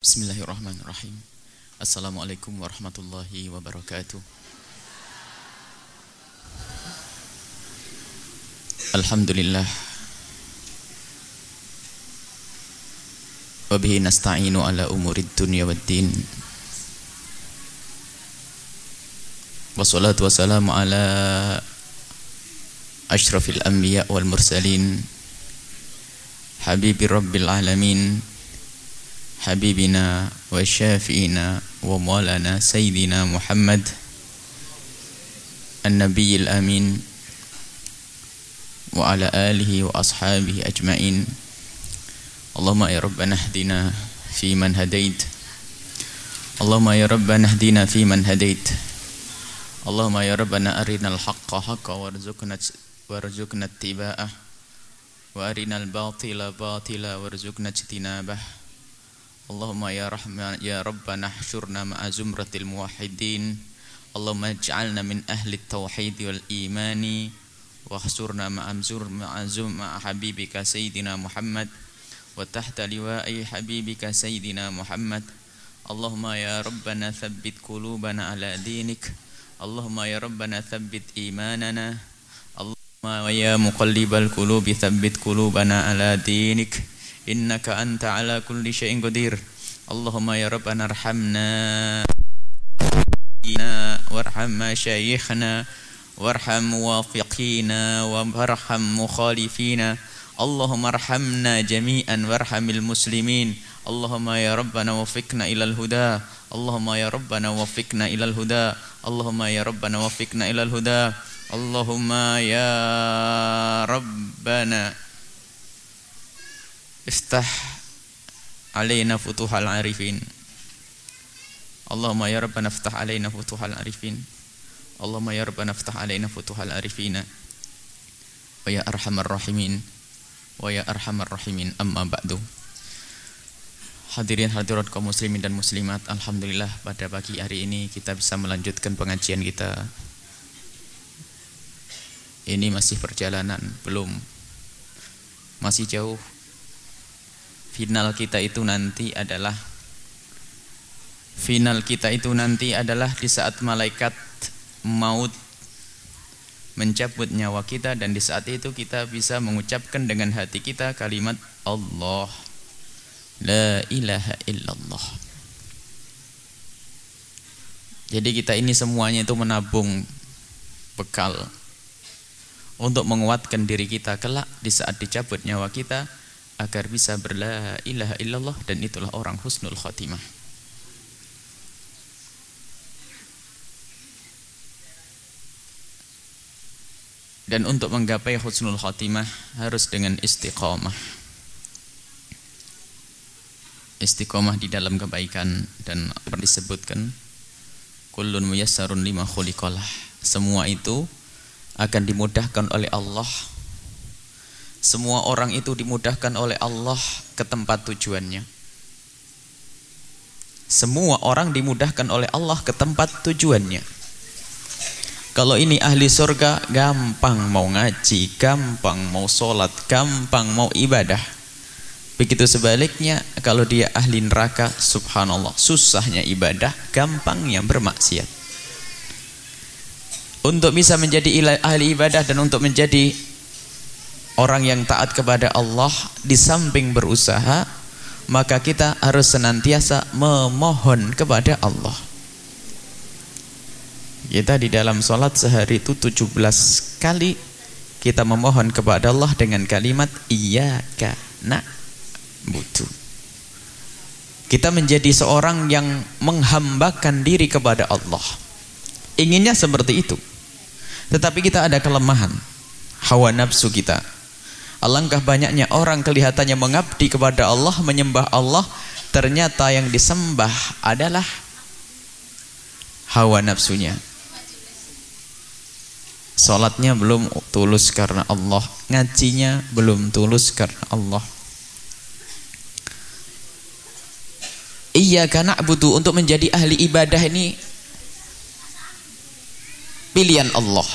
Bismillahirrahmanirrahim. Assalamualaikum warahmatullahi wabarakatuh. Alhamdulillah. Wabihi nasta'inu ala umurid dunya wad din. Wassalatu wassalamu ala ashrafil anbiya wal mursalin. Habibi rabbil alamin. حبيبنا وشافئنا ومولانا سيدنا محمد النبي الأمين وعلى آله وأصحابه أجمعين. اللهم يا ربنا اهدنا في من هديت. اللهم يا ربنا اهدنا في من هديت. اللهم يا ربنا أرنا الحق حقا وارزقنا وارزقنا اتباعه. وأرنا الباطل باطلا وارزقنا اجتنابه. اللهم يا رحمن يا ربنا احشرنا مع زمرة الموحدين. اللهم اجعلنا من أهل التوحيد والإيمان. واحشرنا مع زر مع مع حبيبك سيدنا محمد. وتحت لواء حبيبك سيدنا محمد. اللهم يا ربنا ثبت قلوبنا على دينك. اللهم يا ربنا ثبت إيماننا. اللهم يا مقلب القلوب ثبت قلوبنا على دينك. إنك أنت على كل شيء قدير اللهم يا ربنا ارحمنا وارحم مشايخنا وارحم موافقينا وارحم مخالفينا اللهم ارحمنا جميعا وارحم المسلمين اللهم يا ربنا وفقنا إلى الهدى اللهم يا ربنا وفقنا إلى الهدى اللهم يا ربنا وفقنا إلى الهدى اللهم Istah alaina futuhal arifin. Allahumma ya Rabbana iftah alaina futuhal arifin. Allahumma ya Rabbana iftah alaina futuhal arifin. Wa ya arhamar rahimin. Wa ya arhamar rahimin. Amma ba'du. Hadirin hadirat kaum muslimin dan muslimat, alhamdulillah pada pagi hari ini kita bisa melanjutkan pengajian kita. Ini masih perjalanan, belum masih jauh final kita itu nanti adalah final kita itu nanti adalah di saat malaikat maut mencabut nyawa kita dan di saat itu kita bisa mengucapkan dengan hati kita kalimat Allah. La ilaha illallah. Jadi kita ini semuanya itu menabung bekal untuk menguatkan diri kita kelak di saat dicabut nyawa kita agar bisa berla ilaha illallah dan itulah orang husnul khatimah. Dan untuk menggapai husnul khatimah harus dengan istiqamah. Istiqamah di dalam kebaikan dan apa disebutkan kullun muyassarun lima khuliqalah. Semua itu akan dimudahkan oleh Allah semua orang itu dimudahkan oleh Allah ke tempat tujuannya. Semua orang dimudahkan oleh Allah ke tempat tujuannya. Kalau ini ahli surga, gampang mau ngaji, gampang mau sholat, gampang mau ibadah. Begitu sebaliknya, kalau dia ahli neraka, subhanallah, susahnya ibadah, gampangnya bermaksiat. Untuk bisa menjadi ahli ibadah dan untuk menjadi orang yang taat kepada Allah di samping berusaha maka kita harus senantiasa memohon kepada Allah. Kita di dalam sholat sehari itu 17 kali kita memohon kepada Allah dengan kalimat iyyaka na'budu. Kita menjadi seorang yang menghambakan diri kepada Allah. Inginnya seperti itu. Tetapi kita ada kelemahan. Hawa nafsu kita Alangkah banyaknya orang kelihatannya mengabdi kepada Allah, menyembah Allah, ternyata yang disembah adalah hawa nafsunya. Salatnya belum tulus karena Allah, ngajinya belum tulus karena Allah. Iya karena butuh untuk menjadi ahli ibadah ini pilihan Allah.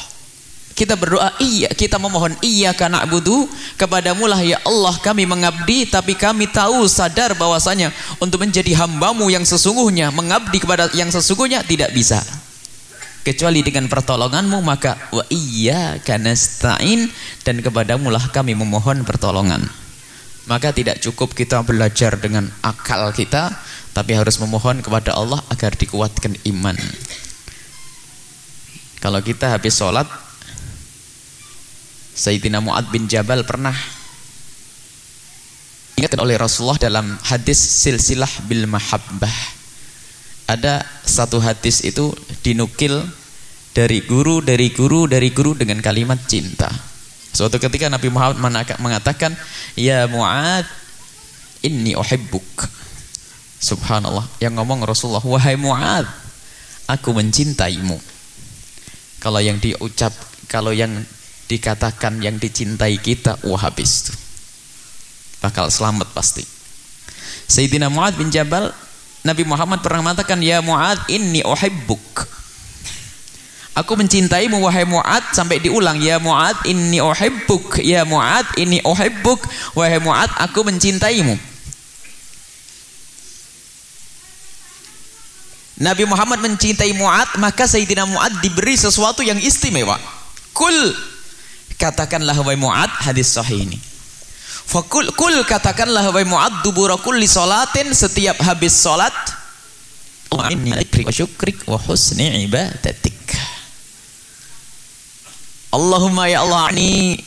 Kita berdoa, iya, kita memohon iya karena abudu kepadamu lah ya Allah kami mengabdi tapi kami tahu sadar bahwasanya untuk menjadi hambamu yang sesungguhnya mengabdi kepada yang sesungguhnya tidak bisa. Kecuali dengan pertolonganmu maka wa iya kanastain dan kepadamu lah kami memohon pertolongan. Maka tidak cukup kita belajar dengan akal kita tapi harus memohon kepada Allah agar dikuatkan iman. Kalau kita habis sholat Sayyidina Mu'ad bin Jabal pernah ingatkan oleh Rasulullah dalam hadis silsilah bil mahabbah. Ada satu hadis itu dinukil dari guru dari guru dari guru dengan kalimat cinta. Suatu ketika Nabi Muhammad mengatakan ya Mu'ad inni uhibbuk. Subhanallah. Yang ngomong Rasulullah wahai Mu'ad aku mencintaimu. Kalau yang diucap kalau yang dikatakan yang dicintai kita wah habis tuh. Bakal selamat pasti. Sayyidina Mu'ad bin Jabal Nabi Muhammad pernah mengatakan ya Mu'ad inni uhibbuk. Aku mencintaimu wahai Mu'ad sampai diulang ya Mu'ad inni uhibbuk. Ya Mu'ad inni uhibbuk. Wahai Mu'ad aku mencintaimu. Nabi Muhammad mencintai Mu'ad maka Sayyidina Mu'ad diberi sesuatu yang istimewa. Kul katakanlah wahai Mu'ad hadis sahih ini. Fakul kul katakanlah wahai Mu'ad dubura kulli salatin setiap habis salat inni wa syukrik wa husni ibadatik. Allahumma ya Allah ini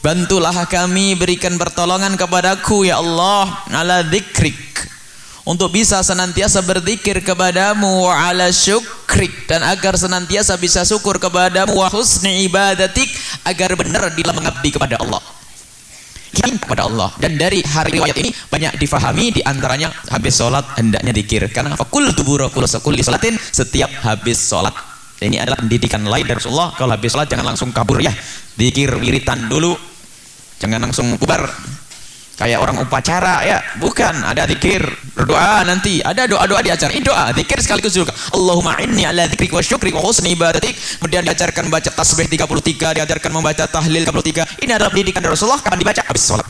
bantulah kami berikan pertolongan kepadaku ya Allah ala dzikrik untuk bisa senantiasa berzikir kepadamu wa ala syukrik dan agar senantiasa bisa syukur kepadamu wa husni ibadatik agar benar dalam mengabdi kepada Allah. Kepada Allah. Dan dari hari riwayat ini banyak difahami di antaranya habis sholat hendaknya dikir. Karena fakul tubura kulosakul di sholatin setiap habis sholat. Ini adalah pendidikan lain dari Rasulullah. Kalau habis sholat jangan langsung kabur ya. Dikir wiritan dulu. Jangan langsung kubar kayak orang upacara ya. Bukan ada zikir berdoa nanti. Ada doa-doa di ini doa zikir sekaligus juga. Allahumma inni ala dzikrik wa syukrik wa husni ibadatik kemudian diajarkan membaca tasbih 33 diajarkan membaca tahlil 33 ini adalah pendidikan Rasulullah kapan dibaca? Habis sholat.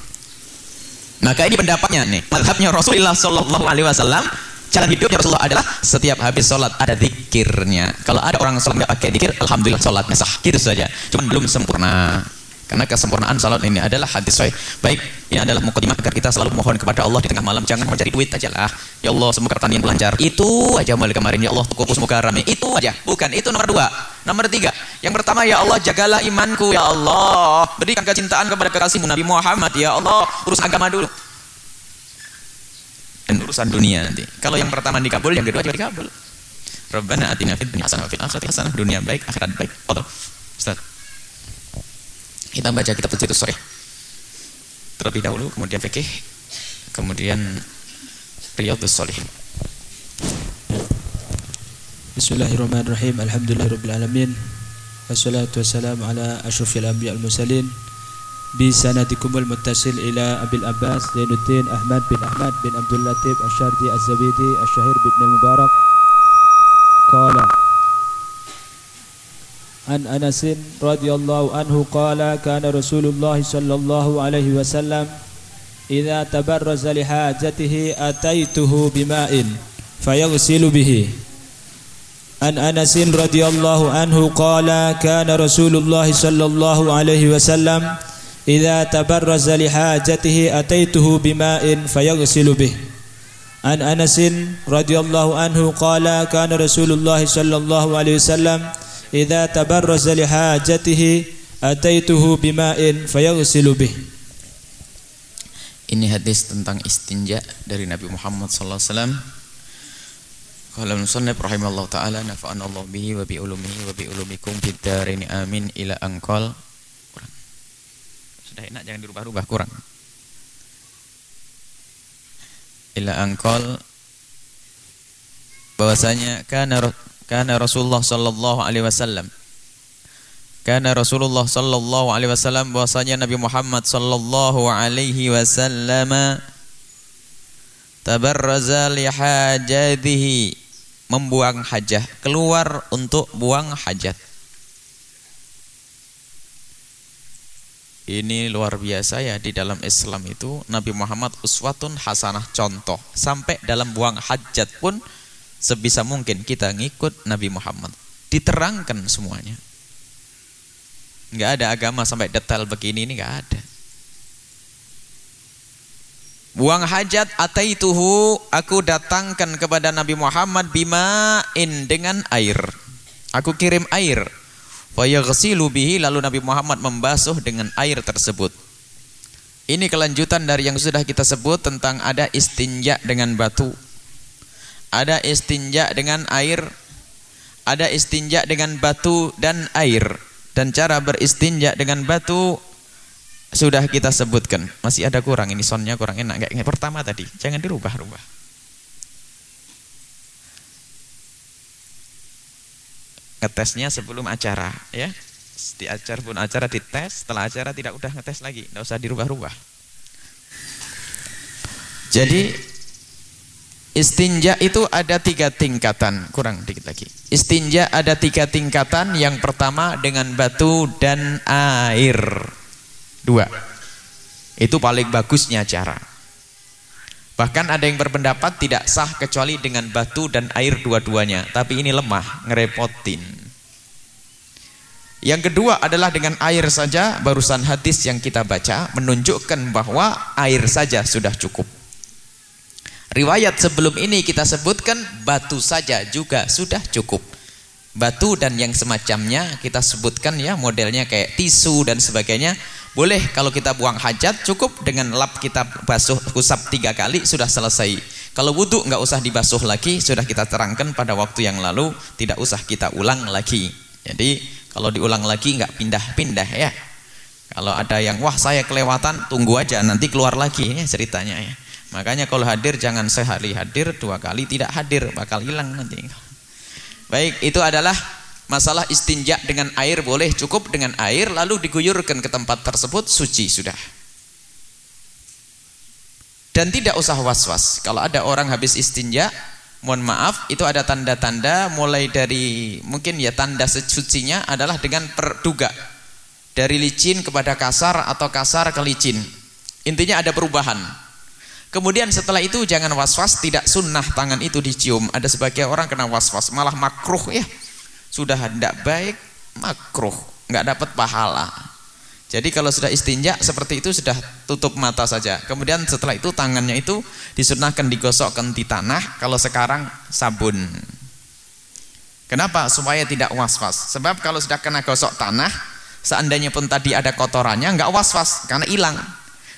Maka ini pendapatnya nih. Madhabnya Rasulullah sallallahu alaihi wasallam jalan hidupnya Rasulullah adalah setiap habis sholat ada zikirnya kalau ada orang sholat nggak pakai zikir alhamdulillah sholatnya sah. Gitu saja. Cuman belum sempurna karena kesempurnaan salat ini adalah hadis sahih. Baik, ini adalah mukadimah agar kita selalu mohon kepada Allah di tengah malam jangan mencari duit aja lah. Ya Allah, semoga pertanian lancar. Itu aja mulai kemarin ya Allah, tukuku semoga rame. Itu aja. Bukan, itu nomor dua. Nomor tiga. Yang pertama ya Allah, jagalah imanku ya Allah. Berikan kecintaan kepada kekasihmu Nabi Muhammad ya Allah. Urus agama dulu. Dan urusan dunia nanti. Kalau yang pertama dikabul, yang kedua juga dikabul. Rabbana atina fid dunya hasanah wa fil akhirati hasanah. Dunia baik, akhirat baik. Ustaz. Kita baca kitab Tajwid Sharih. Terlebih dahulu kemudian fikih, kemudian Riyadhus Shalihin. Bismillahirrahmanirrahim. Alhamdulillahirabbil. Wassalatu wassalamu ala anbiya mursalin. Bi muttasil ila Abil Abbas Zainuddin Ahmad bin Ahmad bin Abdul Latif Az-Zabidi bin Al-Mubarak. Qala عن أنس رضي الله عنه قال كان رسول الله صلى الله عليه وسلم إذا تبرز لحاجته أتيته بماء فيغسل به. عن أنس رضي الله عنه قال كان رسول الله صلى الله عليه وسلم إذا تبرز لحاجته أتيته بماء فيغسل به. عن أنس رضي الله عنه قال كان رسول الله صلى الله عليه وسلم idza tabarraza li hajatihi ataituhu bima'in fayaghsilu bih ini hadis tentang istinja dari Nabi Muhammad sallallahu alaihi wasallam Qala musannif rahimallahu taala nafa'ana Allah bihi wa bi ulumihi wa bi ulumikum fid amin ila angkol kurang. Sudah enak jangan dirubah-rubah kurang. Ila angkol bahwasanya kana kana Rasulullah sallallahu alaihi wasallam. Kana Rasulullah sallallahu alaihi wasallam bahwasanya Nabi Muhammad sallallahu alaihi wasallam tabarraza li hajatihi membuang hajat keluar untuk buang hajat. Ini luar biasa ya di dalam Islam itu Nabi Muhammad uswatun hasanah contoh. Sampai dalam buang hajat pun sebisa mungkin kita ngikut Nabi Muhammad. Diterangkan semuanya. Nggak ada agama sampai detail begini ini nggak ada. Buang hajat ataituhu aku datangkan kepada Nabi Muhammad bimain dengan air. Aku kirim air. Fayaghsilu bihi lalu Nabi Muhammad membasuh dengan air tersebut. Ini kelanjutan dari yang sudah kita sebut tentang ada istinja dengan batu. Ada istinja dengan air, ada istinja dengan batu dan air. Dan cara beristinja dengan batu sudah kita sebutkan. Masih ada kurang ini sonnya kurang enak kayak pertama tadi. Jangan dirubah-rubah. ngetesnya sebelum acara ya di acara pun acara dites setelah acara tidak udah ngetes lagi tidak usah dirubah-rubah jadi istinja itu ada tiga tingkatan. Kurang dikit lagi. Istinja ada tiga tingkatan. Yang pertama dengan batu dan air. Dua. Itu paling bagusnya cara. Bahkan ada yang berpendapat tidak sah kecuali dengan batu dan air dua-duanya. Tapi ini lemah ngerepotin. Yang kedua adalah dengan air saja, barusan hadis yang kita baca menunjukkan bahwa air saja sudah cukup. Riwayat sebelum ini kita sebutkan batu saja juga sudah cukup. Batu dan yang semacamnya kita sebutkan ya modelnya kayak tisu dan sebagainya. Boleh kalau kita buang hajat cukup dengan lap kita basuh usap tiga kali sudah selesai. Kalau wudhu nggak usah dibasuh lagi sudah kita terangkan pada waktu yang lalu tidak usah kita ulang lagi. Jadi kalau diulang lagi nggak pindah-pindah ya. Kalau ada yang wah saya kelewatan, tunggu aja nanti keluar lagi ya ceritanya ya. Makanya kalau hadir jangan sehari hadir, dua kali tidak hadir, bakal hilang nanti. Baik, itu adalah masalah istinja dengan air boleh cukup dengan air lalu diguyurkan ke tempat tersebut suci sudah. Dan tidak usah was-was. Kalau ada orang habis istinja mohon maaf itu ada tanda-tanda mulai dari mungkin ya tanda secucinya adalah dengan perduga dari licin kepada kasar atau kasar ke licin intinya ada perubahan kemudian setelah itu jangan was-was tidak sunnah tangan itu dicium ada sebagian orang kena was-was malah makruh ya sudah tidak baik makruh nggak dapat pahala jadi kalau sudah istinja seperti itu sudah tutup mata saja. Kemudian setelah itu tangannya itu disunahkan digosokkan di tanah. Kalau sekarang sabun. Kenapa? Supaya tidak was-was. Sebab kalau sudah kena gosok tanah, seandainya pun tadi ada kotorannya, nggak was-was karena hilang.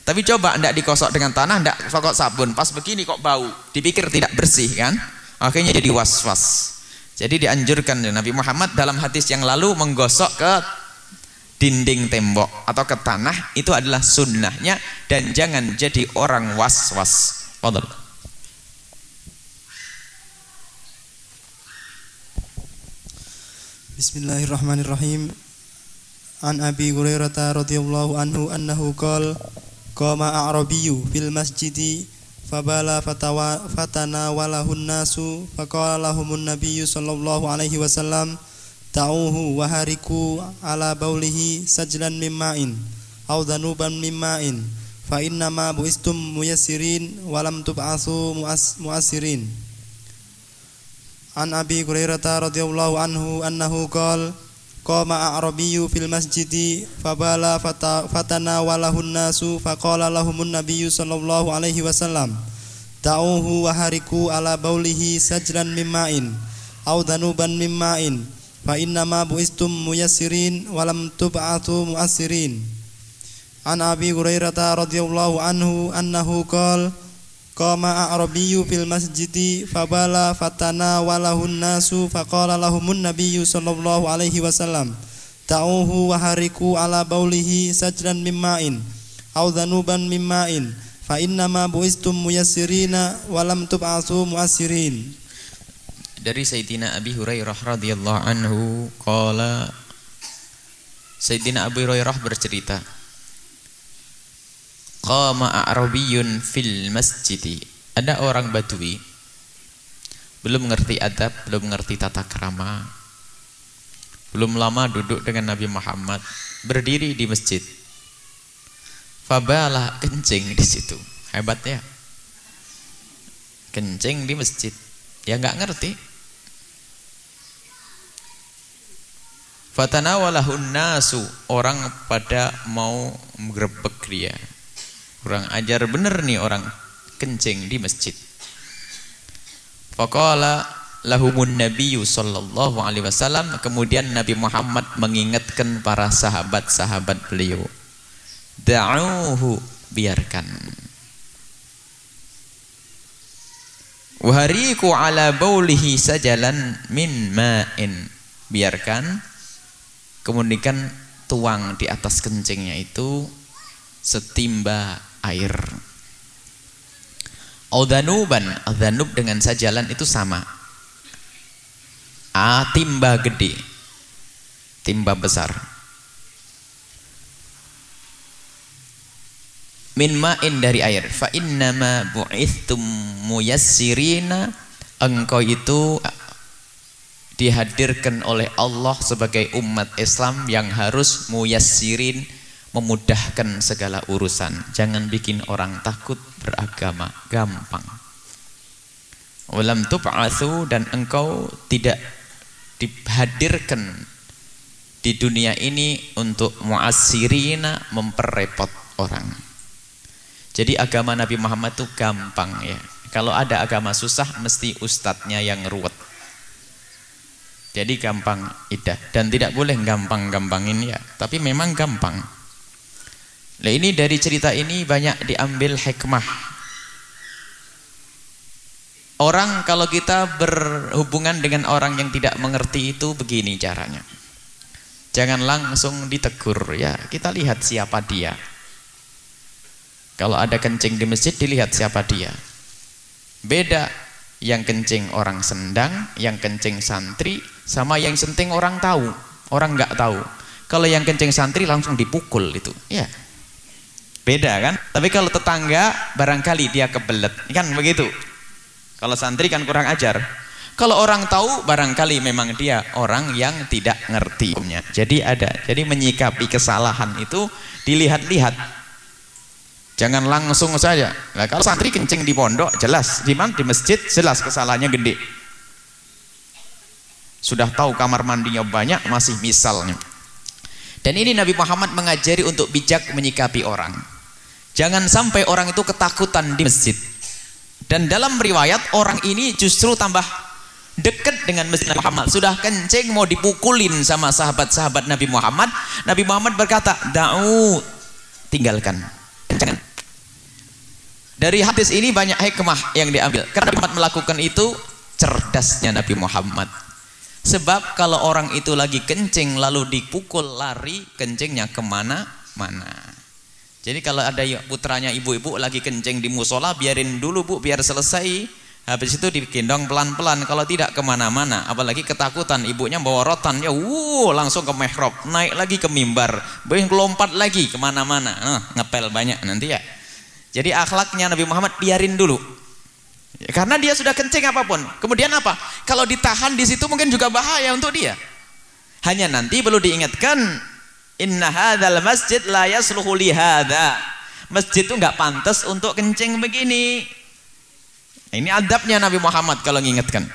Tapi coba tidak digosok dengan tanah, tidak gosok sabun. Pas begini kok bau, dipikir tidak bersih kan? Akhirnya jadi was-was. Jadi dianjurkan Nabi Muhammad dalam hadis yang lalu menggosok ke dinding tembok atau ke tanah itu adalah sunnahnya dan jangan jadi orang was-was. Fadal. Bismillahirrahmanirrahim. An Abi Hurairah radhiyallahu anhu annahu qala qama a'rabiyyu fil masjidi fabala fatawa fatana walahun nasu faqala lahumun nabiyyu sallallahu alaihi wasallam ta'uhu wa hariku ala baulihi sajlan mimma'in au dhanuban mimma'in fa inna ma buistum muyassirin wa lam tub'asu muassirin. An Abi Hurairah radhiyallahu anhu annahu qala qama a'rabiyyu fil masjidi fabala fatana walahun nasu faqala lahumun nabiyyu sallallahu alaihi wasallam ta'uhu wa hariku ala baulihi sajlan mimma'in au dhanuban mimma'in fa inna ma buistum muyassirin wa lam tub'atu muassirin. An abi hurairah radhiyallahu anhu annahu qala qama a'rabiyyu fil masjidi fabala fatana walahun nasu faqala lahumun nabiyyu sallallahu alaihi wasallam. Ta'uhu wa hariku ala baulihi sajran mimma'in au dhanuban mimma'in fa inna ma buistum muyassirina wa lam tub'atu muassirin. Dari Sayyidina Abi Hurairah radhiyallahu anhu qala Sayyidina Abi Hurairah bercerita Qama a'rabiyyun fil masjid ada orang Badui belum mengerti adab, belum mengerti tata krama belum lama duduk dengan Nabi Muhammad berdiri di masjid Fabala kencing di situ. Hebat ya. Kencing di masjid. Ya nggak ngerti. Fatanawalahun nasu orang pada mau menggerebek dia. Kurang ajar bener nih orang kencing di masjid. Faqala lahumun nabiyyu sallallahu alaihi wasallam kemudian Nabi Muhammad mengingatkan para sahabat-sahabat beliau. Da'uhu biarkan. Wahariku ala baulihi sajalan min ma'in. Biarkan kemudian tuang di atas kencingnya itu setimba air Audanuban, Audanub dengan sajalan itu sama. A timba gede. Timba besar. Min ma'in dari air. Fa innama bu'ithtum muyassirina. Engkau itu dihadirkan oleh Allah sebagai umat Islam yang harus muyassirin memudahkan segala urusan. Jangan bikin orang takut beragama gampang. Walam tub'atsu dan engkau tidak dihadirkan di dunia ini untuk muassirina memperrepot orang. Jadi agama Nabi Muhammad itu gampang ya. Kalau ada agama susah mesti ustadznya yang ruwet. Jadi gampang idah. Dan tidak boleh gampang-gampangin ya, tapi memang gampang. Nah ini dari cerita ini banyak diambil hikmah. Orang kalau kita berhubungan dengan orang yang tidak mengerti itu begini caranya. Jangan langsung ditegur ya, kita lihat siapa dia. Kalau ada kencing di masjid dilihat siapa dia. Beda yang kencing orang sendang, yang kencing santri, sama yang senting orang tahu orang nggak tahu kalau yang kencing santri langsung dipukul itu ya beda kan? Tapi kalau tetangga barangkali dia kebelet. Kan begitu? Kalau santri kan kurang ajar. Kalau orang tahu barangkali memang dia orang yang tidak ngerti jadi ada jadi menyikapi kesalahan itu dilihat-lihat. Jangan langsung saja. Nah, kalau santri kencing di pondok jelas. Di mana di masjid jelas kesalahannya gede. Sudah tahu kamar mandinya banyak masih misalnya. Dan ini Nabi Muhammad mengajari untuk bijak menyikapi orang jangan sampai orang itu ketakutan di masjid. Dan dalam riwayat orang ini justru tambah dekat dengan masjid Nabi Muhammad. Sudah kencing mau dipukulin sama sahabat-sahabat Nabi Muhammad. Nabi Muhammad berkata da'u tinggalkan. Jangan dari hadis ini banyak hikmah yang diambil. Karena Nabi Muhammad melakukan itu cerdasnya Nabi Muhammad. Sebab kalau orang itu lagi kencing lalu dipukul lari kencingnya ke mana-mana. Jadi kalau ada putranya ibu-ibu lagi kencing di musola biarin dulu bu biar selesai. Habis itu digendong pelan-pelan kalau tidak ke mana-mana. Apalagi ketakutan ibunya bawa rotan ya wuh langsung ke mihrab naik lagi ke mimbar. Boleh lompat lagi ke mana-mana. Nah, ngepel banyak nanti ya. Jadi akhlaknya Nabi Muhammad biarin dulu Ya, karena dia sudah kencing apa pun. Kemudian apa? Kalau ditahan di situ mungkin juga bahaya untuk dia. Hanya nanti perlu diingatkan, inna hadzal masjid la yasluhu li hadza. Masjid itu enggak pantas untuk kencing begini. Ini adabnya Nabi Muhammad kalau mengingatkan.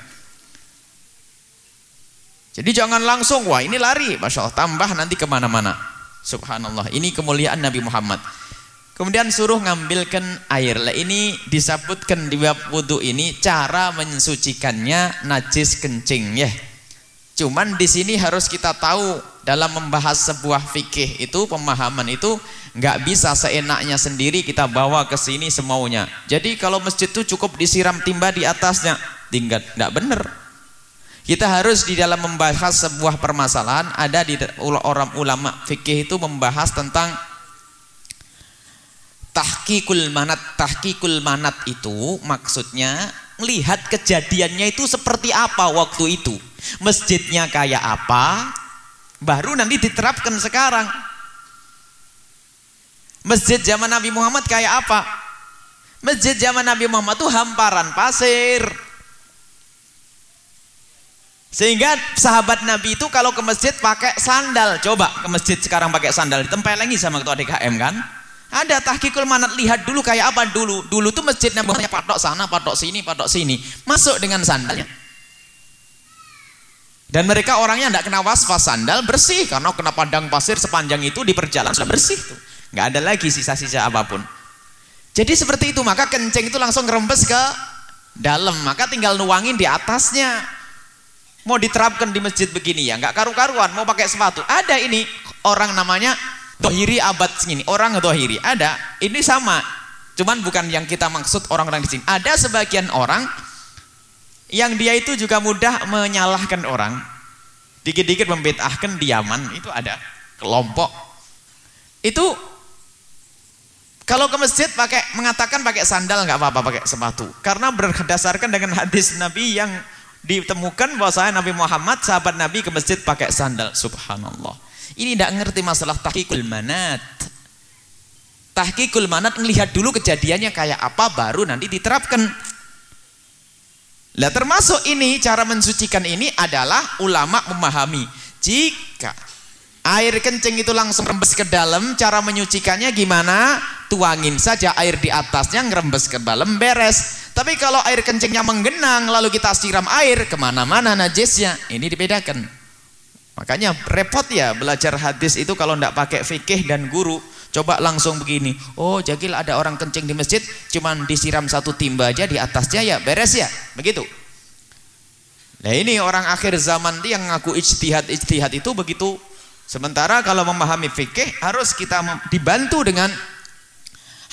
Jadi jangan langsung, wah ini lari, Masya Allah, tambah nanti ke mana-mana. Subhanallah, ini kemuliaan Nabi Muhammad. Kemudian suruh ngambilkan air. Lah ini disebutkan di bab wudu ini cara mensucikannya najis kencing ya. Cuman di sini harus kita tahu dalam membahas sebuah fikih itu pemahaman itu nggak bisa seenaknya sendiri kita bawa ke sini semaunya. Jadi kalau masjid itu cukup disiram timba di atasnya, tinggal nggak benar. Kita harus di dalam membahas sebuah permasalahan ada di orang ulama fikih itu membahas tentang tahkikul manat tahkikul manat itu maksudnya lihat kejadiannya itu seperti apa waktu itu masjidnya kayak apa baru nanti diterapkan sekarang masjid zaman Nabi Muhammad kayak apa masjid zaman Nabi Muhammad itu hamparan pasir sehingga sahabat Nabi itu kalau ke masjid pakai sandal coba ke masjid sekarang pakai sandal ditempel lagi sama ketua DKM kan Ada tahkikul manat lihat dulu kayak apa dulu. Dulu tuh masjidnya banyak patok sana, patok sini, patok sini. Masuk dengan sandalnya. Dan mereka orangnya tidak kena waspas sandal bersih karena kena padang pasir sepanjang itu di perjalanan sudah bersih tuh. nggak ada lagi sisa-sisa apa pun. Jadi seperti itu maka kencing itu langsung ngerembes ke dalam maka tinggal nuangin di atasnya. Mau diterapkan di masjid begini ya nggak karu-karuan mau pakai sepatu. Ada ini orang namanya Dohiri abad segini, orang dohiri ada. Ini sama, cuman bukan yang kita maksud orang-orang di sini. Ada sebagian orang yang dia itu juga mudah menyalahkan orang, dikit-dikit membetahkan diaman itu ada kelompok. Itu kalau ke masjid pakai mengatakan pakai sandal nggak apa-apa pakai sepatu, karena berdasarkan dengan hadis Nabi yang ditemukan bahwa saya Nabi Muhammad sahabat Nabi ke masjid pakai sandal. Subhanallah. Ini tidak ngerti masalah tahkikul manat. Tahkikul manat melihat dulu kejadiannya kayak apa baru nanti diterapkan. Lah termasuk ini cara mensucikan ini adalah ulama memahami. Jika air kencing itu langsung rembes ke dalam cara menyucikannya gimana? Tuangin saja air di atasnya ngerembes ke dalam beres. Tapi kalau air kencingnya menggenang lalu kita siram air ke mana-mana najisnya. Ini dibedakan. Makanya repot ya belajar hadis itu kalau tidak pakai fikih dan guru. Coba langsung begini. Oh, jagil ada orang kencing di masjid, cuman disiram satu timba aja di atasnya ya beres ya. Begitu. Nah ini orang akhir zaman yang ngaku ijtihad-ijtihad itu begitu. Sementara kalau memahami fikih harus kita dibantu dengan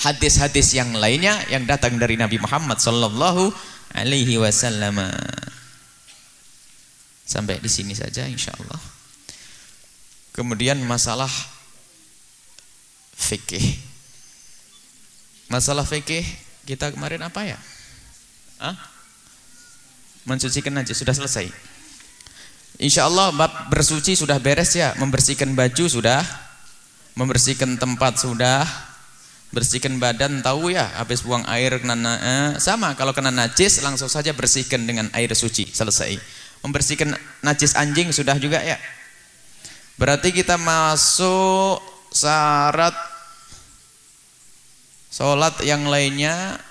hadis-hadis yang lainnya yang datang dari Nabi Muhammad sallallahu alaihi wasallam. Sampai di sini saja insyaallah. Kemudian masalah fikih. Masalah fikih kita kemarin apa ya? Hah? Mensucikan aja sudah selesai. Insya Allah bab bersuci sudah beres ya, membersihkan baju sudah, membersihkan tempat sudah, bersihkan badan tahu ya, habis buang air kena eh, sama kalau kena najis langsung saja bersihkan dengan air suci selesai. Membersihkan najis anjing sudah juga ya, Berarti kita masuk syarat sholat yang lainnya.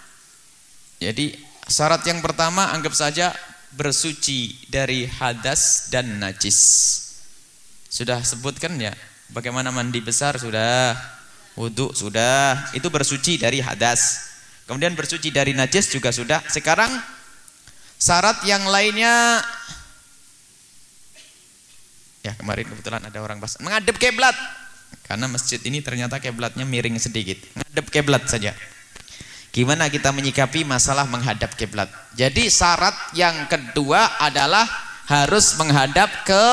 Jadi syarat yang pertama anggap saja bersuci dari hadas dan najis. Sudah sebutkan ya, bagaimana mandi besar sudah, wudhu sudah, itu bersuci dari hadas. Kemudian bersuci dari najis juga sudah. Sekarang syarat yang lainnya Ya kemarin kebetulan ada orang bahas menghadap kiblat karena masjid ini ternyata kiblatnya miring sedikit. Menghadap kiblat saja. Gimana kita menyikapi masalah menghadap kiblat? Jadi syarat yang kedua adalah harus menghadap ke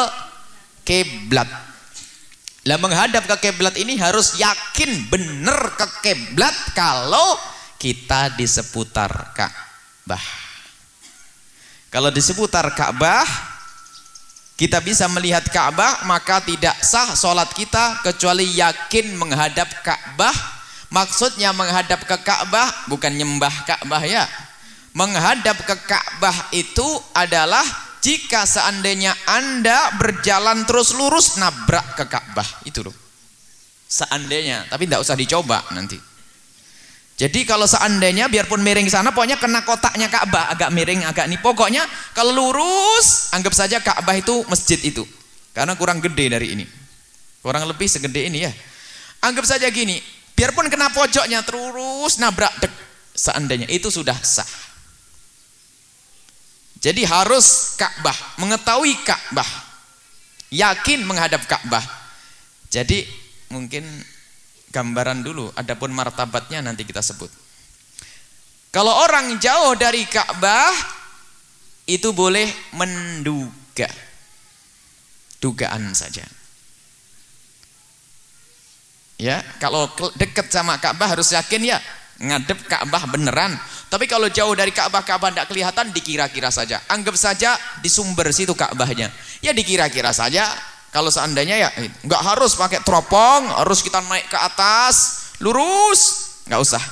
kiblat. Lah menghadap ke kiblat ini harus yakin benar ke kiblat kalau kita di seputar Ka'bah. Kalau di seputar Ka'bah kita bisa melihat Ka'bah maka tidak sah sholat kita kecuali yakin menghadap Ka'bah. Maksudnya menghadap ke Ka'bah bukan nyembah Ka'bah ya. Menghadap ke Ka'bah itu adalah jika seandainya anda berjalan terus lurus nabrak ke Ka'bah. Itu loh. Seandainya tapi tidak usah dicoba nanti jadi kalau seandainya biarpun miring sana pokoknya kena kotaknya Ka'bah agak miring agak nih. Pokoknya kalau lurus anggap saja Ka'bah itu masjid itu. Karena kurang gede dari ini. Kurang lebih segede ini ya. Anggap saja gini biarpun kena pojoknya terus nabrak dek. Seandainya itu sudah sah. Jadi harus Ka'bah mengetahui Ka'bah. Yakin menghadap Ka'bah. Jadi mungkin gambaran dulu adapun martabatnya nanti kita sebut. Kalau orang jauh dari Ka'bah itu boleh menduga. Dugaan saja. Ya kalau dekat sama Ka'bah harus yakin ya ngadep Ka'bah beneran. Tapi kalau jauh dari Ka'bah Ka'bah tidak kelihatan dikira-kira saja. Anggap saja di sumber situ Ka'bahnya. Ya dikira-kira saja kalau seandainya ya nggak harus pakai teropong, harus kita naik ke atas, lurus, nggak usah.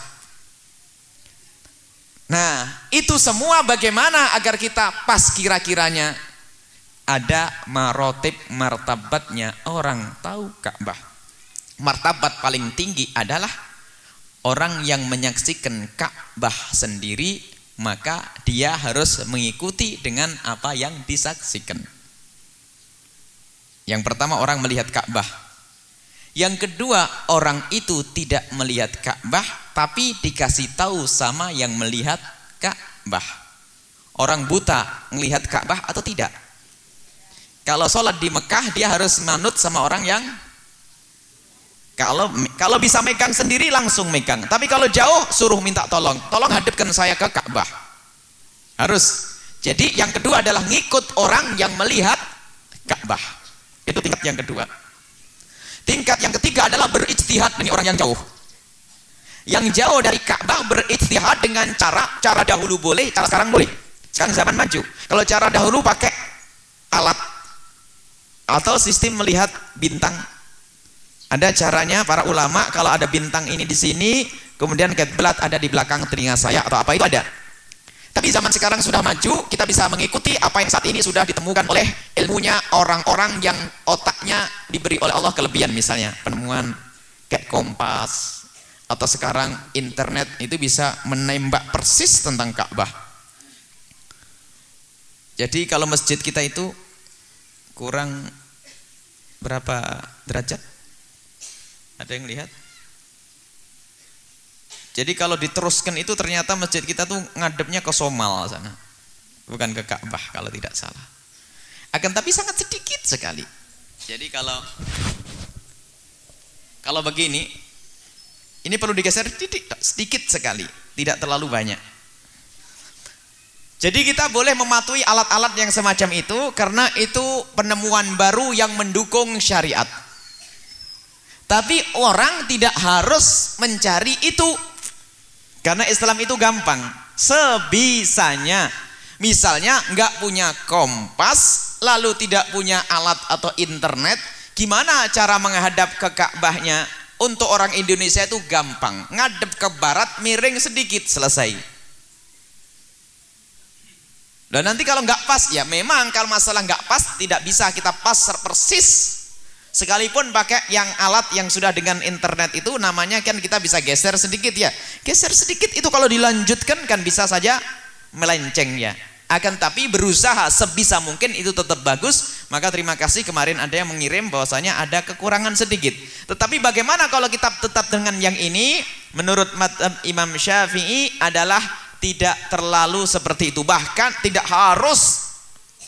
Nah, itu semua bagaimana agar kita pas kira-kiranya ada marotip martabatnya orang tahu Ka'bah. Martabat paling tinggi adalah orang yang menyaksikan Ka'bah sendiri maka dia harus mengikuti dengan apa yang disaksikan. Yang pertama orang melihat Ka'bah. Yang kedua orang itu tidak melihat Ka'bah tapi dikasih tahu sama yang melihat Ka'bah. Orang buta melihat Ka'bah atau tidak? Kalau sholat di Mekah dia harus manut sama orang yang kalau kalau bisa megang sendiri langsung megang. Tapi kalau jauh suruh minta tolong. Tolong hadapkan saya ke Ka'bah. Harus. Jadi yang kedua adalah ngikut orang yang melihat Ka'bah. Itu tingkat yang kedua. Tingkat yang ketiga adalah berijtihad dengan orang yang jauh. Yang jauh dari Ka'bah berijtihad dengan cara cara dahulu boleh, cara sekarang boleh. Sekarang zaman maju. Kalau cara dahulu pakai alat atau sistem melihat bintang ada caranya para ulama kalau ada bintang ini di sini kemudian kiblat ada di belakang telinga saya atau apa itu ada tapi zaman sekarang sudah maju kita bisa mengikuti apa yang saat ini sudah ditemukan oleh ilmunya orang-orang yang otaknya diberi oleh Allah kelebihan misalnya penemuan kayak kompas atau sekarang internet itu bisa menembak persis tentang Ka'bah jadi kalau masjid kita itu kurang berapa derajat? Ada yang lihat? Jadi kalau diteruskan itu ternyata masjid kita tuh ngadepnya ke Somal sana. Bukan ke Ka'bah kalau tidak salah. Akan tapi sangat sedikit sekali. Jadi kalau kalau begini ini perlu digeser sedikit, sedikit sekali, tidak terlalu banyak. Jadi kita boleh mematuhi alat-alat yang semacam itu karena itu penemuan baru yang mendukung syariat. Tapi orang tidak harus mencari itu. Karena Islam itu gampang. Sebisanya. Misalnya nggak punya kompas, lalu tidak punya alat atau internet, gimana cara menghadap ke Ka'bahnya? Untuk orang Indonesia itu gampang. Ngadep ke barat, miring sedikit, selesai. Dan nanti kalau nggak pas, ya memang kalau masalah nggak pas tidak bisa kita pas persis. Sekalipun pakai yang alat yang sudah dengan internet itu namanya kan kita bisa geser sedikit ya. Geser sedikit itu kalau dilanjutkan kan bisa saja melenceng ya. Akan tapi berusaha sebisa mungkin itu tetap bagus. Maka terima kasih kemarin ada yang mengirim bahwasanya ada kekurangan sedikit. Tetapi bagaimana kalau kita tetap dengan yang ini? Menurut Imam Syafi'i adalah tidak terlalu seperti itu bahkan tidak harus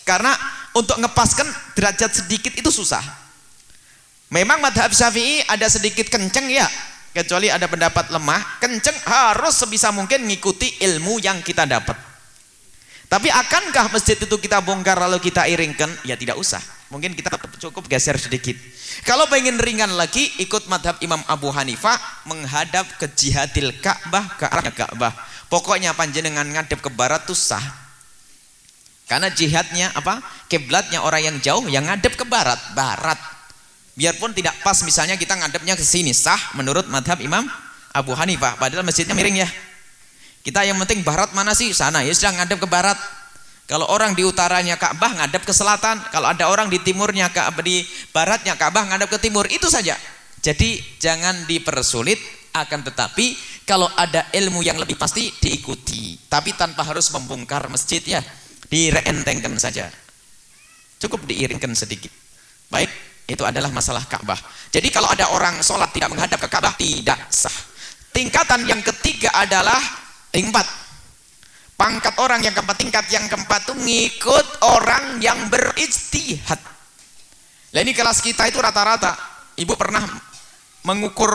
karena untuk ngepaskan derajat sedikit itu susah memang madhab syafi'i ada sedikit kenceng ya. Kecuali ada pendapat lemah kenceng harus sebisa mungkin mengikuti ilmu yang kita dapat. Tapi akankah masjid itu kita bongkar lalu kita iringkan? Ya tidak usah. Mungkin kita cukup geser sedikit. Kalau pengen ringan lagi ikut madhab Imam Abu Hanifah menghadap ke jihadil Ka'bah ke arah Ka'bah. Pokoknya panjenengan ngadep ke barat tuh sah. Karena jihadnya apa? Kiblatnya orang yang jauh yang ngadep ke barat, barat. Biarpun tidak pas misalnya kita ngadepnya ke sini sah menurut madhab Imam Abu Hanifah. Padahal masjidnya miring ya. Kita yang penting barat mana sih? Sana ya sudah ngadep ke barat. Kalau orang di utaranya Ka'bah ngadep ke selatan, kalau ada orang di timurnya Ka'bah di baratnya Ka'bah ngadep ke timur, itu saja. Jadi jangan dipersulit akan tetapi kalau ada ilmu yang lebih pasti diikuti tapi tanpa harus membongkar masjid ya direntengkan saja cukup diiringkan sedikit baik itu adalah masalah Ka'bah jadi kalau ada orang sholat tidak menghadap ke Ka'bah tidak sah tingkatan yang ketiga adalah empat pangkat orang yang keempat tingkat yang keempat itu ngikut orang yang berijtihad nah ini kelas kita itu rata-rata ibu pernah mengukur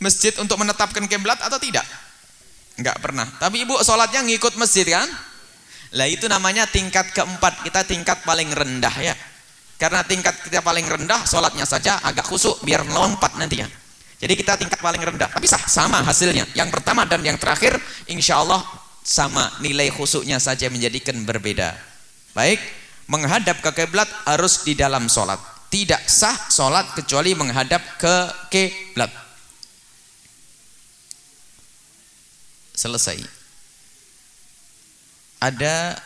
masjid untuk menetapkan kiblat atau tidak? Enggak pernah. Tapi ibu sholatnya ngikut masjid kan? Lah itu namanya tingkat keempat. Kita tingkat paling rendah ya. Karena tingkat kita paling rendah, sholatnya saja agak khusuk biar melompat nantinya. Jadi kita tingkat paling rendah. Tapi sah, sama hasilnya. Yang pertama dan yang terakhir, insya Allah sama nilai khusuknya saja menjadikan berbeda. Baik, menghadap ke kiblat harus di dalam sholat. Tidak sah sholat kecuali menghadap ke kiblat. selesai ada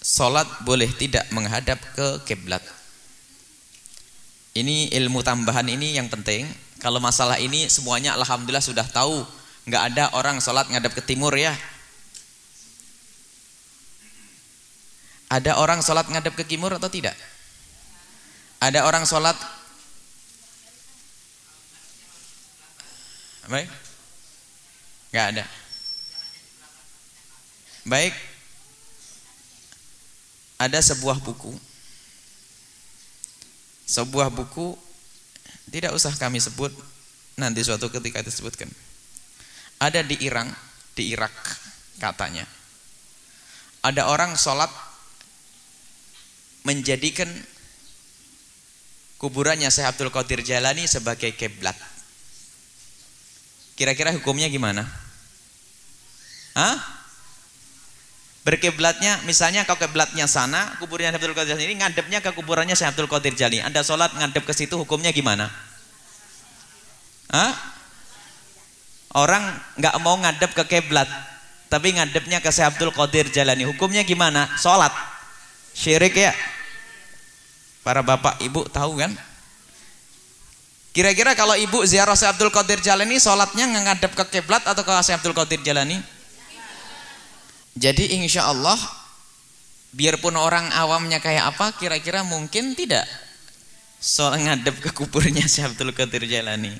sholat boleh tidak menghadap ke kiblat ini ilmu tambahan ini yang penting. Kalau masalah ini semuanya Alhamdulillah sudah tahu. Nggak ada orang sholat ngadep ke timur ya. Ada orang sholat ngadep ke timur atau tidak? Ada orang sholat Baik. Nggak ada. Baik. Ada sebuah buku Sebuah buku Tidak usah kami sebut Nanti suatu ketika disebutkan Ada di Irang Di Irak katanya Ada orang sholat Menjadikan Kuburannya Syekh Abdul Qadir Jalani sebagai kiblat Kira-kira hukumnya gimana? Hah? Berkiblatnya, misalnya kau kiblatnya sana, kuburnya Abdul Qadir ini ngadepnya ke kuburannya Syekh Abdul Qadir Jalani. Anda sholat ngadep ke situ, hukumnya gimana? Hah? Orang nggak mau ngadep ke kiblat, tapi ngadepnya ke Syekh Abdul Qadir Jalani. Hukumnya gimana? Sholat. Syirik ya? Para bapak ibu tahu kan? Kira-kira kalau ibu ziarah Syekh Abdul Qadir Jalani sholatnya ngadep ke kiblat atau ke Syekh Abdul Qadir Jalani? Jadi insya Allah biarpun orang awamnya kayak apa, kira-kira mungkin tidak sholat ngadep ke kuburnya Syekh Abdul Qadir Jalani.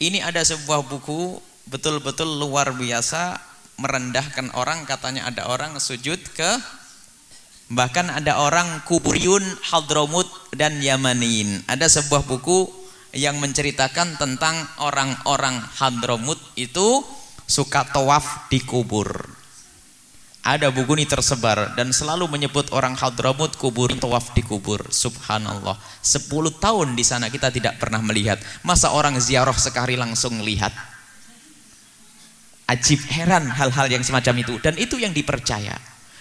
Ini ada sebuah buku betul-betul luar biasa merendahkan orang katanya ada orang sujud ke bahkan ada orang kuburiyun Hadramut dan Yamanin. Ada sebuah buku yang menceritakan tentang orang-orang Hadramut itu suka tawaf di kubur. Ada buku ini tersebar dan selalu menyebut orang Hadramut kubur tawaf di kubur. Subhanallah. 10 tahun di sana kita tidak pernah melihat. Masa orang ziarah sekali langsung lihat? Ajib heran hal-hal yang semacam itu dan itu yang dipercaya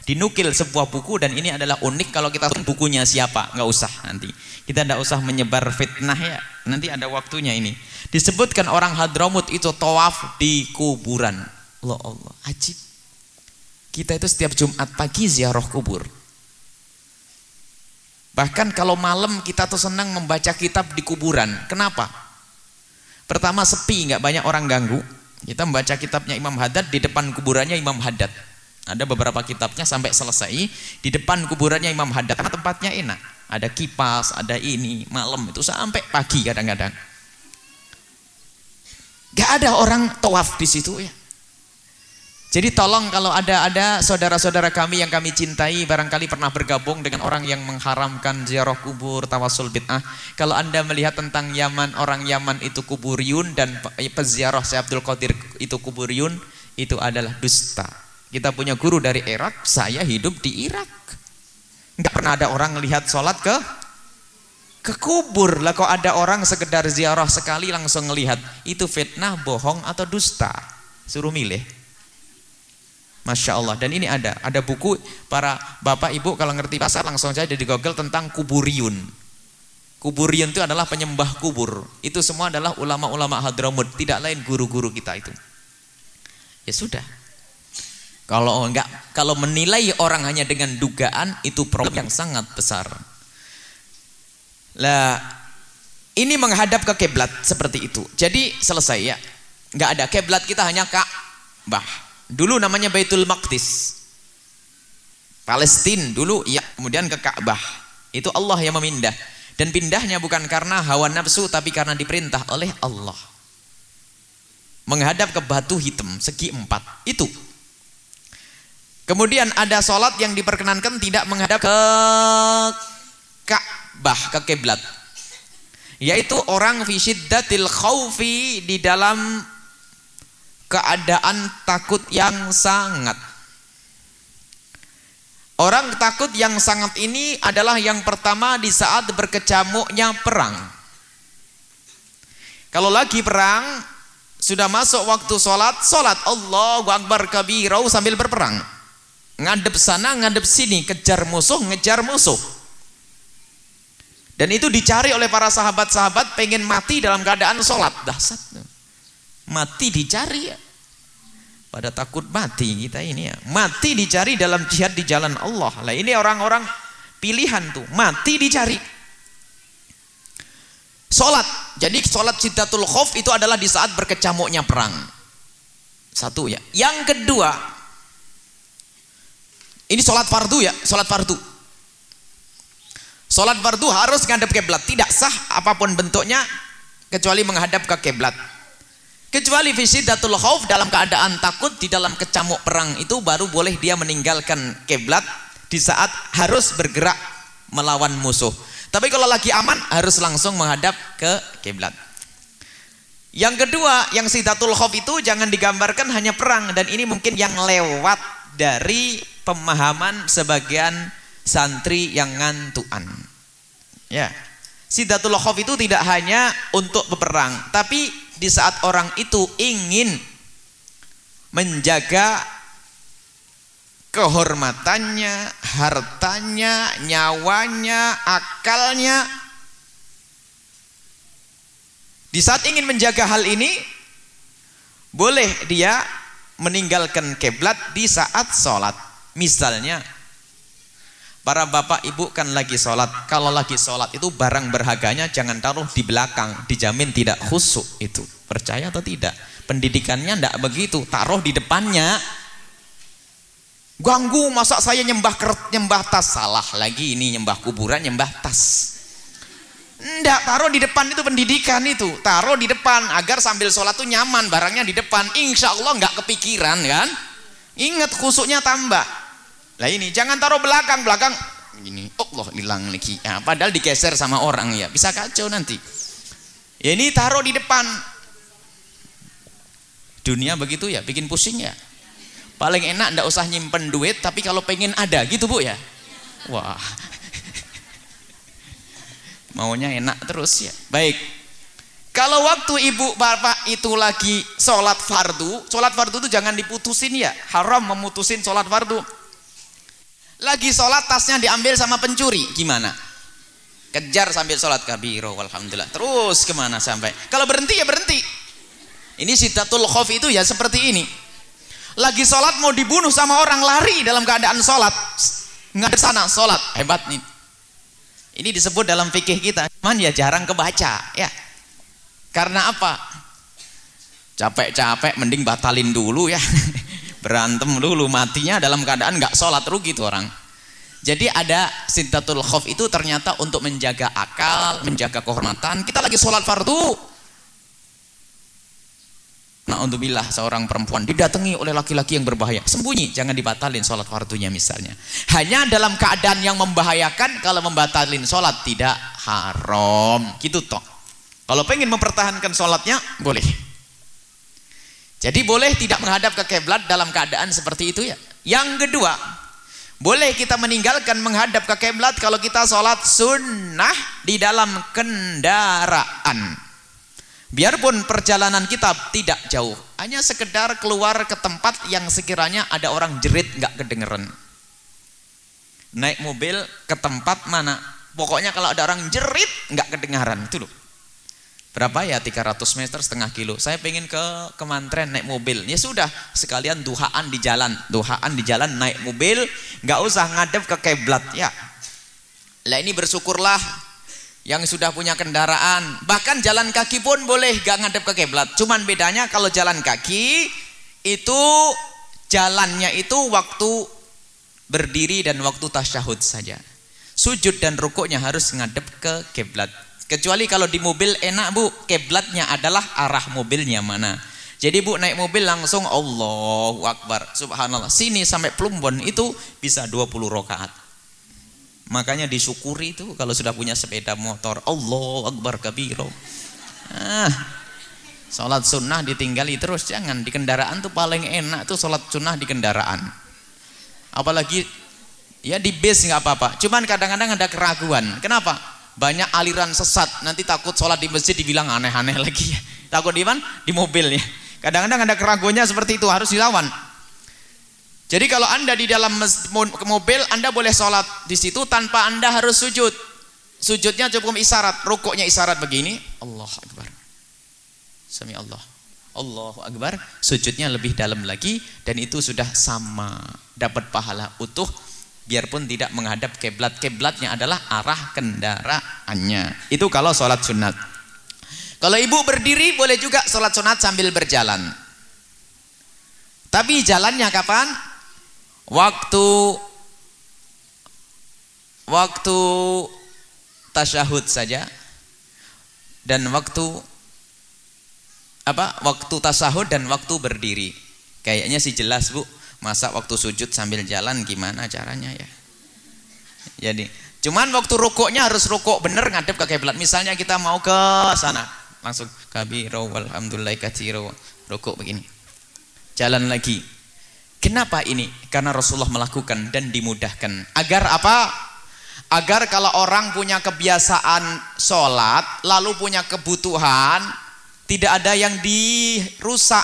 dinukil sebuah buku dan ini adalah unik kalau kita bukunya siapa nggak usah nanti kita tidak usah menyebar fitnah ya nanti ada waktunya ini disebutkan orang Hadramut itu tawaf di kuburan Allah Allah ajib kita itu setiap Jumat pagi ziarah kubur bahkan kalau malam kita tuh senang membaca kitab di kuburan kenapa pertama sepi nggak banyak orang ganggu kita membaca kitabnya Imam Haddad di depan kuburannya Imam Haddad ada beberapa kitabnya sampai selesai di depan kuburannya Imam Haddad karena tempatnya enak. Ada kipas, ada ini, malam itu sampai pagi kadang-kadang. Gak ada orang tawaf di situ ya. Jadi tolong kalau ada ada saudara-saudara kami yang kami cintai barangkali pernah bergabung dengan orang yang mengharamkan ziarah kubur, tawasul bid'ah. Kalau Anda melihat tentang Yaman, orang Yaman itu kuburiyun dan peziarah Syekh Abdul Qadir itu kuburiyun, itu adalah dusta. Kita punya guru dari Irak, saya hidup di Irak. Enggak pernah ada orang melihat sholat ke ke kubur. Lah kok ada orang sekedar ziarah sekali langsung melihat. Itu fitnah, bohong atau dusta. Suruh milih. Masya Allah. Dan ini ada. Ada buku para bapak ibu kalau ngerti pasar langsung saja di Google tentang kuburiyun. Kuburiyun itu adalah penyembah kubur. Itu semua adalah ulama-ulama Hadramut. Tidak lain guru-guru kita itu. Ya sudah. Kalau enggak kalau menilai orang hanya dengan dugaan itu problem yang sangat besar. Lah ini menghadap ke kiblat seperti itu. Jadi selesai ya. Enggak ada kiblat kita hanya Ka'bah. Dulu namanya Baitul Maqdis. Palestina dulu ya, kemudian ke Ka'bah. Itu Allah yang memindah. Dan pindahnya bukan karena hawa nafsu tapi karena diperintah oleh Allah. Menghadap ke batu hitam segi empat. Itu Kemudian ada sholat yang diperkenankan tidak menghadap ke Ka'bah, ke kiblat. Yaitu orang fisiddatil khawfi di dalam keadaan takut yang sangat. Orang takut yang sangat ini adalah yang pertama di saat berkecamuknya perang. Kalau lagi perang, sudah masuk waktu sholat, sholat Allahu Akbar kabirau sambil berperang ngadep sana ngadep sini kejar musuh ngejar musuh dan itu dicari oleh para sahabat-sahabat pengen mati dalam keadaan sholat dahsyat mati dicari ya. Pada takut mati kita ini ya. Mati dicari dalam jihad di jalan Allah. Lah ini orang-orang pilihan tuh. Mati dicari. Sholat. Jadi sholat sidatul khuf itu adalah di saat berkecamuknya perang. Satu ya. Yang kedua, ini sholat fardu ya, sholat fardu. Sholat fardu harus menghadap kiblat, tidak sah apa pun bentuknya kecuali menghadap ke kiblat. Kecuali datul khauf dalam keadaan takut di dalam kecamuk perang itu baru boleh dia meninggalkan kiblat di saat harus bergerak melawan musuh. Tapi kalau lagi aman harus langsung menghadap ke kiblat. Yang kedua, yang sidatul khauf itu jangan digambarkan hanya perang dan ini mungkin yang lewat dari pemahaman sebagian santri yang ngantuan. Ya. Sidatul khauf itu tidak hanya untuk berperang, tapi di saat orang itu ingin menjaga kehormatannya, hartanya, nyawanya, akalnya. Di saat ingin menjaga hal ini, boleh dia meninggalkan kiblat di saat sholat. Misalnya, para bapak ibu kan lagi sholat. Kalau lagi sholat itu barang berharganya jangan taruh di belakang, dijamin tidak khusuk itu. Percaya atau tidak? Pendidikannya tidak begitu, taruh di depannya Ganggu masa saya nyembah keret, nyembah tas salah lagi ini nyembah kuburan nyembah tas. Enggak, taruh di depan itu pendidikan itu. Taruh di depan agar sambil sholat tuh nyaman barangnya di depan. Insya Allah nggak kepikiran kan? Ingat khusuknya tambah. Lah ini jangan taruh belakang belakang. Ini Allah hilang lagi. Ya, padahal digeser sama orang ya bisa kacau nanti. Ya ini taruh di depan. Dunia begitu ya bikin pusing ya. Paling enak ndak usah nyimpen duit tapi kalau pengen ada gitu Bu ya. Wah. Maunya enak terus ya. Baik. Kalau waktu ibu bapak itu lagi sholat fardu, sholat fardu itu jangan diputusin ya. Haram memutusin sholat fardu. Lagi sholat tasnya diambil sama pencuri, gimana? Kejar sambil sholat. Kabiro, alhamdulillah. Terus ke mana sampai? Kalau berhenti ya berhenti. Ini sidatul khof itu ya seperti ini. Lagi sholat mau dibunuh sama orang lari dalam keadaan sholat. Nggak ada sana sholat. Hebat nih. Ini disebut dalam fikih kita cuman ya jarang kebaca ya. Karena apa? Capek-capek mending batalin dulu ya berantem dulu matinya dalam keadaan nggak sholat rugi tuh orang jadi ada sintatul khof itu ternyata untuk menjaga akal, menjaga kehormatan. Kita lagi sholat fardu, Na'udzubillah seorang perempuan didatangi oleh laki-laki yang berbahaya. Sembunyi, jangan dibatalin sholat fardunya misalnya. Hanya dalam keadaan yang membahayakan, kalau membatalin sholat tidak haram. Gitu toh. Kalau pengen mempertahankan sholatnya, boleh. Jadi boleh tidak menghadap ke kiblat dalam keadaan seperti itu ya. Yang kedua, boleh kita meninggalkan menghadap ke kiblat kalau kita sholat sunnah di dalam kendaraan. Biarpun perjalanan kita tidak jauh, hanya sekedar keluar ke tempat yang sekiranya ada orang jerit nggak kedengeran. Naik mobil ke tempat mana? Pokoknya kalau ada orang jerit nggak kedengaran itu loh. Berapa ya? 300 meter setengah kilo. Saya pengen ke kemantren naik mobil. Ya sudah, sekalian duhaan di jalan, duhaan di jalan naik mobil, nggak usah ngadep ke kiblat ya. Lah ini bersyukurlah yang sudah punya kendaraan. Bahkan jalan kaki pun boleh gak ngadep ke kiblat cuman bedanya kalau jalan kaki itu jalannya itu waktu berdiri dan waktu tasyahud saja. Sujud dan rukuknya harus ngadep ke kiblat kecuali kalau di mobil enak bu kiblatnya adalah arah mobilnya mana jadi bu naik mobil langsung Allahu Akbar subhanallah sini sampai Plumbon itu bisa 20 rakaat Makanya disyukuri itu kalau sudah punya sepeda motor. Allah Akbar kabiro. Ah, sholat sunnah ditinggali terus. Jangan di kendaraan tuh paling enak tuh sholat sunnah di kendaraan. Apalagi ya di base nggak apa-apa. Cuman kadang-kadang ada keraguan. Kenapa? Banyak aliran sesat. Nanti takut sholat di masjid dibilang aneh-aneh lagi. Takut di mana? Di mobilnya. Kadang-kadang ada keraguannya seperti itu harus dilawan. Jadi kalau anda di dalam mobil, anda boleh sholat di situ tanpa anda harus sujud. Sujudnya cukup isyarat, rukuknya isyarat begini. Allah Akbar. Sami Allah. Allahu Akbar. Sujudnya lebih dalam lagi dan itu sudah sama. Dapat pahala utuh biarpun tidak menghadap keblat. Keblatnya adalah arah kendaraannya. Itu kalau sholat sunat. Kalau ibu berdiri boleh juga sholat sunat sambil berjalan. Tapi jalannya kapan? Waktu waktu tasyahud saja dan waktu apa? Waktu tasahud dan waktu berdiri. Kayaknya sih jelas, Bu. Masa waktu sujud sambil jalan gimana caranya ya? Jadi, cuman waktu rukuknya harus rukuk bener ngadep ke kiblat. Misalnya kita mau ke sana, langsung kabiro walhamdulillah katsiro rukuk begini. Jalan lagi. Kenapa ini? Karena Rasulullah melakukan dan dimudahkan. Agar apa? Agar kalau orang punya kebiasaan sholat, lalu punya kebutuhan, tidak ada yang dirusak.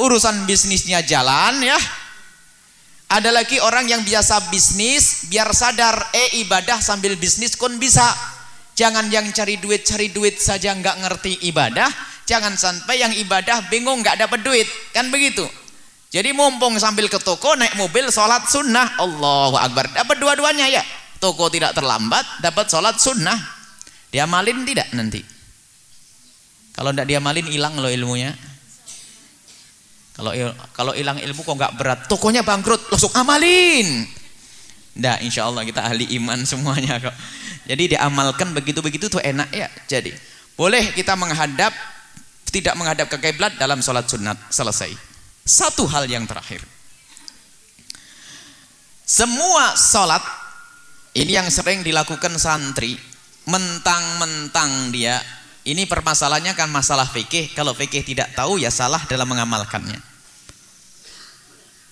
Urusan bisnisnya jalan ya. Ada lagi orang yang biasa bisnis, biar sadar, eh ibadah sambil bisnis kon bisa. Jangan yang cari duit, cari duit saja nggak ngerti ibadah. Jangan sampai yang ibadah bingung nggak dapat duit. Kan begitu. Jadi mumpung sambil ke toko naik mobil sholat sunnah. Allahu Akbar. Dapat dua-duanya ya toko tidak terlambat, dapat sholat sunnah. Diamalin tidak nanti? Kalau tidak diamalin hilang loh ilmunya. Kalau kalau hilang ilmu kok nggak berat, tokonya bangkrut, langsung amalin. Nah, insya Allah kita ahli iman semuanya kok. Jadi diamalkan begitu-begitu tuh enak ya. Jadi boleh kita menghadap tidak menghadap ke kiblat dalam sholat sunat selesai. Satu hal yang terakhir. Semua sholat ini yang sering dilakukan santri, mentang-mentang dia. Ini permasalahannya kan masalah fikih. Kalau fikih tidak tahu ya salah dalam mengamalkannya.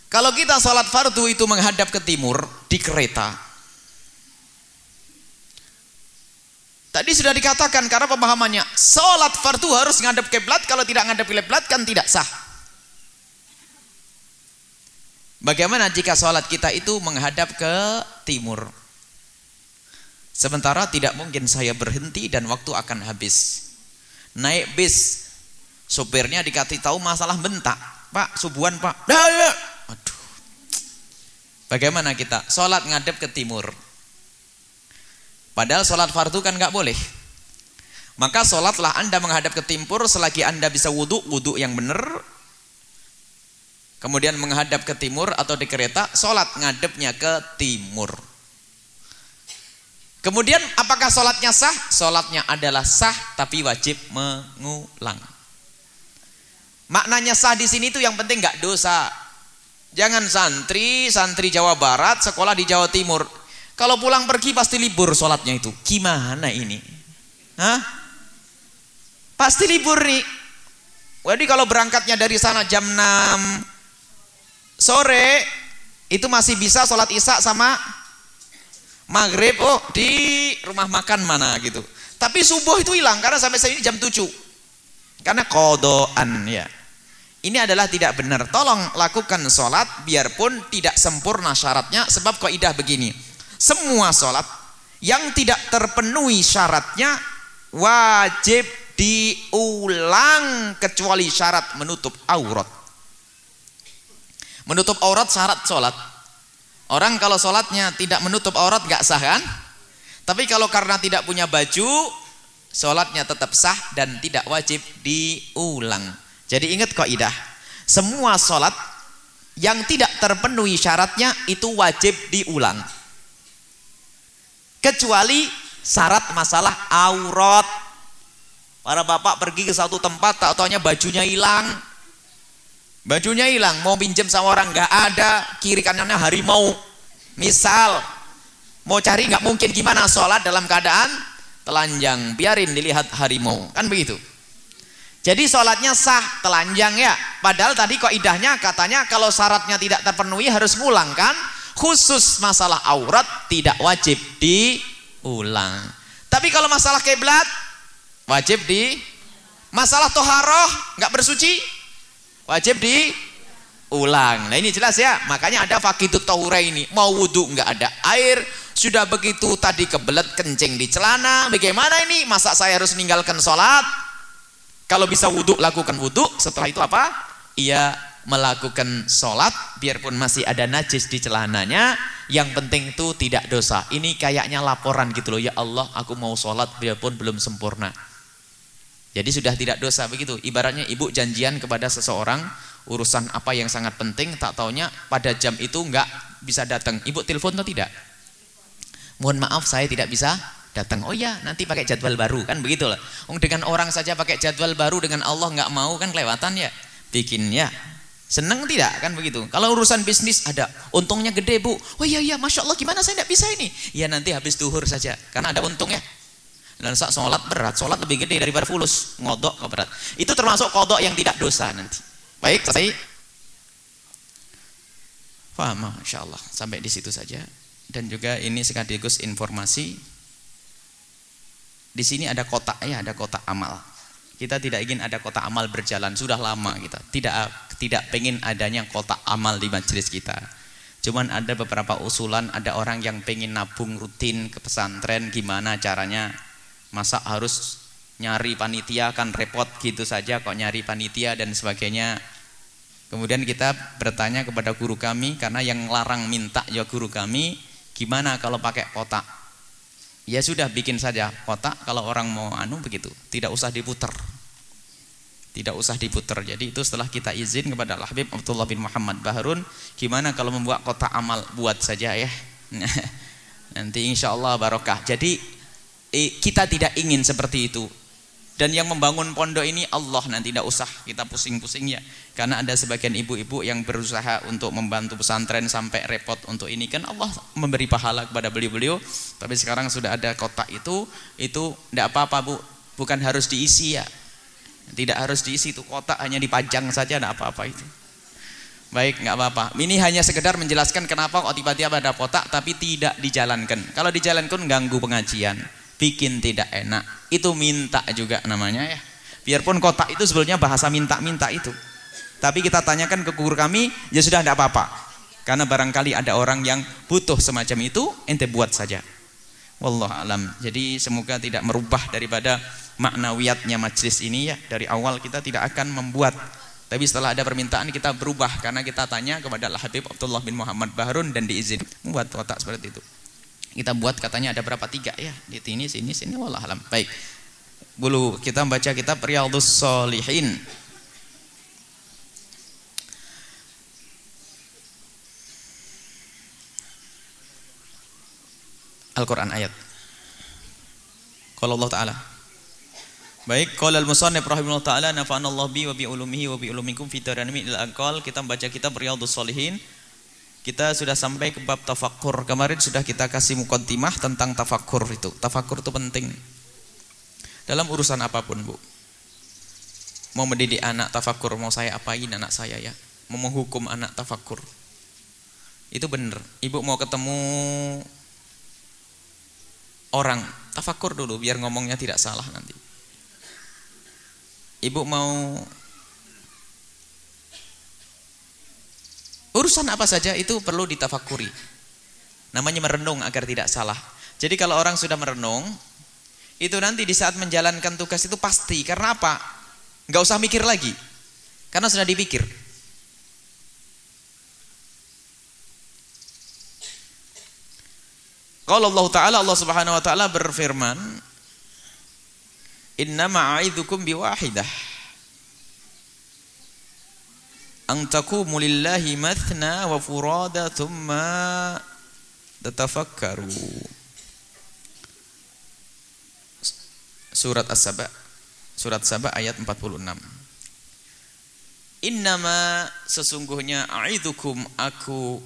Kalau kita sholat fardu itu menghadap ke timur di kereta. Tadi sudah dikatakan karena pemahamannya sholat fardu harus menghadap kiblat. Kalau tidak menghadap kiblat kan tidak sah. Bagaimana jika sholat kita itu menghadap ke timur? Sementara tidak mungkin saya berhenti dan waktu akan habis. Naik bis, sopirnya dikasih tahu masalah bentak. Pak, subuhan pak. Aduh. Bagaimana kita? Sholat ngadep ke timur. Padahal sholat fardu kan nggak boleh. Maka sholatlah anda menghadap ke timur selagi anda bisa wudhu, wudhu yang benar. Kemudian menghadap ke timur atau di kereta, sholat ngadepnya ke timur. Kemudian apakah sholatnya sah? Sholatnya adalah sah tapi wajib mengulang. Maknanya sah di sini itu yang penting nggak dosa. Jangan santri, santri Jawa Barat, sekolah di Jawa Timur. Kalau pulang pergi pasti libur sholatnya itu. Gimana ini? Hah? Pasti libur nih. Jadi kalau berangkatnya dari sana jam 6 sore, itu masih bisa sholat isya sama maghrib oh di rumah makan mana gitu. Tapi subuh itu hilang karena sampai saat ini jam 7 karena kodoan ya. Ini adalah tidak benar. Tolong lakukan sholat biarpun tidak sempurna syaratnya sebab kaidah begini. Semua sholat yang tidak terpenuhi syaratnya wajib diulang kecuali syarat menutup aurat. Menutup aurat syarat sholat Orang kalau sholatnya tidak menutup aurat gak sah kan? Tapi kalau karena tidak punya baju, sholatnya tetap sah dan tidak wajib diulang. Jadi ingat kaidah, semua sholat yang tidak terpenuhi syaratnya itu wajib diulang. Kecuali syarat masalah aurat. Para bapak pergi ke satu tempat, tak taunya bajunya hilang, Bajunya hilang, mau pinjam sama orang nggak ada, kiri kanannya harimau. Misal mau cari nggak mungkin gimana sholat dalam keadaan telanjang, biarin dilihat harimau, kan begitu. Jadi sholatnya sah telanjang ya. Padahal tadi kok idahnya katanya kalau syaratnya tidak terpenuhi harus ngulang kan? Khusus masalah aurat tidak wajib diulang. Tapi kalau masalah kiblat wajib di masalah toharoh nggak bersuci wajib diulang. Nah ini jelas ya, makanya ada fakitut taura ini. Mau wudhu nggak ada air, sudah begitu tadi kebelet kencing di celana, bagaimana ini? Masa saya harus meninggalkan sholat? Kalau bisa wudhu, lakukan wudhu. Setelah itu apa? Ia melakukan sholat, biarpun masih ada najis di celananya, yang penting itu tidak dosa. Ini kayaknya laporan gitu loh, ya Allah, aku mau sholat biarpun belum sempurna. Jadi sudah tidak dosa begitu. Ibaratnya ibu janjian kepada seseorang urusan apa yang sangat penting, tak taunya pada jam itu enggak bisa datang. Ibu telepon atau tidak? Mohon maaf saya tidak bisa datang. Oh ya, nanti pakai jadwal baru kan begitu lah. Dengan orang saja pakai jadwal baru dengan Allah enggak mau kan kelewatan ya. Bikin ya. Senang tidak kan begitu. Kalau urusan bisnis ada untungnya gede bu. Oh iya iya, masya Allah gimana saya tidak bisa ini? Ya nanti habis duhur saja karena ada untungnya. Dan saat sholat berat, sholat lebih gede daripada fulus, ngodok berat. Itu termasuk kodok yang tidak dosa nanti. Baik, selesai. Faham, Masya Allah. Sampai di situ saja. Dan juga ini sekaligus informasi. Di sini ada kotak ya, ada kotak amal. Kita tidak ingin ada kotak amal berjalan, sudah lama kita. Tidak tidak pengen adanya kotak amal di majelis kita. Cuman ada beberapa usulan, ada orang yang pengen nabung rutin ke pesantren, gimana caranya masa harus nyari panitia kan repot gitu saja kok nyari panitia dan sebagainya. Kemudian kita bertanya kepada guru kami karena yang larang minta ya guru kami gimana kalau pakai kotak? Ya sudah bikin saja kotak kalau orang mau anu begitu tidak usah diputer. Tidak usah diputer. Jadi itu setelah kita izin kepada Habib Abdullah bin Muhammad Baharun gimana kalau membuat kotak amal buat saja ya? Nanti insya Allah barokah. Jadi kita tidak ingin seperti itu. Dan yang membangun pondok ini Allah nanti tidak usah kita pusing-pusing ya. Karena ada sebagian ibu-ibu yang berusaha untuk membantu pesantren sampai repot untuk ini. Kan Allah memberi pahala kepada beliau-beliau. Tapi sekarang sudah ada kotak itu itu tidak apa-apa bu. Bukan harus diisi ya. Tidak harus diisi itu. Kotak hanya dipajang saja tidak apa-apa itu. Baik, nggak apa-apa. Ini hanya sekedar menjelaskan kenapa kok tiba-tiba ada kotak tapi tidak dijalankan. Kalau dijalankan ganggu pengajian bikin tidak enak. Itu minta juga namanya ya. Biarpun kotak itu sebetulnya bahasa minta-minta itu. Tapi kita tanyakan ke guru kami ya sudah tidak apa-apa. Karena barangkali ada orang yang butuh semacam itu ente buat saja. Wallah alam. Jadi semoga tidak merubah daripada maknawiyatnya majlis ini ya. Dari awal kita tidak akan membuat. Tapi setelah ada permintaan kita berubah. Karena kita tanya kepada Habib Abdullah bin Muhammad Bahrun dan diizin membuat kotak seperti itu kita buat katanya ada berapa? Tiga ya. Di sini sini sini. Wallah alam. Baik. Dulu kita baca kitab Riyadhus Shalihin. Al-Quran ayat. Kalau Allah Ta'ala. Baik, qala al-musannif rahimahullah taala nafa'anallahu bi wa bi ulumihi wa bi ulumikum fi taranimi ila kita baca kitab Riyadhus Shalihin kita sudah sampai ke bab tafakur. Kemarin sudah kita kasih mukontimah tentang tafakur itu. Tafakur itu penting. Dalam urusan apa pun, Bu. Mau mendidik anak tafakur, mau saya apain anak saya ya? Mau menghukum anak tafakur. Itu benar. Ibu mau ketemu orang, tafakur dulu biar ngomongnya tidak salah nanti. Ibu mau Urusan apa saja itu perlu ditafakuri. Namanya merenung agar tidak salah. Jadi kalau orang sudah merenung, itu nanti di saat menjalankan tugas itu pasti. Karena apa? Gak usah mikir lagi. Karena sudah dipikir. Kalau Allah Ta'ala, Allah Subhanahu Wa Ta'ala berfirman, Inna ma'aidukum biwahidah an taqumu lillahi mathna wa furada thumma tatafakkaru Surat As-Saba. Surat Saba ayat 46 Innama sesungguhnya a'idhukum aku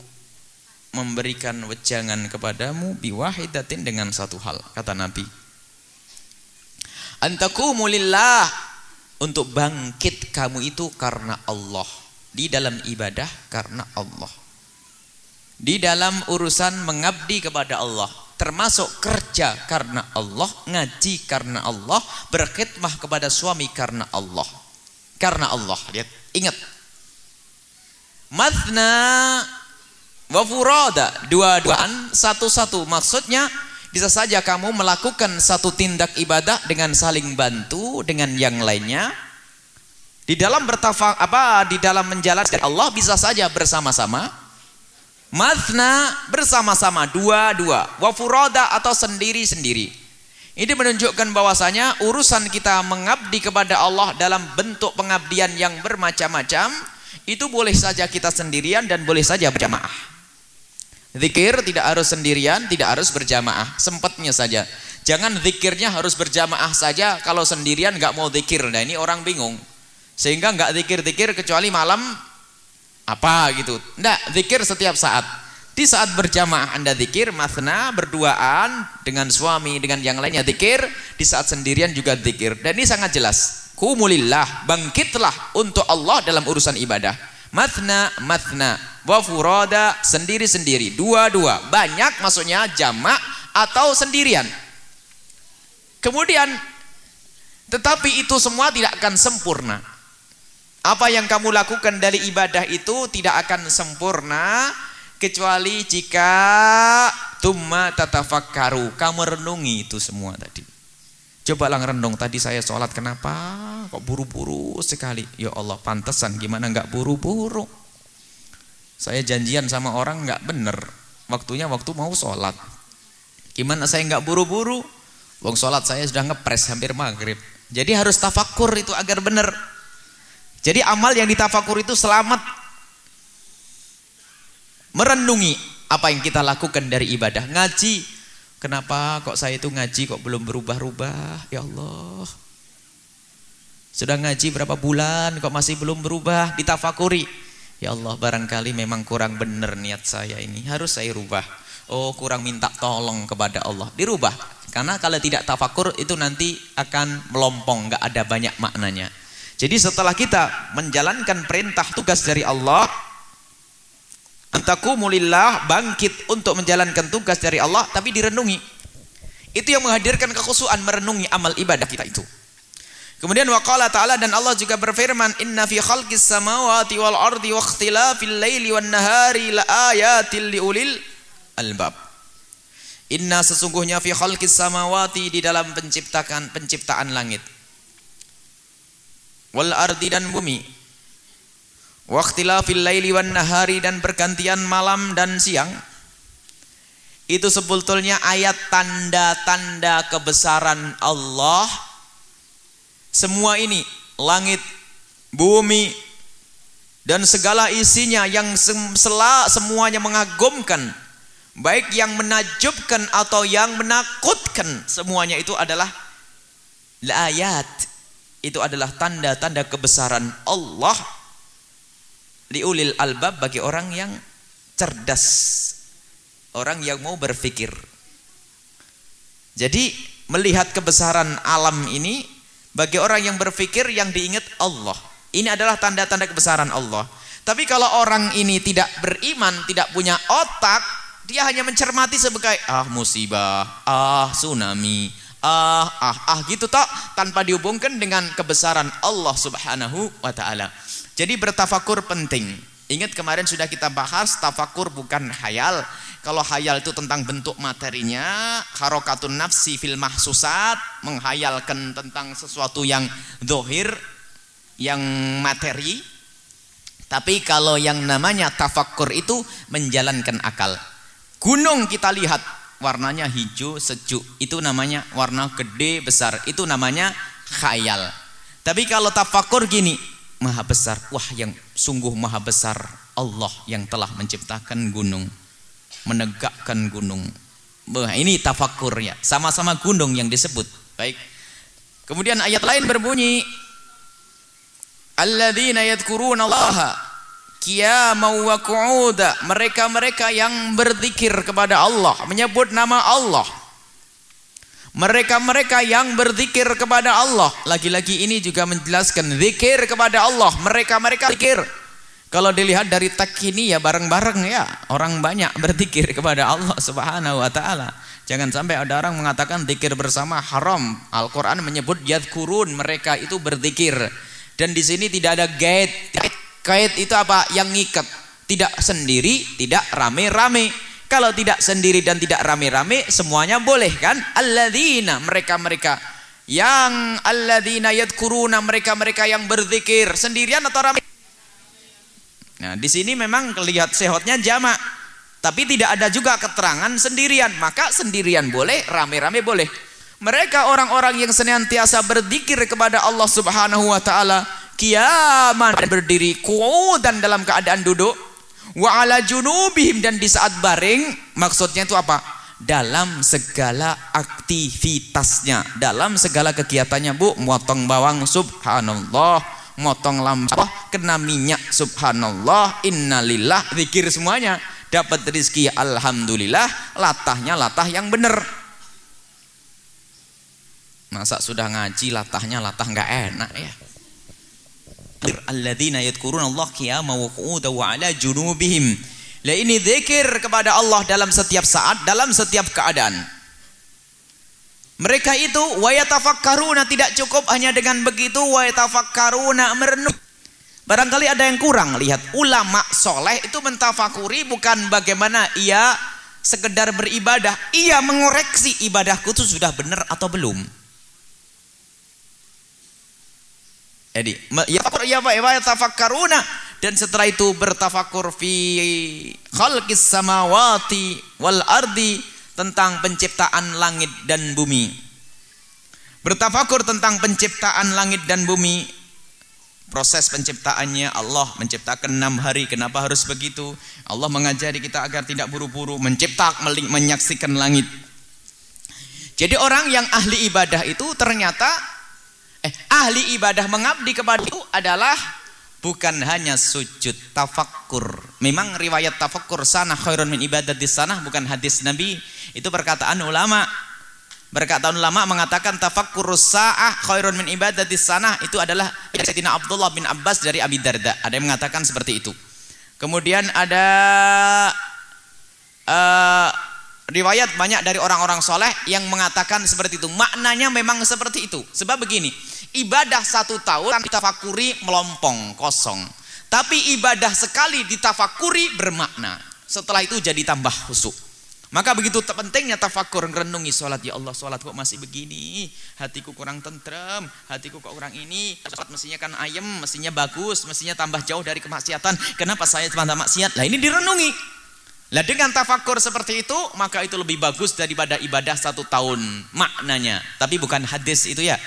memberikan wejangan kepadamu biwahidatin dengan satu hal kata Nabi. Antakumu lillah untuk bangkit kamu itu karena Allah di dalam ibadah karena Allah. Di dalam urusan mengabdi kepada Allah, termasuk kerja karena Allah, ngaji karena Allah, berkhidmah kepada suami karena Allah. Karena Allah, lihat, ingat. Mathna wa furada, dua-duaan satu-satu. Maksudnya bisa saja kamu melakukan satu tindak ibadah dengan saling bantu dengan yang lainnya di dalam bertafak apa di dalam menjalankan Allah bisa saja bersama-sama. Mathna bersama-sama dua-dua, wa atau sendiri-sendiri. Ini menunjukkan bahwasanya urusan kita mengabdi kepada Allah dalam bentuk pengabdian yang bermacam-macam itu boleh saja kita sendirian dan boleh saja berjamaah. Zikir tidak harus sendirian, tidak harus berjamaah, sempatnya saja. Jangan zikirnya harus berjamaah saja, kalau sendirian nggak mau zikir. Nah ini orang bingung. Sehingga nggak zikir-zikir kecuali malam apa gitu. Nggak, zikir setiap saat. Di saat berjamaah Anda zikir, masna, berduaan dengan suami, dengan yang lainnya zikir, di saat sendirian juga zikir. Dan ini sangat jelas. Kumulillah, bangkitlah untuk Allah dalam urusan ibadah. Matna, matna, wa furada, sendiri-sendiri, dua-dua. Banyak maksudnya jamak atau sendirian. Kemudian, tetapi itu semua tidak akan sempurna. Apa yang kamu lakukan dari ibadah itu tidak akan sempurna kecuali jika tumma tatafakkaru. Kamu renungi itu semua tadi. Cobalah renung tadi saya sholat kenapa? Kok buru-buru sekali? Ya Allah pantesan gimana nggak buru-buru? Saya janjian sama orang nggak bener. Waktunya waktu mau sholat. Gimana saya nggak buru-buru? Wong sholat saya sudah ngepres hampir maghrib. Jadi harus tafakur itu agar benar jadi amal yang ditafakur itu selamat. Merenungi apa yang kita lakukan dari ibadah. Ngaji. Kenapa kok saya itu ngaji kok belum berubah-ubah? Ya Allah. Sudah ngaji berapa bulan kok masih belum berubah? Ditafakuri. Ya Allah barangkali memang kurang benar niat saya ini. Harus saya rubah. Oh kurang minta tolong kepada Allah. Dirubah. Karena kalau tidak tafakur itu nanti akan melompong. Nggak ada banyak maknanya jadi setelah kita menjalankan perintah tugas dari Allah antakumulillah bangkit untuk menjalankan tugas dari Allah tapi direnungi. Itu yang menghadirkan kekhusuan merenungi amal ibadah kita itu. Kemudian waqala ta'ala dan Allah juga berfirman inna fi khalqis samawati wal ardi wa ikhtilafil laili wan nahari la ayatil liulil albab. Inna sesungguhnya fi khalqis samawati di dalam penciptakan penciptaan langit wal ardi dan bumi. Waktilafil laili wan nahari dan pergantian malam dan siang. Itu sebetulnya ayat tanda-tanda kebesaran Allah. Semua ini langit bumi dan segala isinya yang sela semuanya mengagumkan. Baik yang menajubkan atau yang menakutkan semuanya itu adalah ayat itu adalah tanda-tanda kebesaran Allah liulil albab bagi orang yang cerdas orang yang mau berpikir. Jadi melihat kebesaran alam ini bagi orang yang berpikir yang diingat Allah ini adalah tanda-tanda kebesaran Allah. Tapi kalau orang ini tidak beriman tidak punya otak dia hanya mencermati sebagai ah musibah ah tsunami ah ah ah gitu tak tanpa dihubungkan dengan kebesaran Allah Subhanahu wa taala jadi bertafakur penting. Ingat kemarin sudah kita bahas tafakur bukan hayal. Kalau hayal itu tentang bentuk materinya, harokatun nafsi fil mahsusat, menghayalkan tentang sesuatu yang dohir, yang materi. Tapi kalau yang namanya tafakur itu menjalankan akal. Gunung kita lihat warnanya hijau sejuk, itu namanya warna gede besar, itu namanya khayal. Tapi kalau tafakur gini, maha besar. Wah yang sungguh maha besar. Allah yang telah menciptakan gunung menegakkan gunung. Wah, ini tafakur ya. Sama-sama gunung yang disebut. Baik. Kemudian ayat lain berbunyi alladzina yadhkuruna Allah qiyamau wa qu'uda. Mereka-mereka yang berzikir kepada Allah menyebut nama Allah. Mereka-mereka yang berzikir kepada Allah. Lagi-lagi ini juga menjelaskan zikir kepada Allah. Mereka-mereka zikir. Kalau dilihat dari tak ini ya bareng-bareng ya orang banyak berzikir kepada Allah subhanahu wa ta'ala. Jangan sampai ada orang mengatakan zikir bersama haram. Al-Quran menyebut yadkurun mereka itu berzikir. Dan di sini tidak ada gate kait itu apa yang ngikat tidak sendiri tidak rame-rame kalau tidak sendiri dan tidak rame-rame semuanya boleh kan? Alladzina mereka-mereka yang alladzina yadkuruna mereka-mereka yang berzikir sendirian atau rame? Nah, di sini memang lihat sehatnya jamak. Tapi tidak ada juga keterangan sendirian. Maka sendirian boleh, rame-rame boleh. Mereka orang-orang yang senantiasa berzikir kepada Allah Subhanahu wa taala, kiaman berdiri, dan dalam keadaan duduk, wa ala junubihim dan di saat baring, maksudnya itu apa? Dalam segala aktivitasnya, dalam segala kegiatannya, Bu, motong bawang subhanallah, motong lampah, kena minyak subhanallah, innalillah, zikir semuanya, dapat rezeki alhamdulillah, latahnya latah yang benar. Masa sudah ngaji latahnya latah nggak enak ya. Alladzina yadhkuruna Allah qiyaman wa qu'udan wa 'ala junubihim. Lah ini zikir kepada Allah dalam setiap saat, dalam setiap keadaan. Mereka itu wa yatafakkaruna tidak cukup hanya dengan begitu wa yatafakkaruna merenung. Barangkali ada yang kurang lihat ulama soleh itu mentafakuri bukan bagaimana ia sekedar beribadah, ia mengoreksi ibadahku itu sudah benar atau belum. Jadi ya ya ya tafakkaruna dan setelah itu bertafakur fi khalqis samawati wal ardi tentang penciptaan langit dan bumi. Bertafakur tentang penciptaan langit dan bumi. Proses penciptaannya Allah menciptakan enam hari. Kenapa harus begitu? Allah mengajari kita agar tidak buru-buru mencipta, menyaksikan langit. Jadi orang yang ahli ibadah itu ternyata eh ahli ibadah mengabdi kepada itu adalah bukan hanya sujud tafakkur. Memang riwayat tafakkur sana khairun min di sana bukan hadis Nabi. Itu perkataan ulama. Perkataan ulama mengatakan tafakkur sa'ah khairun min di sana itu adalah Sayyidina Abdullah bin Abbas dari Abi Darda. Ada yang mengatakan seperti itu. Kemudian ada uh, riwayat banyak dari orang-orang soleh yang mengatakan seperti itu. Maknanya memang seperti itu. Sebab begini, Ibadah satu tahun ditafakuri melompong, kosong. Tapi ibadah sekali ditafakuri bermakna. Setelah itu jadi tambah khusyuk. Maka begitu pentingnya tafakur merenungi sholat ya Allah sholat kok masih begini hatiku kurang tentrem hatiku kok kurang ini sholat mestinya kan ayem mestinya bagus mestinya tambah jauh dari kemaksiatan kenapa saya tambah maksiat lah ini direnungi lah dengan tafakur seperti itu maka itu lebih bagus daripada ibadah satu tahun maknanya. Tapi bukan hadis itu ya.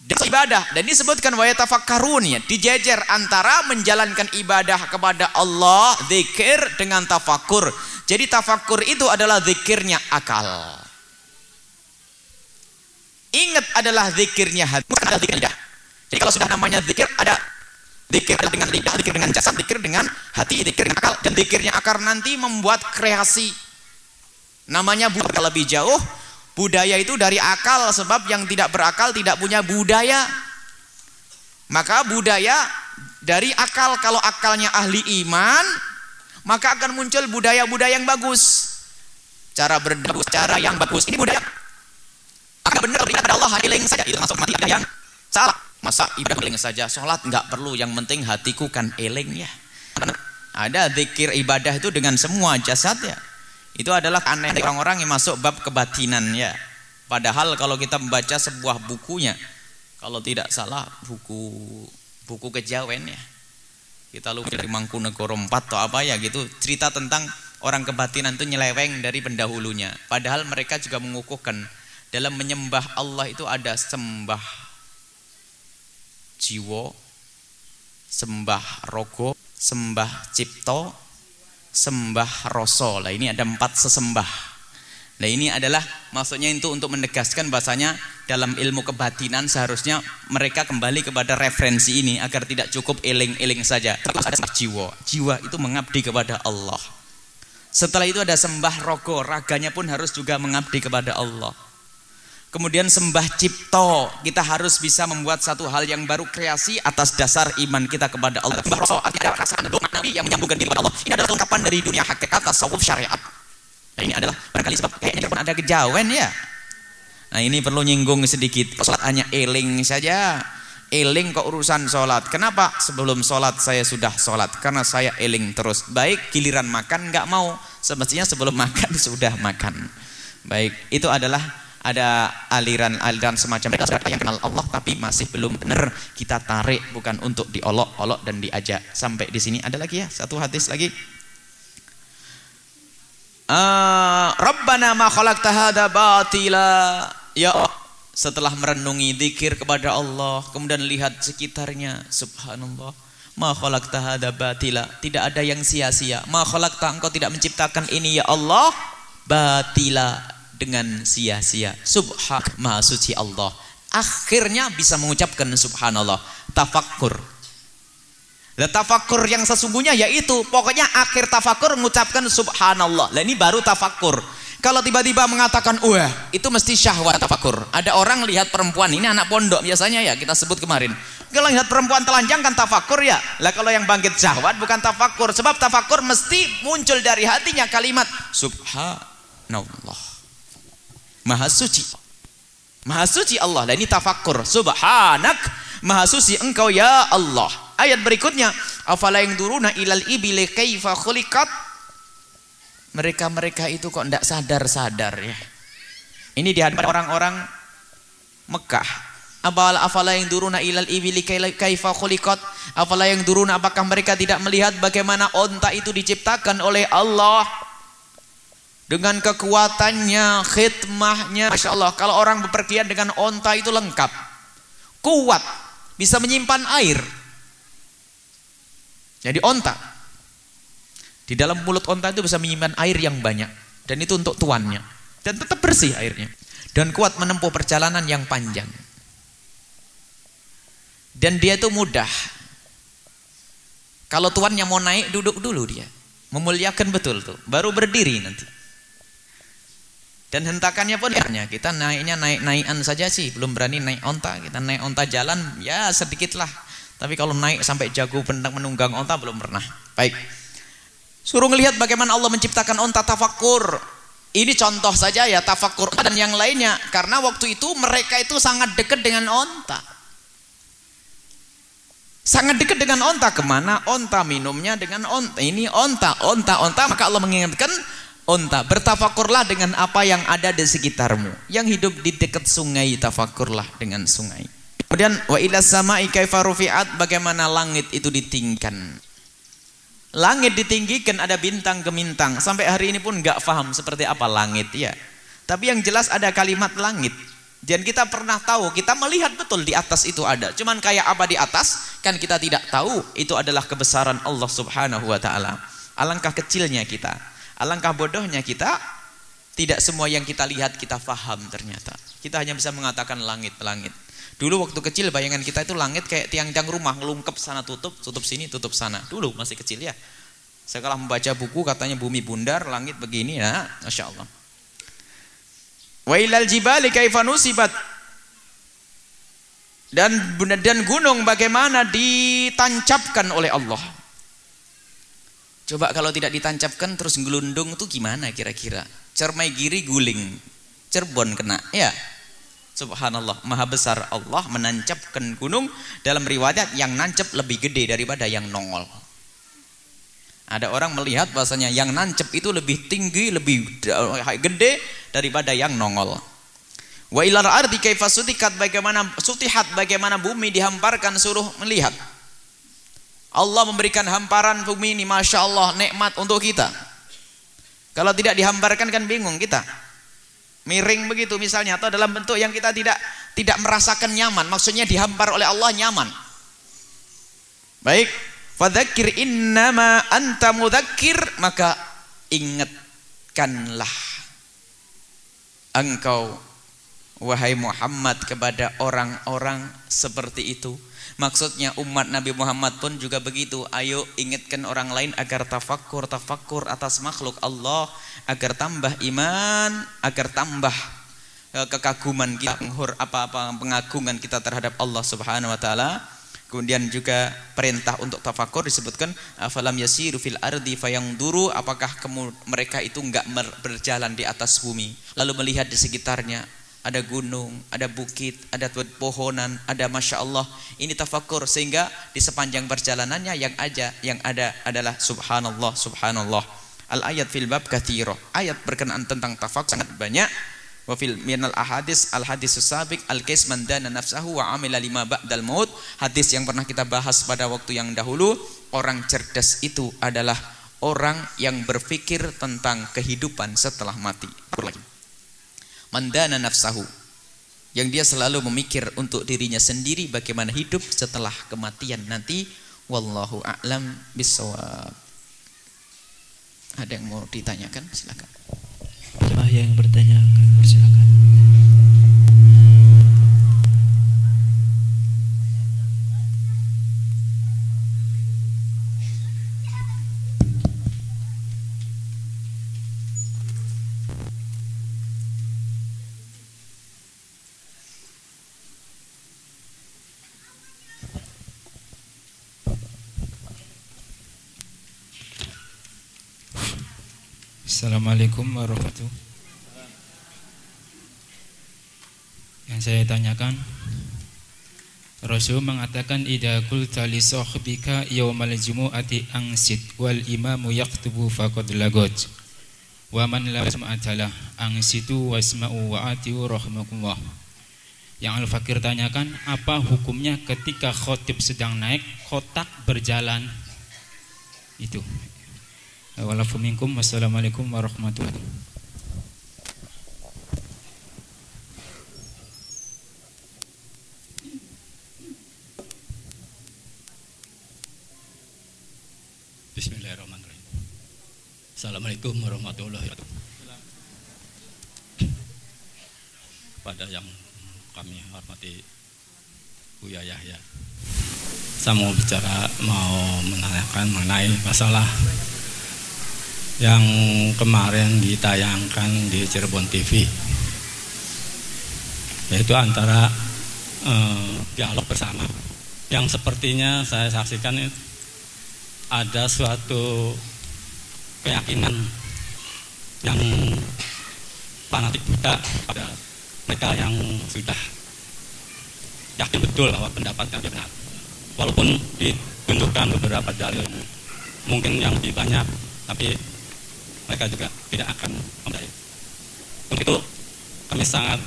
Dan ibadah dan disebutkan wa yatafakkarun ya dijejer antara menjalankan ibadah kepada Allah zikir dengan tafakur jadi tafakur itu adalah zikirnya akal. Ingat adalah zikirnya hati bukan adalah zikir lidah jadi kalau sudah namanya zikir ada zikir dengan lidah zikir dengan jasad zikir dengan hati zikir dengan akal dan zikirnya akar nanti membuat kreasi namanya bukan lebih jauh Budaya itu dari akal sebab yang tidak berakal tidak punya budaya. Maka budaya dari akal kalau akalnya ahli iman maka akan muncul budaya-budaya yang bagus. Cara berdagus, cara yang bagus. Ini budaya. Akan benar beribadah pada Allah hanya saja itu masuk mati ada yang salah. Masa ibadah eling saja, sholat nggak perlu. Yang penting hatiku kan eling ya. Ada zikir ibadah itu dengan semua jasad ya. Itu adalah aneh orang-orang yang masuk bab kebatinan ya. Padahal kalau kita membaca sebuah bukunya, kalau tidak salah buku buku kejawen ya. Kita lupa dari Mangkunegoro 4 atau apa ya gitu, cerita tentang orang kebatinan itu nyeleweng dari pendahulunya. Padahal mereka juga mengukuhkan dalam menyembah Allah itu ada sembah jiwa, sembah rogo, sembah cipto, sembah rasa. Lah ini ada empat sesembah. Nah ini adalah maksudnya itu untuk menegaskan bahasanya dalam ilmu kebatinan seharusnya mereka kembali kepada referensi ini agar tidak cukup eling-eling saja. Terus ada jiwa. Jiwa itu mengabdi kepada Allah. Setelah itu ada sembah rogo, raganya pun harus juga mengabdi kepada Allah. Kemudian sembah cipto, kita harus bisa membuat satu hal yang baru kreasi atas dasar iman kita kepada Allah. Ada perasaan doa nabi yang menyambungkan diri kepada Allah. Ini adalah kelengkapan dari dunia hakikat tasawuf syariat. Nah, ini adalah barangkali sebab kayaknya pun ada kejawen ya. Nah ini perlu nyinggung sedikit. Sholat hanya eling saja. Eling kok urusan sholat. Kenapa? Sebelum sholat saya sudah sholat. Karena saya eling terus. Baik giliran makan nggak mau. Semestinya sebelum makan sudah makan. Baik itu adalah ada aliran-aliran semacam mereka yang kenal Allah tapi masih belum benar kita tarik bukan untuk diolok-olok dan diajak sampai di sini ada lagi ya satu hadis lagi Uh, Rabbana ma khalaqta hadza batila. Ya setelah merenungi zikir kepada Allah, kemudian lihat sekitarnya, subhanallah. Ma khalaqta hadza batila. Tidak ada yang sia-sia. Ma khalaqta engkau tidak menciptakan ini ya Allah batila dengan sia-sia. Subhan Maha suci Allah. Akhirnya bisa mengucapkan subhanallah. Tafakkur dan tafakur yang sesungguhnya yaitu pokoknya akhir tafakur mengucapkan subhanallah. Lah ini baru tafakur. Kalau tiba-tiba mengatakan wah itu mesti syahwat tafakur. Ada orang lihat perempuan ini anak pondok biasanya ya kita sebut kemarin. Kalau lihat perempuan telanjang kan tafakur ya. Lah kalau yang bangkit syahwat bukan tafakur. Sebab tafakur mesti muncul dari hatinya kalimat subhanallah. Maha suci. Maha suci Allah. Lah ini tafakur. Subhanak. Maha suci engkau ya Allah. Ayat berikutnya, afala yang duruna ilal ibili kaifa khuliqat? Mereka-mereka itu kok tidak sadar-sadar ya. Ini di orang-orang Mekah. Abal afala yang duruna ilal ibili kaifa khuliqat? Afala yang duruna apakah mereka tidak melihat bagaimana onta itu diciptakan oleh Allah? Dengan kekuatannya, khidmahnya. Masya Allah, kalau orang bepergian dengan onta itu lengkap. Kuat, bisa menyimpan air jadi onta. Di dalam mulut onta itu bisa menyimpan air yang banyak. Dan itu untuk tuannya. Dan tetap bersih airnya. Dan kuat menempuh perjalanan yang panjang. Dan dia itu mudah. Kalau tuannya mau naik, duduk dulu dia. Memuliakan betul tuh. Baru berdiri nanti. Dan hentakannya pun kita naiknya naik-naikan saja sih, belum berani naik onta. Kita naik onta jalan ya sedikit lah tapi kalau naik sampai jago pendang menunggang onta belum pernah. Baik. Suruh ngelihat bagaimana Allah menciptakan onta tafakur. Ini contoh saja ya tafakur dan yang lainnya. Karena waktu itu mereka itu sangat dekat dengan onta. Sangat dekat dengan onta. Ke mana? Onta minumnya dengan onta. Ini onta, onta, onta. Maka Allah mengingatkan onta. Bertafakurlah dengan apa yang ada di sekitarmu. Yang hidup di dekat sungai, tafakurlah dengan sungai. Kemudian wa ila sama'i kaifa rufi'at bagaimana langit itu ditinggikan. Langit ditinggikan ada bintang ke bintang. Sampai hari ini pun enggak paham seperti apa langit ya. Tapi yang jelas ada kalimat langit. Dan kita pernah tahu, kita melihat betul di atas itu ada. Cuman kayak apa di atas kan kita tidak tahu. Itu adalah kebesaran Allah Subhanahu wa taala. Alangkah kecilnya kita. Alangkah bodohnya kita tidak semua yang kita lihat kita faham ternyata. Kita hanya bisa mengatakan langit-langit. Dulu waktu kecil bayangan kita itu langit kayak tiang-tiang rumah ngelungkep sana tutup, tutup sini, tutup sana. Dulu masih kecil ya. Setelah membaca buku katanya bumi bundar, langit begini ya, Masya Allah. Wailal jibali kaifa nusibat dan dan gunung bagaimana ditancapkan oleh Allah. Coba kalau tidak ditancapkan terus gelundung itu gimana kira-kira? Cermai giri guling, Cerbon kena, ya. Subhanallah, maha besar Allah menancapkan gunung dalam riwayat yang nancap lebih gede daripada yang nongol. Ada orang melihat bahasanya yang nancap itu lebih tinggi, lebih gede daripada yang nongol. Wa ilar ardi kaifa sutikat bagaimana sutihat bagaimana bumi dihamparkan suruh melihat. Allah memberikan hamparan bumi ini Masya Allah nikmat untuk kita. Kalau tidak dihamparkan kan bingung kita. Miring begitu misalnya atau dalam bentuk yang kita tidak tidak merasakan nyaman. Maksudnya dihampar oleh Allah nyaman. Baik. Fadzakir innama anta mudzakir maka ingatkanlah engkau wahai Muhammad kepada orang-orang seperti itu Maksudnya umat Nabi Muhammad pun juga begitu. Ayo ingatkan orang lain agar tafakkur, tafakkur atas makhluk Allah. Agar tambah iman, agar tambah eh, kekaguman kita, penghur apa-apa pengagungan kita terhadap Allah Subhanahu wa taala. Kemudian juga perintah untuk tafakur disebutkan afalam yasiru fil ardi duru apakah mereka itu enggak berjalan di atas bumi lalu melihat di sekitarnya ada gunung, ada bukit, ada pohonan, ada masya Allah. Ini tafakur sehingga di sepanjang perjalanannya yang aja yang ada adalah subhanallah, subhanallah. Al ayat fil bab kathiro. Ayat berkenaan tentang tafakur sangat banyak. Wa fil minal ahadis al hadis sabiq al kais man dana nafsahu wa amila lima ba'dal maut. Hadis yang pernah kita bahas pada waktu yang dahulu, orang cerdas itu adalah orang yang berpikir tentang kehidupan setelah mati. Mandana nafsahu yang dia selalu memikir untuk dirinya sendiri bagaimana hidup setelah kematian nanti wallahu a'lam bisawab. Ada yang mau ditanyakan? Silakan. Jemaah yang bertanya, silakan. Assalamualaikum warahmatullahi Yang saya tanyakan Rasul mengatakan idza qulta li sahbika yaumal jumu'ati angsit wal imamu yaktubu faqad lagot. Wa man la sam'atalah angsitu wasma'u wa atiu rahimakumullah Yang Al-Fakir tanyakan apa hukumnya ketika khotib sedang naik kotak berjalan? Itu Walafu wassalamualaikum warahmatullahi Bismillahirrahmanirrahim. Assalamualaikum warahmatullahi wabarakatuh. Pada yang kami hormati Buya Yahya. Saya mau bicara, mau menanyakan mengenai masalah yang kemarin ditayangkan di Cirebon TV yaitu antara eh, dialog bersama. Yang sepertinya saya saksikan ada suatu keyakinan yang fanatik Buddha pada mereka yang sudah yakin betul bahwa pendapatnya benar. Walaupun ditunjukkan beberapa dalil mungkin yang lebih banyak tapi mereka juga tidak akan kembali. Untuk itu kami sangat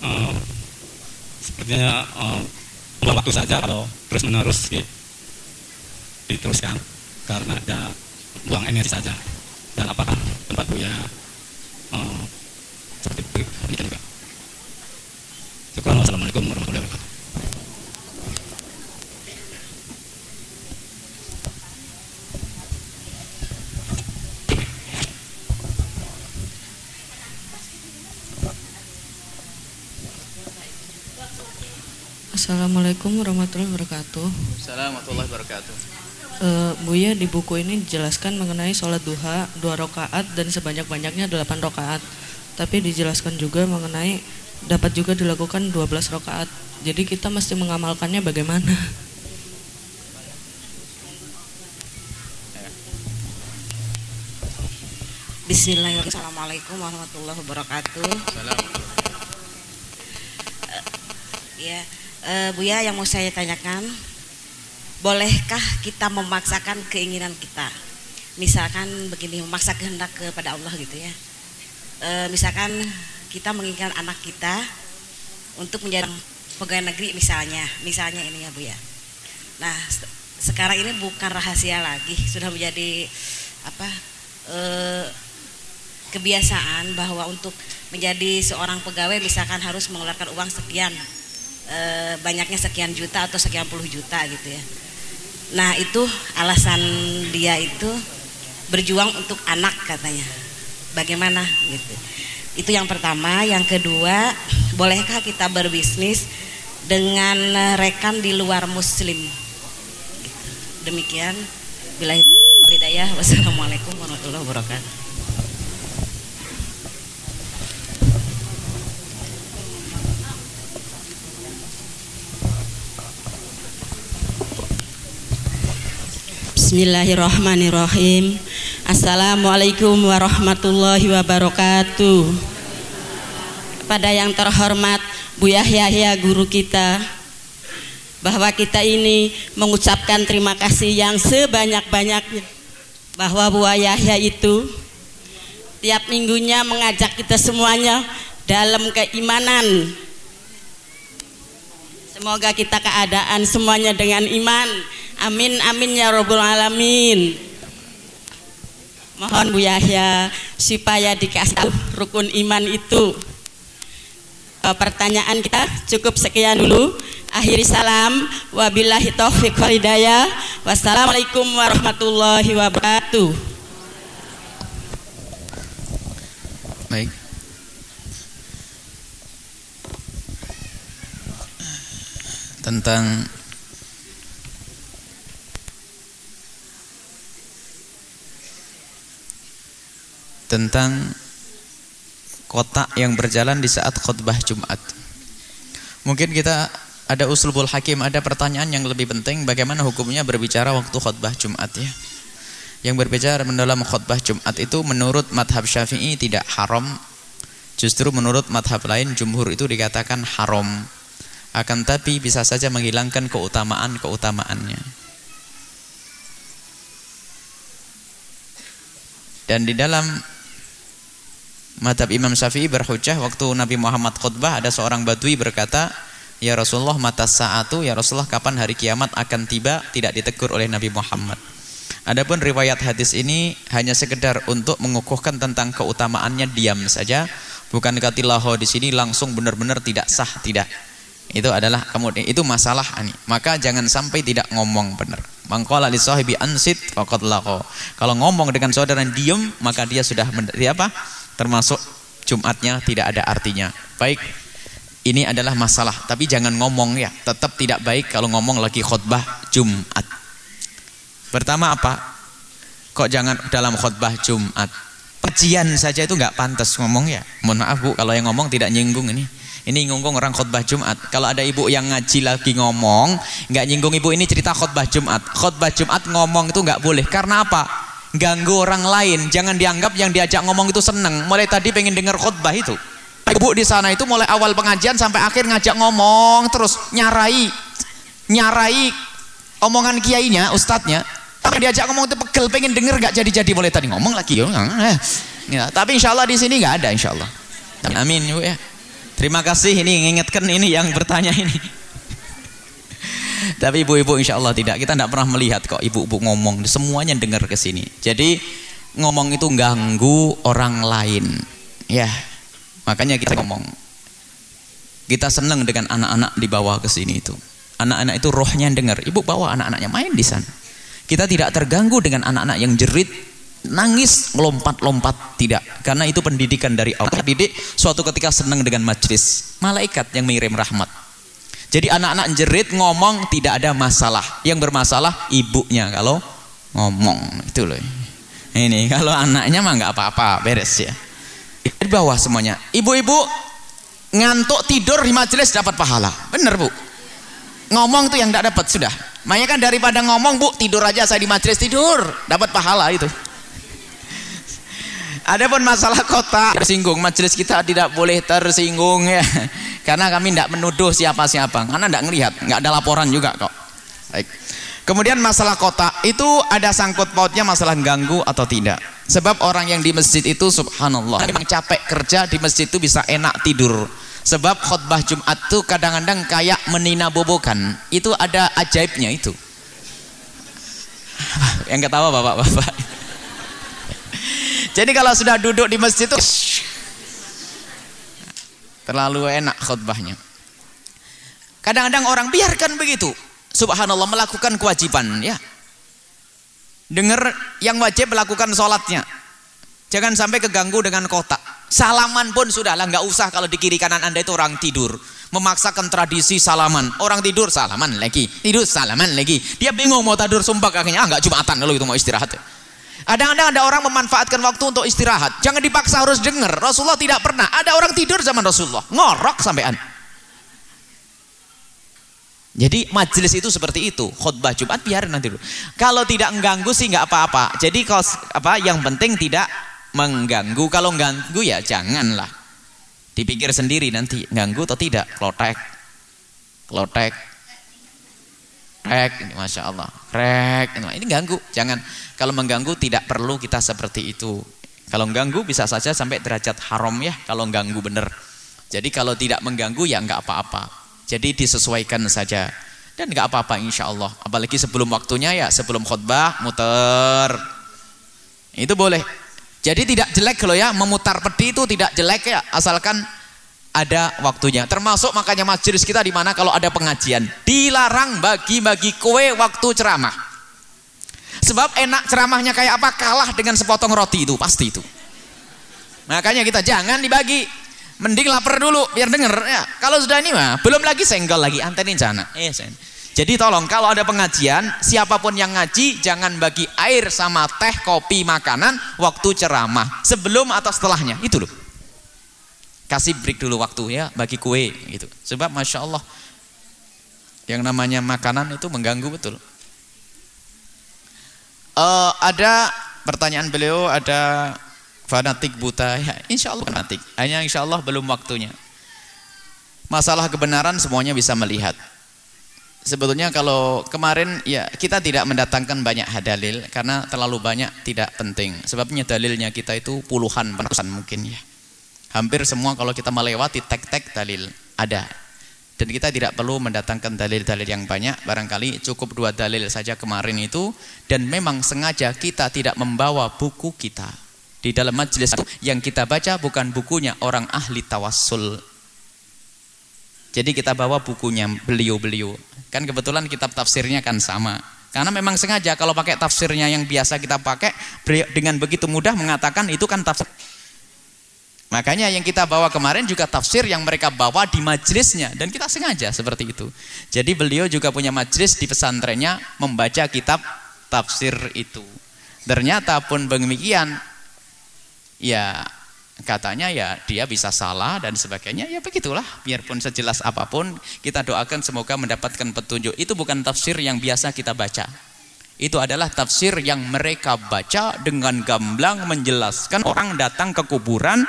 uh, sepertinya uh, waktu saja kalau terus menerus di, diteruskan karena ada buang energi saja. Dan apakah tempat Buya uh, seperti itu juga. Syukur Assalamualaikum warahmatullahi wabarakatuh. Assalamualaikum warahmatullahi wabarakatuh. Assalamualaikum warahmatullahi wabarakatuh. E, Buya di buku ini dijelaskan mengenai sholat duha dua rakaat dan sebanyak-banyaknya delapan rakaat. Tapi dijelaskan juga mengenai dapat juga dilakukan 12 rakaat. Jadi kita mesti mengamalkannya bagaimana? Bismillahirrahmanirrahim. Assalamualaikum warahmatullahi wabarakatuh. Eh, ya, eh, Buya yang mau saya tanyakan, bolehkah kita memaksakan keinginan kita? Misalkan begini, memaksa kehendak kepada Allah gitu ya. Eh, misalkan kita menginginkan anak kita untuk menjadi pegawai negeri misalnya, misalnya ini ya Bu ya. Nah, se- sekarang ini bukan rahasia lagi, sudah menjadi apa? eh, kebiasaan bahwa untuk menjadi seorang pegawai misalkan harus mengeluarkan uang sekian eh, banyaknya sekian juta atau sekian puluh juta gitu ya. Nah itu alasan dia itu berjuang untuk anak katanya. Bagaimana gitu. Itu yang pertama. Yang kedua, bolehkah kita berbisnis dengan rekan di luar Muslim? Gitu. Demikian. Bila hidayah. Wassalamualaikum warahmatullahi wabarakatuh. Bismillahirrahmanirrahim. Assalamualaikum warahmatullahi wabarakatuh. Pada yang terhormat Bu Yahya guru kita Bahwa kita ini mengucapkan terima kasih yang sebanyak-banyaknya Bahwa Bu Yahya itu Tiap minggunya mengajak kita semuanya dalam keimanan. Semoga kita keadaan semuanya dengan iman Amin amin ya robbal alamin Mohon Bu Yahya supaya dikasih tahu rukun iman itu. E, pertanyaan kita cukup sekian dulu. Akhiri salam. Wabillahi taufiq wal hidayah. Wassalamualaikum warahmatullahi wabarakatuh. Baik. Tentang tentang kotak yang berjalan di saat khutbah Jumat. Mungkin kita ada uslubul hakim, ada pertanyaan yang lebih penting bagaimana hukumnya berbicara waktu khutbah Jumat ya. Yang berbicara dalam khutbah Jumat itu menurut madhab syafi'i tidak haram. Justru menurut madhab lain jumhur itu dikatakan haram. Akan tapi bisa saja menghilangkan keutamaan-keutamaannya. Dan di dalam Madhab Imam Syafi'i berhujjah waktu Nabi Muhammad khutbah ada seorang badui berkata, "Ya Rasulullah, mata saatu, ya Rasulullah kapan hari kiamat akan tiba?" tidak ditegur oleh Nabi Muhammad. Adapun riwayat hadis ini hanya sekedar untuk mengukuhkan tentang keutamaannya diam saja, bukan katilaho di sini langsung benar-benar tidak sah tidak. Itu adalah kemudian itu masalah ini. Maka jangan sampai tidak ngomong benar. Mangkola li sahibi ansit faqad Kalau ngomong dengan saudara diam, maka dia sudah dia apa? Termasuk Jumatnya tidak ada artinya. Baik, ini adalah masalah, tapi jangan ngomong ya. Tetap tidak baik kalau ngomong lagi khutbah Jumat. Pertama apa? Kok jangan dalam khutbah Jumat? Pejian saja itu nggak pantas ngomong ya. Mohon maaf Bu, kalau yang ngomong tidak nyinggung ini. Ini nyinggung orang khutbah Jumat. Kalau ada ibu yang ngaji lagi ngomong, nggak nyinggung ibu ini cerita khutbah Jumat. Khutbah Jumat ngomong itu nggak boleh. Karena apa? Ganggu orang lain. Jangan dianggap yang diajak ngomong itu seneng. Mulai tadi pengen dengar khutbah itu. Ibu di sana itu mulai awal pengajian sampai akhir ngajak ngomong terus nyarai nyarai omongan kiainya, ustadznya. Tapi diajak ngomong itu pegel, pengen denger gak jadi-jadi mulai tadi ngomong lagi. Ya, tapi insya Allah di sini nggak ada insya Allah. Amin ya. Terima kasih ini ngingetkan ini yang bertanya ini. Tapi ibu-ibu insya Allah tidak. Kita tidak pernah melihat kok ibu-ibu ngomong. Semuanya dengar ke sini. Jadi ngomong itu ganggu orang lain. Ya, makanya kita ngomong. Kita senang dengan anak-anak dibawa ke sini itu. Anak-anak itu rohnya dengar. Ibu bawa anak-anaknya main di sana. Kita tidak terganggu dengan anak-anak yang jerit, nangis, lompat-lompat tidak. Karena itu pendidikan dari Allah. Didik suatu ketika senang dengan majlis. Malaikat yang mengirim rahmat. Jadi anak-anak jerit ngomong tidak ada masalah. Yang bermasalah ibunya kalau ngomong itu loh. Ini kalau anaknya mah nggak apa-apa, beres ya. Di bawah semuanya. Ibu-ibu ngantuk tidur di majelis dapat pahala. Bener bu. Ngomong tuh yang tidak dapat sudah. Makanya kan daripada ngomong bu tidur aja saya di majelis tidur dapat pahala itu. Adapun masalah kota tersinggung, majelis kita tidak boleh tersinggung ya. Karena kami tidak menuduh siapa-siapa, karena tidak ngelihat, nggak ada laporan juga kok. Baik. Kemudian masalah kota itu ada sangkut pautnya masalah ganggu atau tidak. Sebab orang yang di masjid itu subhanallah memang capek kerja di masjid itu bisa enak tidur. Sebab khutbah Jumat itu kadang-kadang kayak menina bobokan. Itu ada ajaibnya itu. Yang ketawa bapak-bapak. Jadi kalau sudah duduk di masjid itu terlalu enak khutbahnya. Kadang-kadang orang biarkan begitu. Subhanallah melakukan kewajiban ya. Dengar yang wajib melakukan sholatnya. Jangan sampai keganggu dengan kotak. Salaman pun sudahlah nggak usah kalau di kiri kanan anda itu orang tidur. Memaksakan tradisi salaman. Orang tidur salaman lagi. Tidur salaman lagi. Dia bingung mau tidur sumpah kakinya. Ah nggak jumatan lalu itu mau istirahat. Kadang-kadang ada orang memanfaatkan waktu untuk istirahat. Jangan dipaksa harus dengar. Rasulullah tidak pernah. Ada orang tidur zaman Rasulullah. Ngorok sampean. Jadi majelis itu seperti itu. Khutbah Jumat biar nanti dulu. Kalau tidak mengganggu sih nggak apa-apa. Jadi kalau apa yang penting tidak mengganggu. Kalau mengganggu ya janganlah. Dipikir sendiri nanti ganggu atau tidak. Klotek. Klotek. Rek, masya Allah. Rek, ini ganggu. Jangan. Kalau mengganggu tidak perlu kita seperti itu. Kalau mengganggu bisa saja sampai derajat haram ya kalau mengganggu benar. Jadi kalau tidak mengganggu ya nggak apa-apa. Jadi disesuaikan saja dan nggak apa-apa insya Allah. Apalagi sebelum waktunya ya sebelum khutbah muter. Itu boleh. Jadi tidak jelek loh ya, memutar peti itu tidak jelek ya, asalkan ada waktunya. Termasuk makanya majelis kita di mana kalau ada pengajian, dilarang bagi-bagi kue waktu ceramah. Sebab enak ceramahnya kayak apa kalah dengan sepotong roti itu, pasti itu. Makanya kita jangan dibagi. Mending lapar dulu biar denger ya. Kalau sudah ini mah belum lagi senggol lagi antenin sana. Eh, sen. Jadi tolong kalau ada pengajian, siapa pun yang ngaji jangan bagi air sama teh, kopi, makanan waktu ceramah, sebelum atau setelahnya. Itu loh. Kasih break dulu waktu ya bagi kue gitu. Sebab Masya Allah yang namanya makanan itu mengganggu betul. Uh, ada pertanyaan beliau, ada fanatik buta. Ya, insya Allah fanatik. Hanya insya Allah belum waktunya. Masalah kebenaran semuanya bisa melihat sebetulnya kalau kemarin ya kita tidak mendatangkan banyak hadalil karena terlalu banyak tidak penting. Sebabnya dalilnya kita itu puluhan, ratusan mungkin ya. Hampir semua kalau kita melewati tek-tek dalil ada. Dan kita tidak perlu mendatangkan dalil-dalil yang banyak, barangkali cukup dua dalil saja kemarin itu dan memang sengaja kita tidak membawa buku kita. Di dalam majelis yang kita baca bukan bukunya orang ahli tawassul jadi kita bawa bukunya beliau-beliau. Kan kebetulan kitab tafsirnya kan sama. Karena memang sengaja kalau pakai tafsirnya yang biasa kita pakai dengan begitu mudah mengatakan itu kan tafsir. Makanya yang kita bawa kemarin juga tafsir yang mereka bawa di majelisnya dan kita sengaja seperti itu. Jadi beliau juga punya majelis di pesantrennya membaca kitab tafsir itu. Ternyata pun demikian ya katanya ya dia bisa salah dan sebagainya ya begitulah biarpun sejelas apa pun kita doakan semoga mendapatkan petunjuk itu bukan tafsir yang biasa kita baca itu adalah tafsir yang mereka baca dengan gamblang menjelaskan orang datang ke kuburan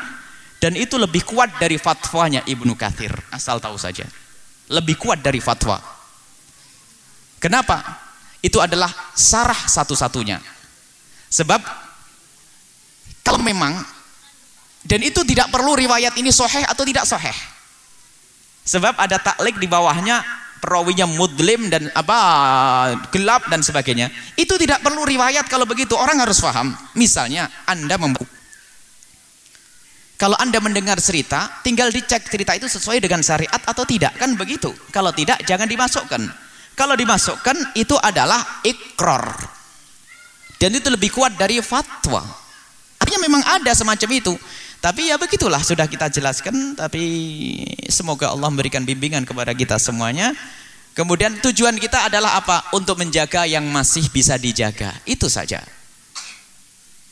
dan itu lebih kuat dari fatwanya Ibnu Kathir asal tahu saja lebih kuat dari fatwa kenapa? itu adalah sarah satu-satunya sebab kalau memang dan itu tidak perlu riwayat ini soheh atau tidak soheh. Sebab ada taklik di bawahnya perawinya mudlim dan apa gelap dan sebagainya. Itu tidak perlu riwayat kalau begitu orang harus paham. Misalnya Anda membuku. Kalau Anda mendengar cerita, tinggal dicek cerita itu sesuai dengan syariat atau tidak. Kan begitu. Kalau tidak, jangan dimasukkan. Kalau dimasukkan, itu adalah ikror. Dan itu lebih kuat dari fatwa. Artinya memang ada semacam itu. Tapi ya begitulah sudah kita jelaskan tapi semoga Allah memberikan bimbingan kepada kita semuanya. Kemudian tujuan kita adalah apa? Untuk menjaga yang masih bisa dijaga. Itu saja.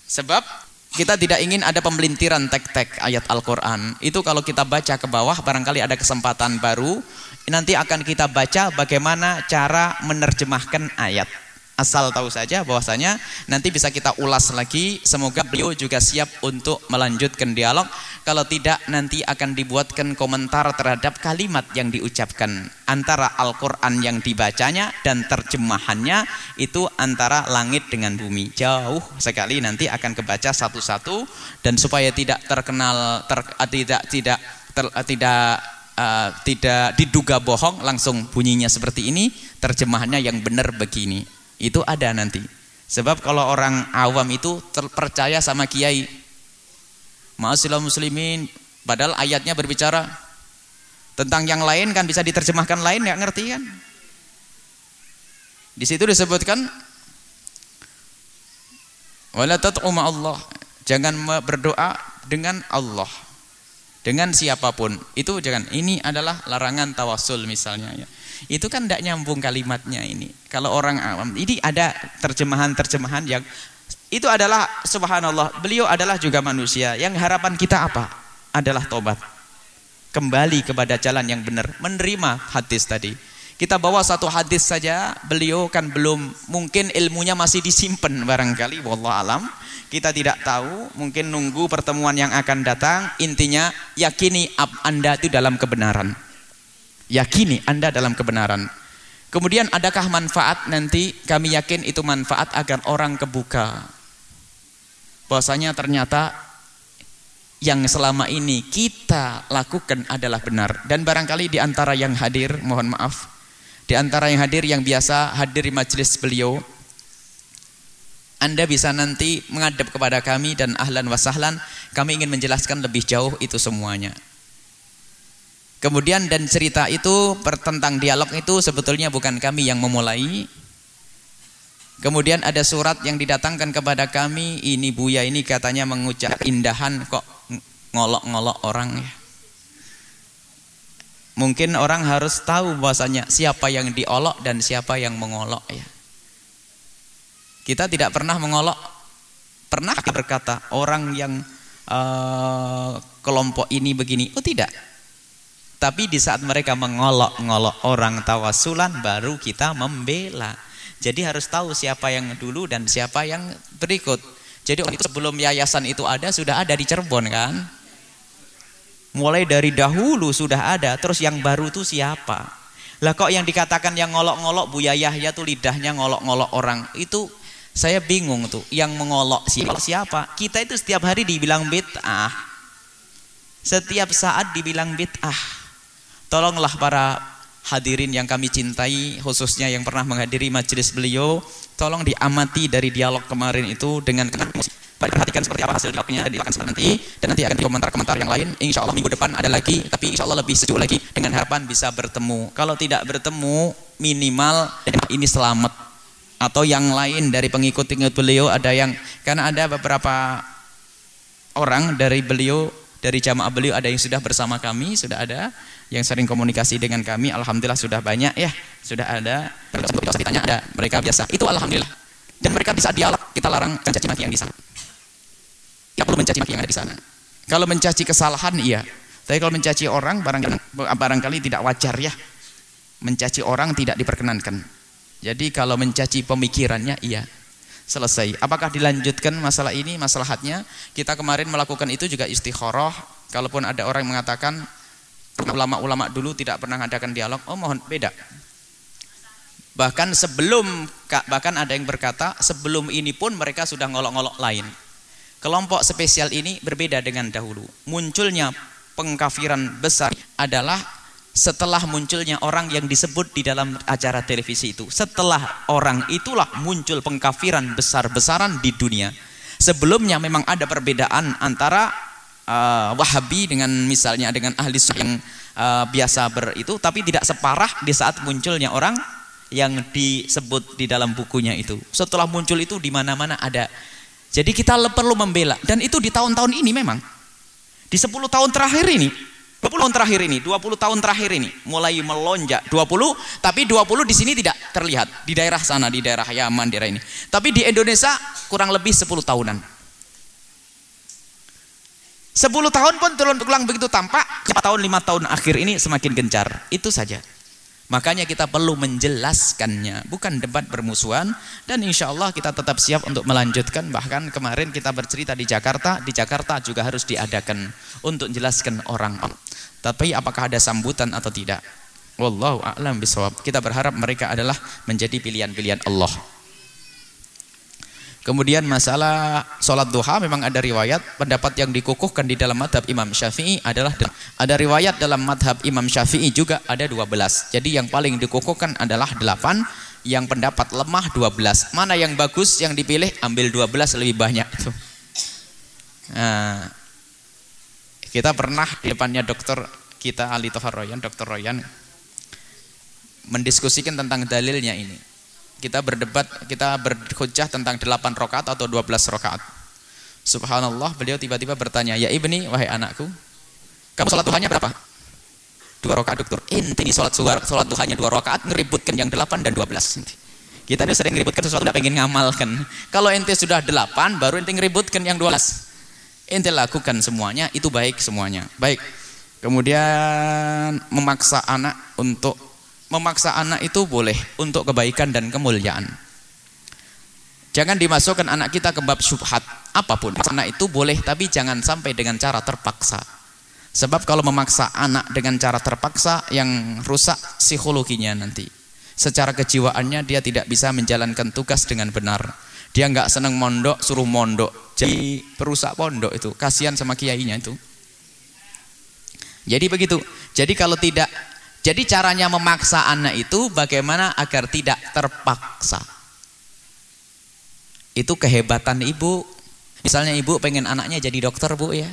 Sebab kita tidak ingin ada pembelintiran tek-tek ayat Al-Quran. Itu kalau kita baca ke bawah barangkali ada kesempatan baru. Nanti akan kita baca bagaimana cara menerjemahkan ayat. Asal tahu saja bahwasanya nanti bisa kita ulas lagi. Semoga beliau juga siap untuk melanjutkan dialog. Kalau tidak nanti akan dibuatkan komentar terhadap kalimat yang diucapkan antara Al-Qur'an yang dibacanya dan terjemahannya itu antara langit dengan bumi. Jauh sekali nanti akan kebaca satu-satu dan supaya tidak terkenal ter, tidak tidak ter, tidak uh, tidak diduga bohong langsung bunyinya seperti ini terjemahannya yang benar begini itu ada nanti. Sebab kalau orang awam itu terpercaya sama kiai. Ma'asyiral muslimin, padahal ayatnya berbicara tentang yang lain kan bisa diterjemahkan lain nggak ngerti kan? Di situ disebutkan wala Allah. Jangan berdoa dengan Allah. Dengan siapa pun. Itu jangan. Ini adalah larangan tawasul misalnya ya itu kan tidak nyambung kalimatnya ini. Kalau orang awam, ini ada terjemahan-terjemahan yang itu adalah subhanallah, beliau adalah juga manusia. Yang harapan kita apa? Adalah tobat. Kembali kepada jalan yang benar, menerima hadis tadi. Kita bawa satu hadis saja, beliau kan belum mungkin ilmunya masih disimpan barangkali wallah alam. Kita tidak tahu, mungkin nunggu pertemuan yang akan datang. Intinya yakini Anda itu dalam kebenaran. Yakini Anda dalam kebenaran. Kemudian adakah manfaat nanti? Kami yakin itu manfaat agar orang kebuka. Bahwasanya ternyata yang selama ini kita lakukan adalah benar. Dan barangkali di antara yang hadir, mohon maaf, di antara yang hadir yang biasa hadir di majelis beliau, Anda bisa nanti menghadap kepada kami dan ahlan wasahlan. Kami ingin menjelaskan lebih jauh itu semuanya. Kemudian dan cerita itu tentang dialog itu sebetulnya bukan kami yang memulai. Kemudian ada surat yang didatangkan kepada kami. Ini Buya ini katanya mengucap indahan kok ngolok-ngolok orang ya. Mungkin orang harus tahu bahwasanya siapa yang diolok dan siapa yang mengolok ya. Kita tidak pernah mengolok. Pernah berkata orang yang uh, kelompok ini begini? Oh tidak. Tapi di saat mereka mengolok-ngolok orang tawasulan baru kita membela. Jadi harus tahu siapa yang dulu dan siapa yang berikut. Jadi sebelum yayasan itu ada sudah ada di Cirebon kan? Mulai dari dahulu sudah ada. Terus yang baru itu siapa? Lah kok yang dikatakan yang ngolok-ngolok Bu Yahya tuh lidahnya ngolok-ngolok orang. Itu saya bingung tuh, yang mengolok siapa? Kita itu setiap hari dibilang bid'ah. Setiap saat dibilang bid'ah. Tolonglah para hadirin yang kami cintai, khususnya yang pernah menghadiri majelis beliau, tolong diamati dari dialog kemarin itu dengan perhatikan seperti apa hasil dialognya dan akan nanti dan nanti akan di komentar-komentar yang lain. Insya Allah minggu depan ada lagi tapi insya Allah lebih sejuk lagi dengan harapan bisa bertemu. Kalau tidak bertemu minimal ini selamat. Atau yang lain dari pengikut-pengikut beliau ada yang karena ada beberapa orang dari beliau dari jamaah beliau ada yang sudah bersama kami sudah ada yang sering komunikasi dengan kami alhamdulillah sudah banyak ya sudah ada kalau ditanya ada mereka biasa itu alhamdulillah dan mereka bisa dialog kita larang mencaci maki yang di sana ya perlu mencaci maki yang ada di sana kalau mencaci kesalahan iya tapi kalau mencaci orang barangkali, barangkali tidak wajar ya mencaci orang tidak diperkenankan jadi kalau mencaci pemikirannya iya. Selesai. Apakah dilanjutkan masalah ini masalahnya? Kita kemarin melakukan itu juga istikharah. Kalaupun ada orang yang mengatakan ulama-ulama dulu tidak pernah mengadakan dialog, oh mohon beda. Bahkan sebelum bahkan ada yang berkata sebelum ini pun mereka sudah ngolok-ngolok lain. Kelompok spesial ini berbeda dengan dahulu. Munculnya pengkafiran besar adalah setelah munculnya orang yang disebut di dalam acara televisi itu setelah orang itulah muncul pengkafiran besar-besaran di dunia sebelumnya memang ada perbedaan antara uh, wahabi dengan misalnya dengan ahli yang uh, biasa ber itu tapi tidak separah di saat munculnya orang yang disebut di dalam bukunya itu. Setelah muncul itu di mana-mana ada. Jadi kita perlu membela. Dan itu di tahun-tahun ini memang. Di 10 tahun terakhir ini. 20 tahun terakhir ini, 20 tahun terakhir ini. Mulai melonjak 20, tapi 20 di sini tidak terlihat. Di daerah sana, di daerah Yaman, daerah ini. Tapi di Indonesia kurang lebih 10 tahunan. 10 tahun pun turun ulang begitu tampak, 4 tahun, 5 tahun akhir ini semakin gencar. Itu saja. Makanya kita perlu menjelaskannya, bukan debat bermusuhan dan insya Allah kita tetap siap untuk melanjutkan. Bahkan kemarin kita bercerita di Jakarta, di Jakarta juga harus diadakan untuk menjelaskan orang. Tapi apakah ada sambutan atau tidak? Wallahu a'lam bisawab. Kita berharap mereka adalah menjadi pilihan-pilihan Allah. Kemudian masalah sholat duha memang ada riwayat. Pendapat yang dikukuhkan di dalam madhab Imam Syafi'i adalah ada riwayat dalam madhab Imam Syafi'i juga ada 12 jadi yang paling dikukuhkan adalah 8 yang pendapat lemah 12 mana yang bagus yang dipilih ambil 12 lebih banyak. Nah, kita pernah di depannya dokter kita Ali Tohar Royan dokter Royan mendiskusikan tentang dalilnya ini kita berdebat, kita berhujjah tentang 8 rakaat atau 12 rakaat. Subhanallah, beliau tiba-tiba bertanya, "Ya ibni, wahai anakku, kamu sholat duhanya berapa?" Dua rakaat dokter. Inti di sholat sholat duhanya dua rakaat ngeributkan yang 8 dan 12. Kita ini sering ngeributkan sesuatu tidak pengen ngamalkan. Kalau ente sudah 8, baru ente ngeributkan yang 12. Ente lakukan semuanya, itu baik semuanya. Baik. Kemudian memaksa anak untuk memaksa anak itu boleh untuk kebaikan dan kemuliaan. Jangan dimasukkan anak kita ke bab syubhat apa pun. Anak itu boleh tapi jangan sampai dengan cara terpaksa. Sebab kalau memaksa anak dengan cara terpaksa yang rusak psikologinya nanti. Secara kejiwaannya dia tidak bisa menjalankan tugas dengan benar. Dia nggak senang mondok, suruh mondok. Jadi perusak pondok itu. Kasihan sama kiainya itu. Jadi begitu. Jadi kalau tidak jadi caranya memaksa anak itu bagaimana agar tidak terpaksa. Itu kehebatan ibu. Misalnya ibu pengen anaknya jadi dokter bu ya.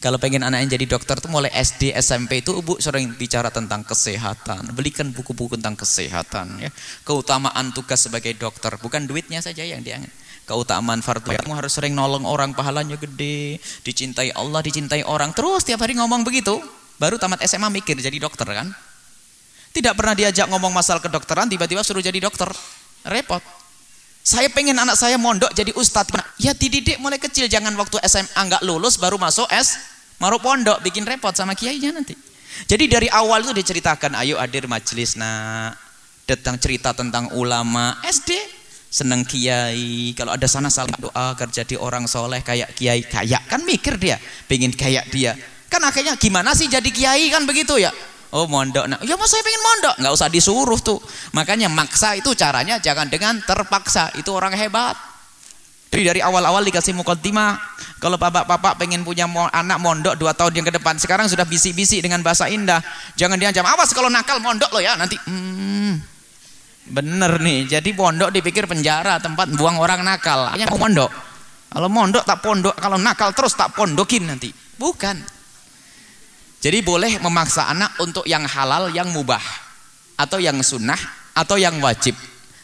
Kalau pengen anaknya jadi dokter tuh mulai SD, SMP itu ibu sering bicara tentang kesehatan. Belikan buku-buku tentang kesehatan ya. Keutamaan tugas sebagai dokter, bukan duitnya saja yang dianggap. Keutamaan fardu kamu harus sering nolong orang, pahalanya gede, dicintai Allah, dicintai orang. Terus tiap hari ngomong begitu, baru tamat SMA mikir jadi dokter kan? Tidak pernah diajak ngomong masalah kedokteran, tiba-tiba suruh jadi dokter. Repot. Saya pengen anak saya mondok jadi ustadz. Ya dididik mulai kecil, jangan waktu SMA nggak lulus baru masuk S Maru pondok bikin repot sama kiainya nanti. Jadi dari awal itu diceritakan, ayo hadir majelis nak, datang cerita tentang ulama SD, seneng kiai. Kalau ada sana saling doa agar jadi orang soleh kayak kiai kayak kan mikir dia, pengen kayak dia. Kan akhirnya gimana sih jadi kiai kan begitu ya? Oh mondok, nah, ya mas saya pengen mondok, nggak usah disuruh tuh. Makanya maksa itu caranya jangan dengan terpaksa. Itu orang hebat. Jadi dari awal-awal dikasih mukaddimah. Kalau bapak-bapak pengen punya anak mondok dua tahun yang ke depan, sekarang sudah bisik-bisik dengan bahasa indah. Jangan diancam, awas kalau nakal mondok lo ya nanti. Hmm, bener nih. Jadi pondok dipikir penjara, tempat buang orang nakal. Hanya mondok. Kalau mondok tak pondok, kalau nakal terus tak pondokin nanti. Bukan. Jadi boleh memaksa anak untuk yang halal, yang mubah, atau yang sunnah, atau yang wajib.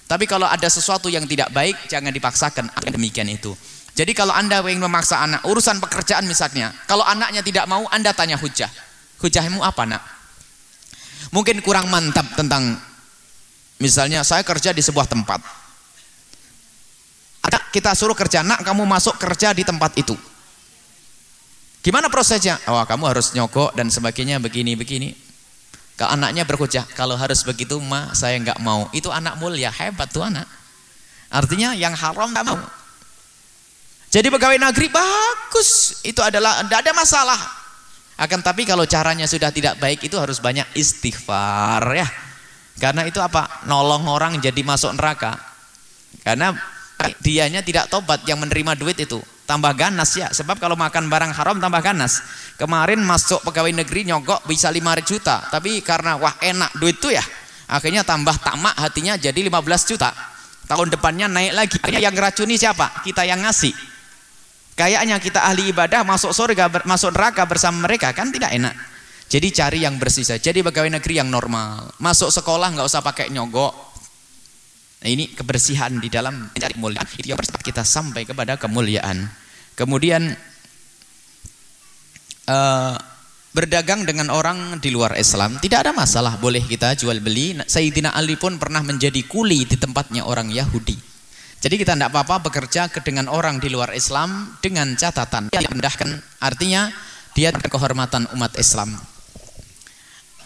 Tapi kalau ada sesuatu yang tidak baik, jangan dipaksakan. Demikian itu. Jadi kalau anda ingin memaksa anak, urusan pekerjaan misalnya, kalau anaknya tidak mau, anda tanya hujah. Hujahmu apa nak? Mungkin kurang mantap tentang, misalnya saya kerja di sebuah tempat. Kita suruh kerja, nak kamu masuk kerja di tempat itu. Gimana prosesnya? Oh kamu harus nyogok dan sebagainya begini-begini. Kalau anaknya berhujah, kalau harus begitu mah saya nggak mau. Itu anak mulia, hebat tuh anak. Artinya yang haram nggak mau. Jadi pegawai negeri bagus, itu adalah tidak ada masalah. Akan tapi kalau caranya sudah tidak baik itu harus banyak istighfar ya. Karena itu apa? Nolong orang jadi masuk neraka. Karena dianya tidak tobat yang menerima duit itu tambah ganas ya. Sebab kalau makan barang haram tambah ganas. Kemarin masuk pegawai negeri nyogok bisa 5 juta. Tapi karena wah enak duit tuh ya akhirnya tambah tamak hatinya jadi 15 juta. Tahun depannya naik lagi. Akhirnya yang racuni siapa? Kita yang ngasih. Kayaknya kita ahli ibadah masuk surga masuk neraka bersama mereka kan tidak enak. Jadi cari yang bersih saja. Jadi pegawai negeri yang normal. Masuk sekolah nggak usah pakai nyogok Nah, ini kebersihan di dalam mencari kemuliaan itu yang kita sampai kepada kemuliaan. Kemudian uh, berdagang dengan orang di luar Islam tidak ada masalah, boleh kita jual beli. Sayyidina Ali pun pernah menjadi kuli di tempatnya orang Yahudi. Jadi kita tidak apa-apa bekerja dengan orang di luar Islam dengan catatan yang rendahkan. Artinya dia kehormatan umat Islam.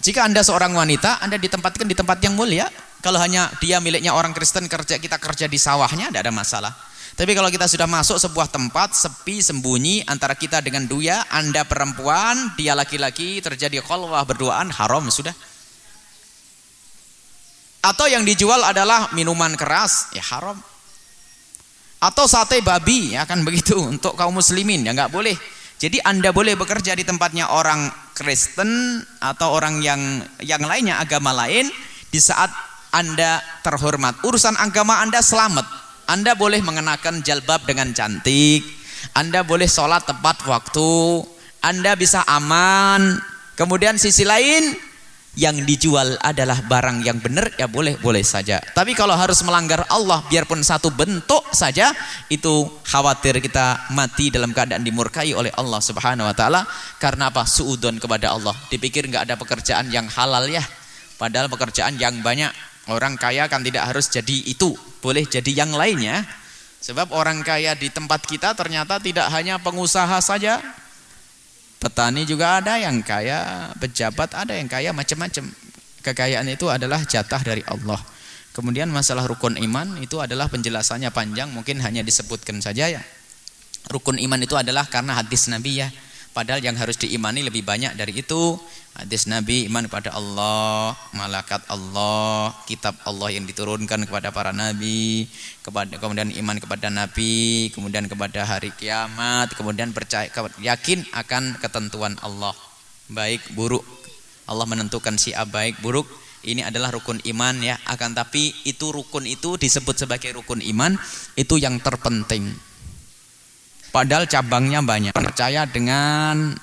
Jika anda seorang wanita, anda ditempatkan di tempat yang mulia, kalau hanya dia miliknya orang Kristen kerja kita kerja di sawahnya tidak ada masalah. Tapi kalau kita sudah masuk sebuah tempat sepi sembunyi antara kita dengan duya, Anda perempuan, dia laki-laki, terjadi khalwah berduaan haram sudah. Atau yang dijual adalah minuman keras, ya haram. Atau sate babi, ya kan begitu untuk kaum muslimin, ya nggak boleh. Jadi Anda boleh bekerja di tempatnya orang Kristen atau orang yang yang lainnya agama lain di saat anda terhormat. Urusan agama Anda selamat. Anda boleh mengenakan jalbab dengan cantik. Anda boleh sholat tepat waktu. Anda bisa aman. Kemudian sisi lain yang dijual adalah barang yang benar ya boleh boleh saja. Tapi kalau harus melanggar Allah biarpun satu bentuk saja itu khawatir kita mati dalam keadaan dimurkai oleh Allah Subhanahu wa taala karena apa? Suudon kepada Allah. Dipikir nggak ada pekerjaan yang halal ya. Padahal pekerjaan yang banyak Orang kaya kan tidak harus jadi itu, boleh jadi yang lainnya. Sebab orang kaya di tempat kita ternyata tidak hanya pengusaha saja. Petani juga ada yang kaya, pejabat ada yang kaya, macam-macam. Kekayaan itu adalah jatah dari Allah. Kemudian masalah rukun iman itu adalah penjelasannya panjang, mungkin hanya disebutkan saja ya. Rukun iman itu adalah karena hadis Nabi ya. Padahal yang harus diimani lebih banyak dari itu Hadis Nabi iman kepada Allah, malaikat Allah, kitab Allah yang diturunkan kepada para nabi, kepada kemudian iman kepada nabi, kemudian kepada hari kiamat, kemudian percaya yakin akan ketentuan Allah. Baik buruk. Allah menentukan si A baik buruk. Ini adalah rukun iman ya. Akan tapi itu rukun itu disebut sebagai rukun iman itu yang terpenting. Padahal cabangnya banyak. Percaya dengan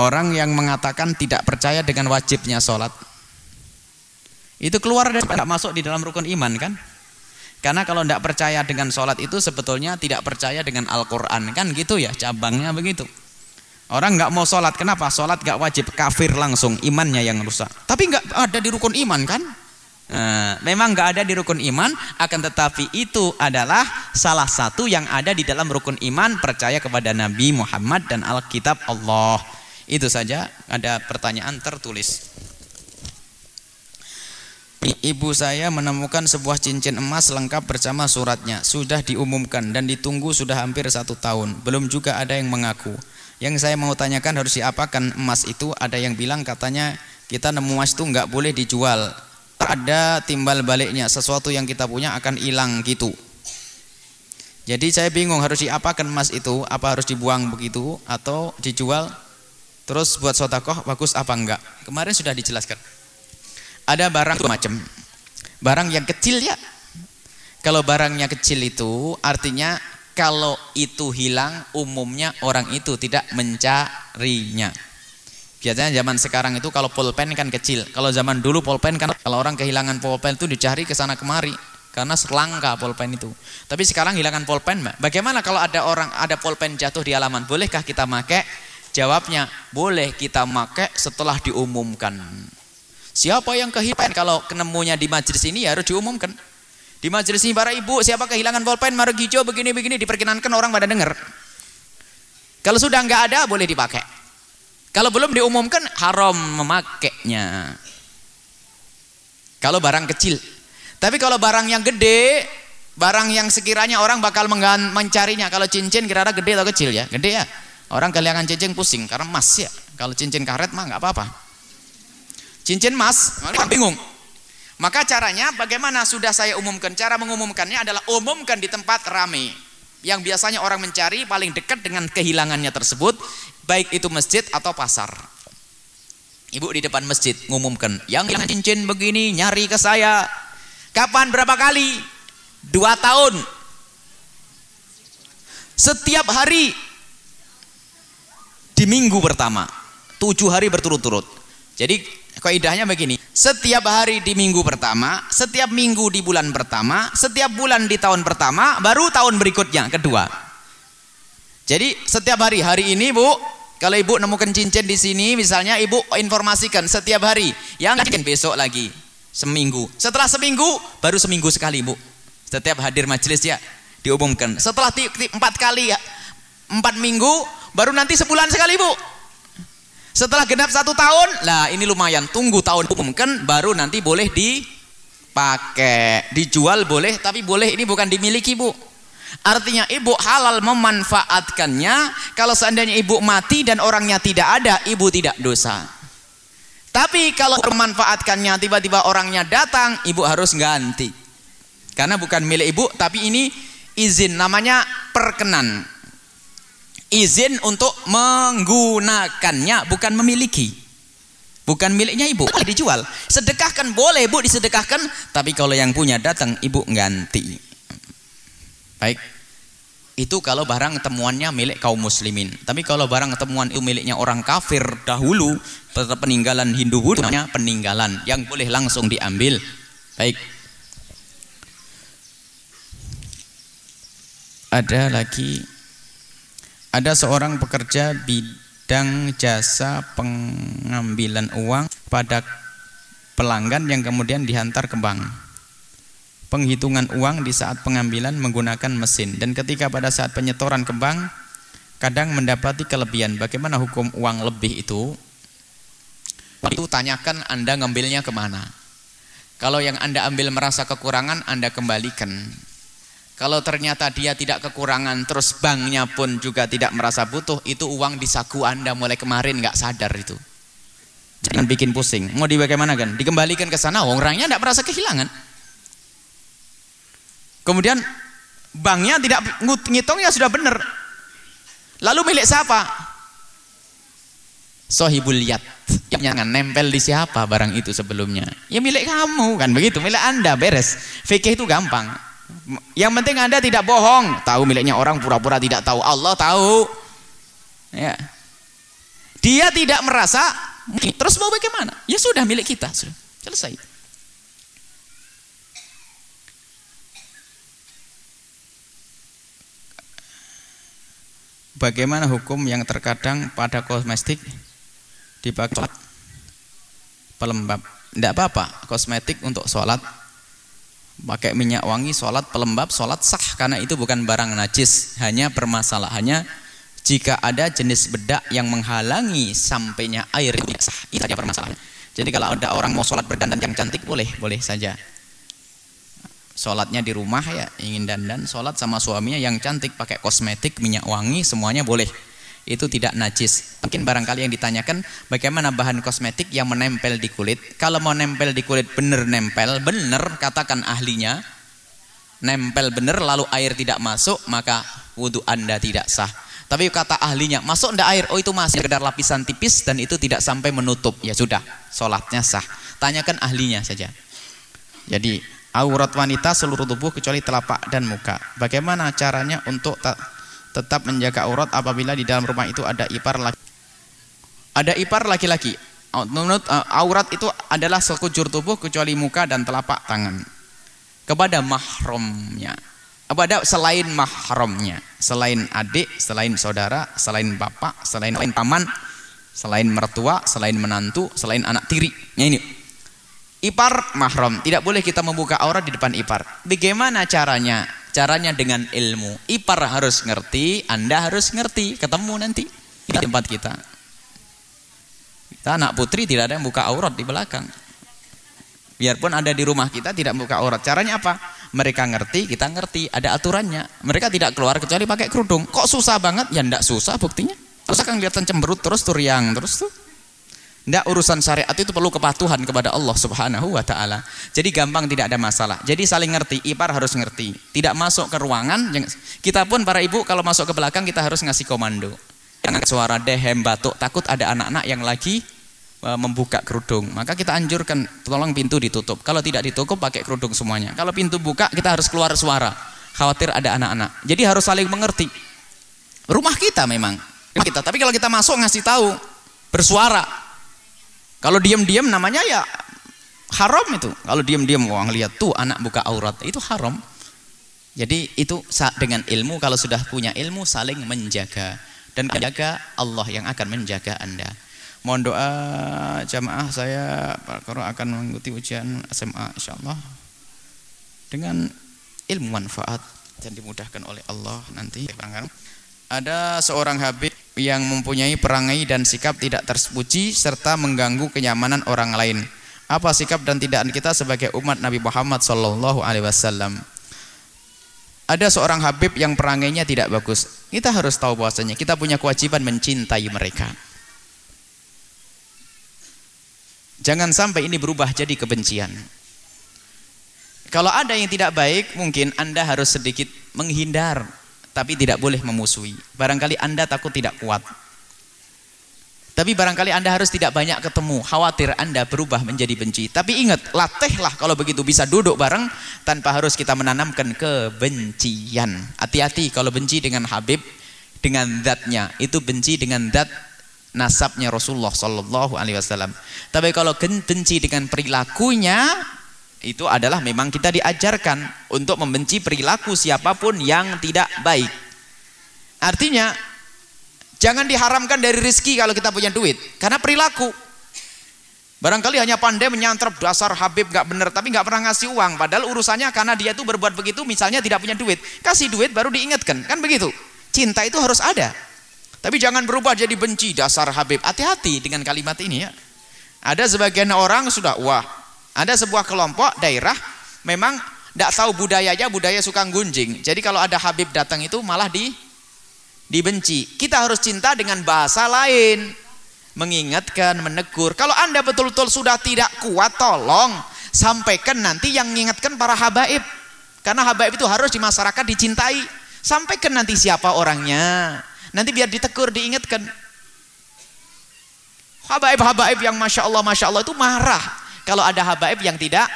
orang yang mengatakan tidak percaya dengan wajibnya sholat itu keluar dari tidak masuk di dalam rukun iman kan karena kalau tidak percaya dengan sholat itu sebetulnya tidak percaya dengan Al-Quran kan gitu ya cabangnya begitu Orang nggak mau sholat, kenapa? Sholat nggak wajib, kafir langsung, imannya yang rusak. Tapi nggak ada di rukun iman kan? Nah, memang nggak ada di rukun iman, akan tetapi itu adalah salah satu yang ada di dalam rukun iman percaya kepada Nabi Muhammad dan Alkitab Allah. Itu saja. Ada pertanyaan tertulis. Ibu saya menemukan sebuah cincin emas lengkap bersama suratnya. Sudah diumumkan dan ditunggu sudah hampir satu tahun. Belum juga ada yang mengaku. Yang saya mau tanyakan harus diapakan emas itu? Ada yang bilang katanya kita nemu emas itu nggak boleh dijual. Ada timbal baliknya, sesuatu yang kita punya akan hilang gitu. Jadi saya bingung harus diapakan emas itu? Apa harus dibuang begitu atau dijual? Terus buat sotakoh bagus apa enggak? Kemarin sudah dijelaskan. Ada barang macam. Barang yang kecil ya. Kalau barangnya kecil itu artinya kalau itu hilang umumnya orang itu tidak mencarinya biasanya zaman sekarang itu kalau pulpen kan kecil kalau zaman dulu pulpen kan kalau orang kehilangan pulpen itu dicari ke sana kemari karena selangka pulpen itu tapi sekarang hilangan pulpen bagaimana kalau ada orang ada pulpen jatuh di halaman bolehkah kita pakai jawabnya boleh kita pakai setelah diumumkan siapa yang kehilangan kalau kenemunya di majelis ini ya harus diumumkan di majelis ini para ibu, siapa kehilangan pulpen, merek hijau begini-begini diperkenankan orang pada dengar. Kalau sudah nggak ada boleh dipakai. Kalau belum diumumkan haram memakainya. Kalau barang kecil. Tapi kalau barang yang gede, barang yang sekiranya orang bakal mencarinya. Kalau cincin kira-kira gede atau kecil ya? Gede ya. Orang kehilangan cincin pusing karena emas ya. Kalau cincin karet mah nggak apa-apa. Cincin emas, bingung. Maka caranya bagaimana sudah saya umumkan. Cara mengumumkannya adalah umumkan di tempat ramai. Yang biasanya orang mencari paling dekat dengan kehilangannya tersebut. Baik itu masjid atau pasar. Ibu di depan masjid ngumumkan. Yang hilang cincin begini nyari ke saya. Kapan berapa kali? Dua tahun. Setiap hari. Di minggu pertama. Tujuh hari berturut-turut. Jadi kaidahnya begini. Setiap hari di minggu pertama, setiap minggu di bulan pertama, setiap bulan di tahun pertama, baru tahun berikutnya, kedua. Jadi setiap hari, hari ini Bu, kalau Ibu nemukan cincin di sini, misalnya Ibu informasikan setiap hari, yang besok lagi, seminggu. Setelah seminggu, baru seminggu sekali Bu. Setiap hadir majelis ya, diumumkan. Setelah empat kali, empat minggu, baru nanti sebulan sekali Bu. Setelah genap satu tahun, lah ini lumayan. Tunggu tahun umumkan, baru nanti boleh dipakai, dijual boleh, tapi boleh ini bukan dimiliki bu. Artinya ibu halal memanfaatkannya. Kalau seandainya ibu mati dan orangnya tidak ada, ibu tidak dosa. Tapi kalau memanfaatkannya tiba-tiba orangnya datang, ibu harus ganti. Karena bukan milik ibu, tapi ini izin namanya perkenan izin untuk menggunakannya bukan memiliki. Bukan miliknya ibu dijual. Sedekahkan boleh ibu disedekahkan. Tapi kalau yang punya datang ibu ganti. Baik. Itu kalau barang temuannya milik kaum muslimin. Tapi kalau barang temuan itu miliknya orang kafir dahulu peninggalan Hindu Buddha peninggalan. Yang boleh langsung diambil. Baik. Ada lagi ada seorang pekerja bidang jasa pengambilan uang pada pelanggan yang kemudian dihantar ke bank. Penghitungan uang di saat pengambilan menggunakan mesin dan ketika pada saat penyetoran ke bank kadang mendapati kelebihan. Bagaimana hukum uang lebih itu? Itu tanyakan Anda ngambilnya ke mana. Kalau yang Anda ambil merasa kekurangan, Anda kembalikan. Kalau ternyata dia tidak kekurangan terus banknya pun juga tidak merasa butuh, itu uang di saku Anda mulai kemarin nggak sadar itu. Jangan bikin pusing. Mau dibagaimanakan? Dikembalikan ke sana, orangnya tidak merasa kehilangan. Kemudian banknya tidak ngitungnya sudah benar. Lalu milik siapa? Sohibul. Yang jangan nempel di siapa barang itu sebelumnya. Ya milik kamu kan begitu. Milik anda beres. Fikih itu gampang. Yang penting anda tidak bohong. Tahu miliknya orang pura-pura tidak tahu. Allah tahu. Ya. Dia tidak merasa. Terus mau bagaimana? Ya sudah milik kita. Sudah. Selesai. Bagaimana hukum yang terkadang pada kosmetik dipakai pelembab? Tidak apa-apa, kosmetik untuk sholat pakai minyak wangi sholat pelembab sholat sah. Karena itu bukan barang najis. Hanya permasalahannya jika ada jenis bedak yang menghalangi sampainya air tidak sah. Itu saja permasalahannya. Jadi kalau ada orang mau sholat berdandan yang cantik boleh boleh saja. Sholatnya di rumah ya ingin dandan sholat sama suaminya yang cantik pakai kosmetik minyak wangi semuanya boleh itu tidak najis. Mungkin barangkali yang ditanyakan bagaimana bahan kosmetik yang menempel di kulit? Kalau mau nempel di kulit bener nempel bener katakan ahlinya nempel bener lalu air tidak masuk maka wudhu anda tidak sah. Tapi kata ahlinya masuk ndak air? Oh itu masih sekedar lapisan tipis dan itu tidak sampai menutup. Ya sudah sholatnya sah. Tanyakan ahlinya saja. Jadi aurat wanita seluruh tubuh kecuali telapak dan muka. Bagaimana caranya untuk tetap menjaga aurat apabila di dalam rumah itu ada ipar laki? Ada ipar laki-laki. Menurut uh, aurat itu adalah sekujur tubuh kecuali muka dan telapak tangan. Kepada mahramnya. Kepada selain mahramnya, selain adik, selain saudara, selain bapak, selain paman, selain mertua, selain menantu, selain anak tiri. Ya ini Ipar mahram, tidak boleh kita membuka aurat di depan ipar. Bagaimana caranya? Caranya dengan ilmu. Ipar harus ngerti, Anda harus ngerti. Ketemu nanti di tempat kita. Kita anak putri tidak ada yang buka aurat di belakang. Biarpun ada di rumah kita tidak buka aurat. Caranya apa? Mereka ngerti, kita ngerti. Ada aturannya. Mereka tidak keluar kecuali pakai kerudung. Kok susah banget? Ya enggak susah buktinya. Terus akan kelihatan cemberut terus tuh riang terus tuh. Tidak urusan syariat itu perlu kepatuhan kepada Allah Subhanahu wa taala. Jadi gampang tidak ada masalah. Jadi saling ngerti, ipar harus ngerti. Tidak masuk ke ruangan, kita pun para ibu kalau masuk ke belakang kita harus ngasih komando. Jangan suara dehem batuk, takut ada anak-anak yang lagi e, membuka kerudung. Maka kita anjurkan tolong pintu ditutup. Kalau tidak ditutup pakai kerudung semuanya. Kalau pintu buka kita harus keluar suara. Khawatir ada anak-anak. Jadi harus saling mengerti. Rumah kita memang kita, tapi kalau kita masuk ngasih tahu bersuara kalau diam-diam namanya ya haram itu. Kalau diam-diam orang lihat tuh anak buka aurat itu haram. Jadi itu dengan ilmu kalau sudah punya ilmu saling menjaga dan menjaga Allah yang akan menjaga Anda. Mohon doa jamaah saya kalau akan mengikuti ujian SMA insyaallah dengan ilmu manfaat dan dimudahkan oleh Allah nanti. Ada seorang habib yang mempunyai perangai dan sikap tidak terpuji serta mengganggu kenyamanan orang lain. Apa sikap dan tindakan kita sebagai umat Nabi Muhammad sallallahu alaihi wasallam? Ada seorang habib yang perangainya tidak bagus. Kita harus tahu bahwasanya kita punya kewajiban mencintai mereka. Jangan sampai ini berubah jadi kebencian. Kalau ada yang tidak baik, mungkin Anda harus sedikit menghindar tapi tidak boleh memusuhi. Barangkali Anda takut tidak kuat. Tapi barangkali Anda harus tidak banyak ketemu, khawatir Anda berubah menjadi benci. Tapi ingat, latihlah kalau begitu bisa duduk bareng tanpa harus kita menanamkan kebencian. Hati-hati kalau benci dengan Habib, dengan zatnya, itu benci dengan zat nasabnya Rasulullah Sallallahu Alaihi Wasallam. Tapi kalau benci dengan perilakunya, itu adalah memang kita diajarkan untuk membenci perilaku siapa pun yang tidak baik. Artinya jangan diharamkan dari rizki kalau kita punya duit karena perilaku. Barangkali hanya pandai menyantrap dasar Habib gak benar tapi gak pernah ngasih uang padahal urusannya karena dia tuh berbuat begitu misalnya tidak punya duit. Kasih duit baru diingatkan. Kan begitu. Cinta itu harus ada. Tapi jangan berubah jadi benci dasar Habib. Hati-hati dengan kalimat ini ya. Ada sebagian orang sudah wah ada sebuah kelompok daerah memang tidak tahu budayanya, budaya suka gunjing. Jadi kalau ada Habib datang itu malah di dibenci. Kita harus cinta dengan bahasa lain. Mengingatkan, menegur. Kalau anda betul-betul sudah tidak kuat, tolong sampaikan nanti yang mengingatkan para habaib. Karena habaib itu harus di masyarakat dicintai. Sampaikan nanti siapa orangnya. Nanti biar ditegur, diingatkan. Habaib-habaib yang Masya Allah, Masya Allah itu marah. Kalau ada habaib yang tidak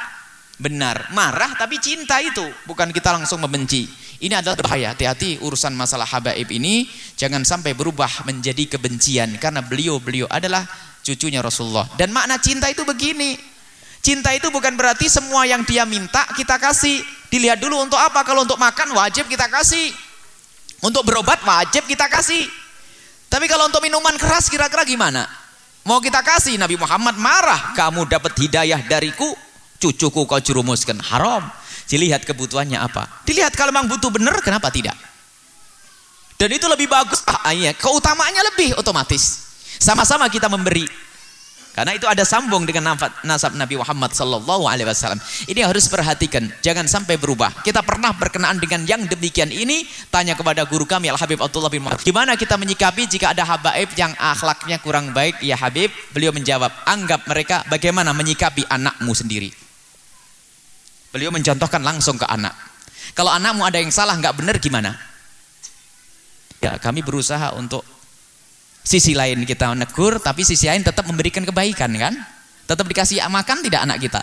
benar. Marah tapi cinta itu. Bukan kita langsung membenci. Ini adalah bahaya. Hati-hati urusan masalah habaib ini. Jangan sampai berubah menjadi kebencian. Karena beliau-beliau adalah cucunya Rasulullah. Dan makna cinta itu begini. Cinta itu bukan berarti semua yang dia minta kita kasih. Dilihat dulu untuk apa. Kalau untuk makan wajib kita kasih. Untuk berobat wajib kita kasih. Tapi kalau untuk minuman keras kira-kira gimana? Mau kita kasih Nabi Muhammad marah. Kamu dapat hidayah dariku. Cucuku kau jerumuskan haram. Dilihat kebutuhannya apa. Dilihat kalau memang butuh benar kenapa tidak? Dan itu lebih bagus. Ah, iya. Keutamaannya lebih otomatis. Sama-sama kita memberi. Karena itu ada sambung dengan nasab Nabi Muhammad sallallahu alaihi wasallam. Ini harus perhatikan, jangan sampai berubah. Kita pernah berkenaan dengan yang demikian ini, tanya kepada guru kami Al Habib Abdullah bin Muhammad. Gimana kita menyikapi jika ada habaib yang akhlaknya kurang baik? Ya Habib, beliau menjawab, anggap mereka bagaimana menyikapi anakmu sendiri. Beliau mencontohkan langsung ke anak. Kalau anakmu ada yang salah nggak benar gimana? Ya, kami berusaha untuk Sisi lain kita menegur, tapi sisi lain tetap memberikan kebaikan kan? Tetap dikasih makan tidak anak kita?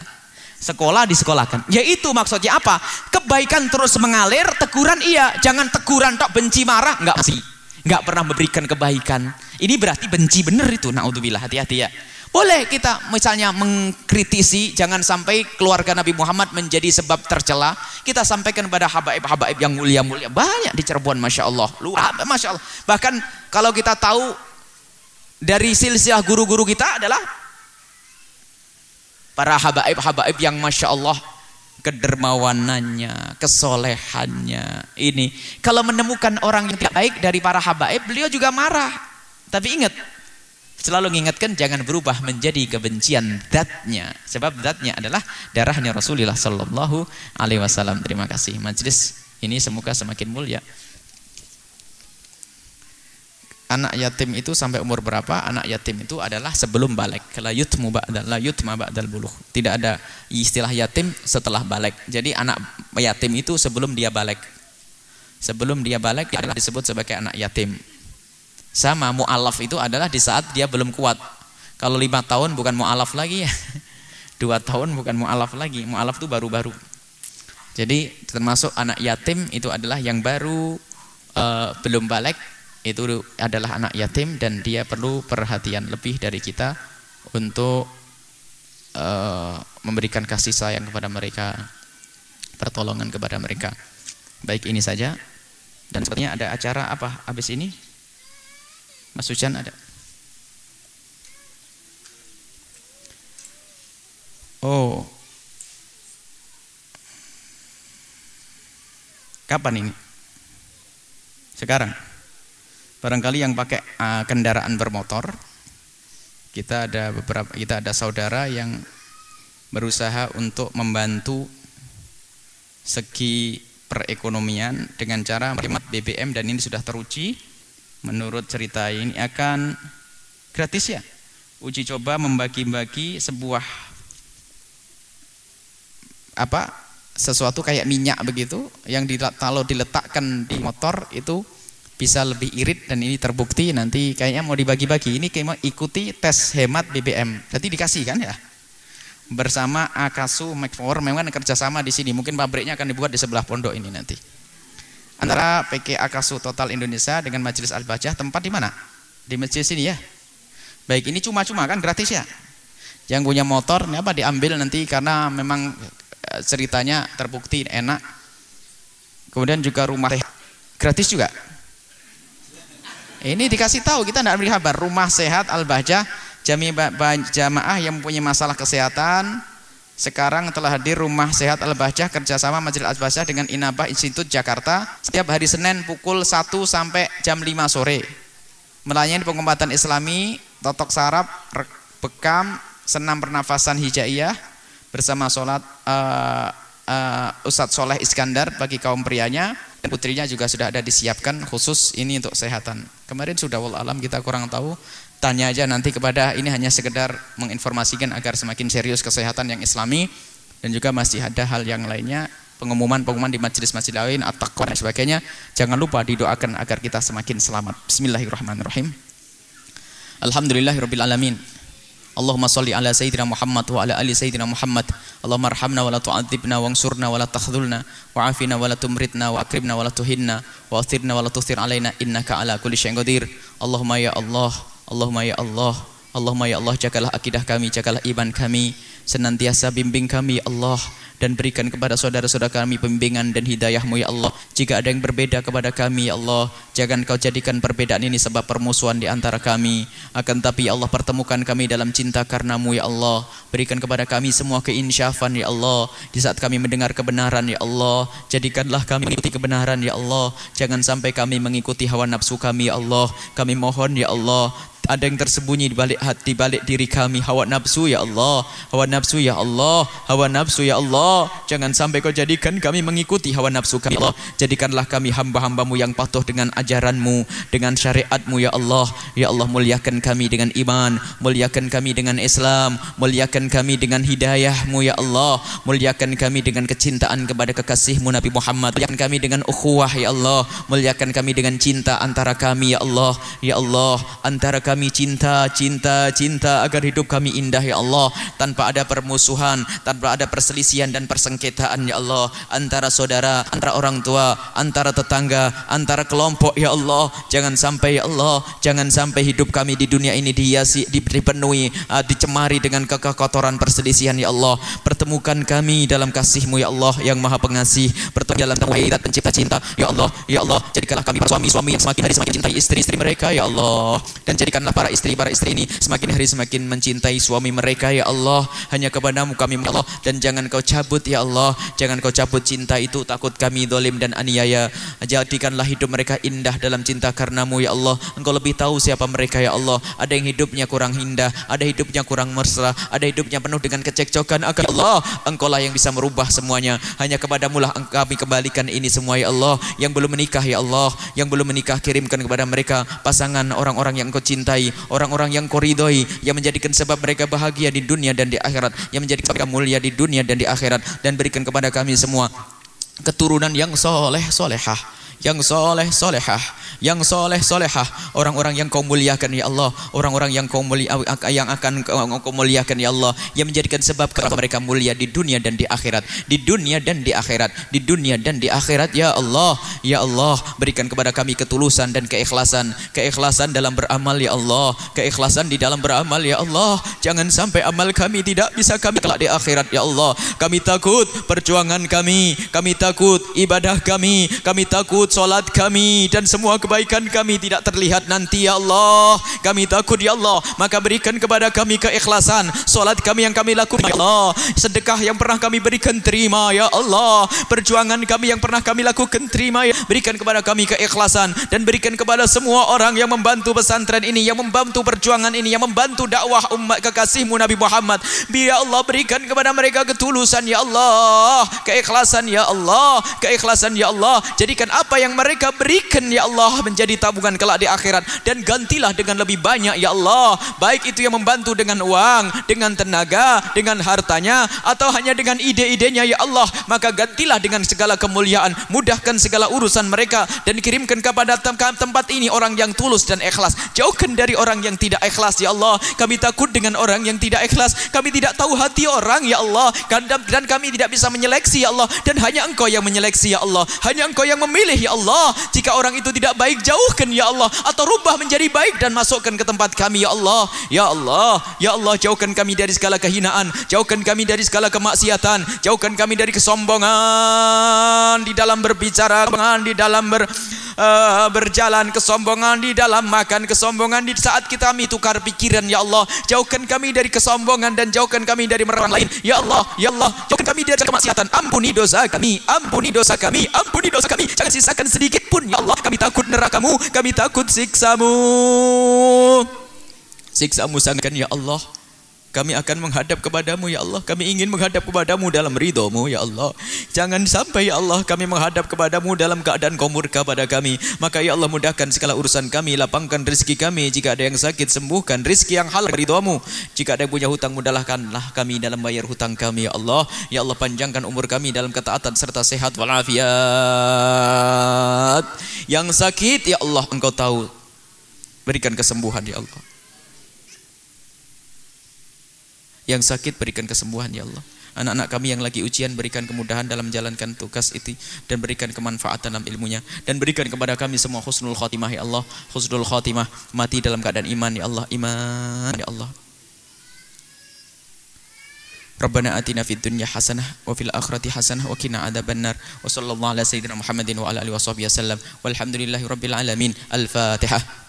Sekolah disekolahkan. Ya itu maksudnya apa? Kebaikan terus mengalir, teguran iya. Jangan teguran tok benci marah, enggak sih. Enggak pernah memberikan kebaikan. Ini berarti benci benar itu. Naudzubillah, hati-hati ya. Boleh kita misalnya mengkritisi jangan sampai keluarga Nabi Muhammad menjadi sebab tercela. Kita sampaikan kepada habaib-habaib yang mulia-mulia. Banyak di Cirebon Masya Allah. Luar, Masya Allah. Bahkan kalau kita tahu dari silsilah guru-guru kita adalah para habaib-habaib yang Masya Allah kedermawanannya, kesolehannya ini. Kalau menemukan orang yang tidak baik dari para habaib, beliau juga marah. Tapi ingat, selalu mengingatkan jangan berubah menjadi kebencian datnya. Sebab datnya adalah darahnya Rasulullah Sallallahu Alaihi Wasallam. Terima kasih. Majlis ini semoga semakin mulia anak yatim itu sampai umur berapa? Anak yatim itu adalah sebelum balik. La yutmu ba'dal la yutma ba'dal buluh. Tidak ada istilah yatim setelah balik. Jadi anak yatim itu sebelum dia balik. Sebelum dia balik dia adalah disebut sebagai anak yatim. Sama mu'alaf itu adalah di saat dia belum kuat. Kalau lima tahun bukan mu'alaf lagi ya. Dua tahun bukan mu'alaf lagi. Mu'alaf itu baru-baru. Jadi termasuk anak yatim itu adalah yang baru uh, belum balik itu adalah anak yatim dan dia perlu perhatian lebih dari kita untuk uh, memberikan kasih sayang kepada mereka, pertolongan kepada mereka. Baik ini saja. Dan sepertinya ada acara apa habis ini? Mas Hujan ada? Oh. Kapan ini? Sekarang? Barangkali yang pakai uh, kendaraan bermotor, kita ada beberapa kita ada saudara yang berusaha untuk membantu segi perekonomian dengan cara menghemat BBM dan ini sudah teruji. Menurut cerita ini akan gratis ya. Uji coba membagi-bagi sebuah apa sesuatu kayak minyak begitu yang kalau diletakkan di motor itu bisa lebih irit dan ini terbukti nanti kayaknya mau dibagi-bagi. Ini kayak ikuti tes hemat BBM jadi dikasih kan ya? Bersama Akasu McFour memang kerjasama di sini. Mungkin pabriknya akan dibuat di sebelah pondok ini nanti. Antara PT Akasu Total Indonesia dengan Majelis Al-Bajah tempat di mana? Di masjid sini ya? Baik ini cuma-cuma kan gratis ya? Yang punya motor ini apa diambil nanti karena memang eh, ceritanya terbukti enak. Kemudian juga rumah gratis juga ini dikasih tahu kita tidak beri kabar. Rumah sehat Al-Bahjah jamaah yang mempunyai masalah kesehatan sekarang telah hadir Rumah Sehat Al-Bahjah kerjasama Majelis Al-Bahjah dengan Inabah Institut Jakarta setiap hari Senin pukul 1 sampai jam 5 sore. Melayani pengobatan Islami, totok saraf, bekam, senam pernafasan hijaiyah bersama sholat uh, uh, Ustadz Soleh Iskandar bagi kaum prianya putrinya juga sudah ada disiapkan khusus ini untuk kesehatan. Kemarin sudah wal alam kita kurang tahu, tanya aja nanti kepada ini hanya sekedar menginformasikan agar semakin serius kesehatan yang islami dan juga masih ada hal yang lainnya pengumuman-pengumuman di majelis-majelis lain atau dan sebagainya. Jangan lupa didoakan agar kita semakin selamat. Bismillahirrahmanirrahim. Alhamdulillahirabbil alamin. Allahumma salli ala sayyidina Muhammad wa ala ali sayyidina Muhammad. Allahumma arhamna wa la tu'adzibna wa ansurna wa la takhdhulna wa afina wa la tumritna wa akribna wa la tuhinna wa athirna wa la tusir alaina innaka ala kulli syai'in qadir. Allahumma ya Allah Allahumma ya Allah jagalah akidah kami, jagalah iman kami, senantiasa bimbing kami ya Allah dan berikan kepada saudara-saudara kami pembimbingan dan hidayahmu ya Allah. Jika ada yang berbeda kepada kami ya Allah, jangan kau jadikan perbedaan ini sebab permusuhan di antara kami. Akan tapi ya Allah pertemukan kami dalam cinta karenamu ya Allah. Berikan kepada kami semua keinsyafan ya Allah. Di saat kami mendengar kebenaran ya Allah, jadikanlah kami mengikuti kebenaran ya Allah. Jangan sampai kami mengikuti hawa nafsu kami ya Allah. Kami mohon ya Allah, ada yang tersembunyi di balik hati, balik diri kami. Hawa nafsu ya Allah, hawa nafsu ya Allah, hawa nafsu ya Allah. Jangan sampai kau jadikan kami mengikuti hawa nafsu kami ya Allah. Jadikanlah kami hamba-hambamu yang patuh dengan ajaranmu, dengan syariatmu ya Allah. Ya Allah muliakan kami dengan iman, muliakan kami dengan Islam, muliakan kami dengan hidayahmu ya Allah, muliakan kami dengan kecintaan kepada kekasihmu Nabi Muhammad, muliakan kami dengan ukhuwah ya Allah, muliakan kami dengan cinta antara kami ya Allah, ya Allah antara kami kami cinta, cinta, cinta agar hidup kami indah ya Allah tanpa ada permusuhan, tanpa ada perselisihan dan persengketaan ya Allah antara saudara, antara orang tua, antara tetangga, antara kelompok ya Allah. Jangan sampai ya Allah, jangan sampai hidup kami di dunia ini dihiasi, dipenuhi, uh, dicemari dengan kekotoran perselisihan ya Allah. Pertemukan kami dalam kasih-Mu ya Allah yang Maha Pengasih, pertemukan dalam tauhid pencipta cinta ya Allah, ya Allah. Jadikanlah kami suami-suami yang semakin hari semakin cintai istri-istri mereka ya Allah dan jadikan Jadikanlah para istri para istri ini semakin hari semakin mencintai suami mereka ya Allah. Hanya kepadamu kami ya Allah dan jangan kau cabut ya Allah. Jangan kau cabut cinta itu takut kami dolim dan aniaya. Jadikanlah hidup mereka indah dalam cinta karenamu ya Allah. Engkau lebih tahu siapa mereka ya Allah. Ada yang hidupnya kurang indah, ada hidupnya kurang mesra, ada hidupnya penuh dengan kecekcokan. Akan Allah, engkau lah yang bisa merubah semuanya. Hanya kepadamu lah kami kembalikan ini semua ya Allah. Yang belum menikah ya Allah, yang belum menikah kirimkan kepada mereka pasangan orang-orang yang engkau cinta cintai, orang-orang yang koridoi, yang menjadikan sebab mereka bahagia di dunia dan di akhirat, yang menjadikan mereka mulia di dunia dan di akhirat, dan berikan kepada kami semua keturunan yang soleh solehah yang soleh solehah, yang soleh solehah, orang-orang yang kau muliakan ya Allah, orang-orang yang kau mulia, yang akan kau muliakan ya Allah, yang menjadikan sebab kenapa mereka mulia di dunia dan di akhirat, di dunia dan di akhirat, di dunia dan di akhirat ya Allah, ya Allah, berikan kepada kami ketulusan dan keikhlasan, keikhlasan dalam beramal ya Allah, keikhlasan di dalam beramal ya Allah, jangan sampai amal kami tidak bisa kami kelak di akhirat ya Allah, kami takut perjuangan kami, kami takut ibadah kami, kami takut solat kami dan semua kebaikan kami tidak terlihat nanti ya Allah. Kami takut ya Allah. Maka berikan kepada kami keikhlasan. Solat kami yang kami lakukan ya Allah. Sedekah yang pernah kami berikan terima ya Allah. Perjuangan kami yang pernah kami lakukan terima ya. Berikan kepada kami keikhlasan dan berikan kepada semua orang yang membantu pesantren ini yang membantu perjuangan ini yang membantu dakwah umat kekasihmu Nabi Muhammad. Biar Allah berikan kepada mereka ketulusan ya Allah. Keikhlasan ya Allah. Keikhlasan ya Allah. Jadikan apa yang mereka berikan ya Allah menjadi tabungan kelak di akhirat. Dan gantilah dengan lebih banyak ya Allah. Baik itu yang membantu dengan uang dengan tenaga dengan hartanya atau hanya dengan ide-idenya ya Allah. Maka gantilah dengan segala kemuliaan. Mudahkan segala urusan mereka dan kirimkan kepada tempat ini orang yang tulus dan ikhlas. Jauhkan dari orang yang tidak ikhlas ya Allah. Kami takut dengan orang yang tidak ikhlas. Kami tidak tahu hati orang ya Allah. Dan kami tidak bisa menyeleksi ya Allah. Dan hanya engkau yang menyeleksi ya Allah. Hanya engkau yang memilih ya Allah jika orang itu tidak baik jauhkan ya Allah. Atau rubah menjadi baik dan masukkan ke tempat kami ya Allah. Ya Allah ya Allah jauhkan kami dari segala kehinaan. Jauhkan kami dari segala kemaksiatan. Jauhkan kami dari kesombongan di dalam berbicara di dalam ber uh, berjalan kesombongan di dalam makan kesombongan di saat kita kami pikiran ya Allah. Jauhkan kami dari kesombongan dan jauhkan kami dari merang lain. Ya Allah ya Allah jauhkan kami dari kemaksiatan. Ampuni dosa kami ampuni dosa kami ampuni dosa kami. Jangan sisakan sedikit pun ya Allah kami takut nerakamu kami takut siksamu. Siksamu sangatkan ya Allah kami akan menghadap kepadamu ya Allah. Kami ingin menghadap kepadamu dalam ridhomu ya Allah. Jangan sampai ya Allah kami menghadap kepadamu dalam keadaan kau murka pada kami. Maka ya Allah mudahkan segala urusan kami. Lapangkan rezeki kami. Jika ada yang sakit sembuhkan. Rezeki yang halal ridhomu. Jika ada yang punya hutang mudahkanlah kami dalam bayar hutang kami ya Allah. Ya Allah panjangkan umur kami dalam ketaatan serta sehat walafiat. Yang sakit ya Allah engkau tahu. Berikan kesembuhan ya Allah. Yang sakit berikan kesembuhan ya Allah. Anak-anak kami yang lagi ujian berikan kemudahan dalam menjalankan tugas itu dan berikan kemanfaatan dalam ilmunya dan berikan kepada kami semua husnul khotimah ya Allah. Husnul khotimah mati dalam keadaan iman ya Allah. Iman ya Allah. Rabbana atina fid dunya hasanah wa fil akhirati hasanah wa qina adzabannar wa sallallahu ala sayyidina Muhammadin wa ala alihi washabihi wasallam walhamdulillahi rabbil alamin al-fatihah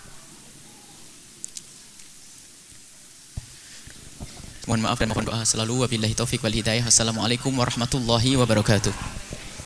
Mohon maaf dan mohon doa selalu wabillahi taufik wal hidayah. Assalamualaikum warahmatullahi wabarakatuh.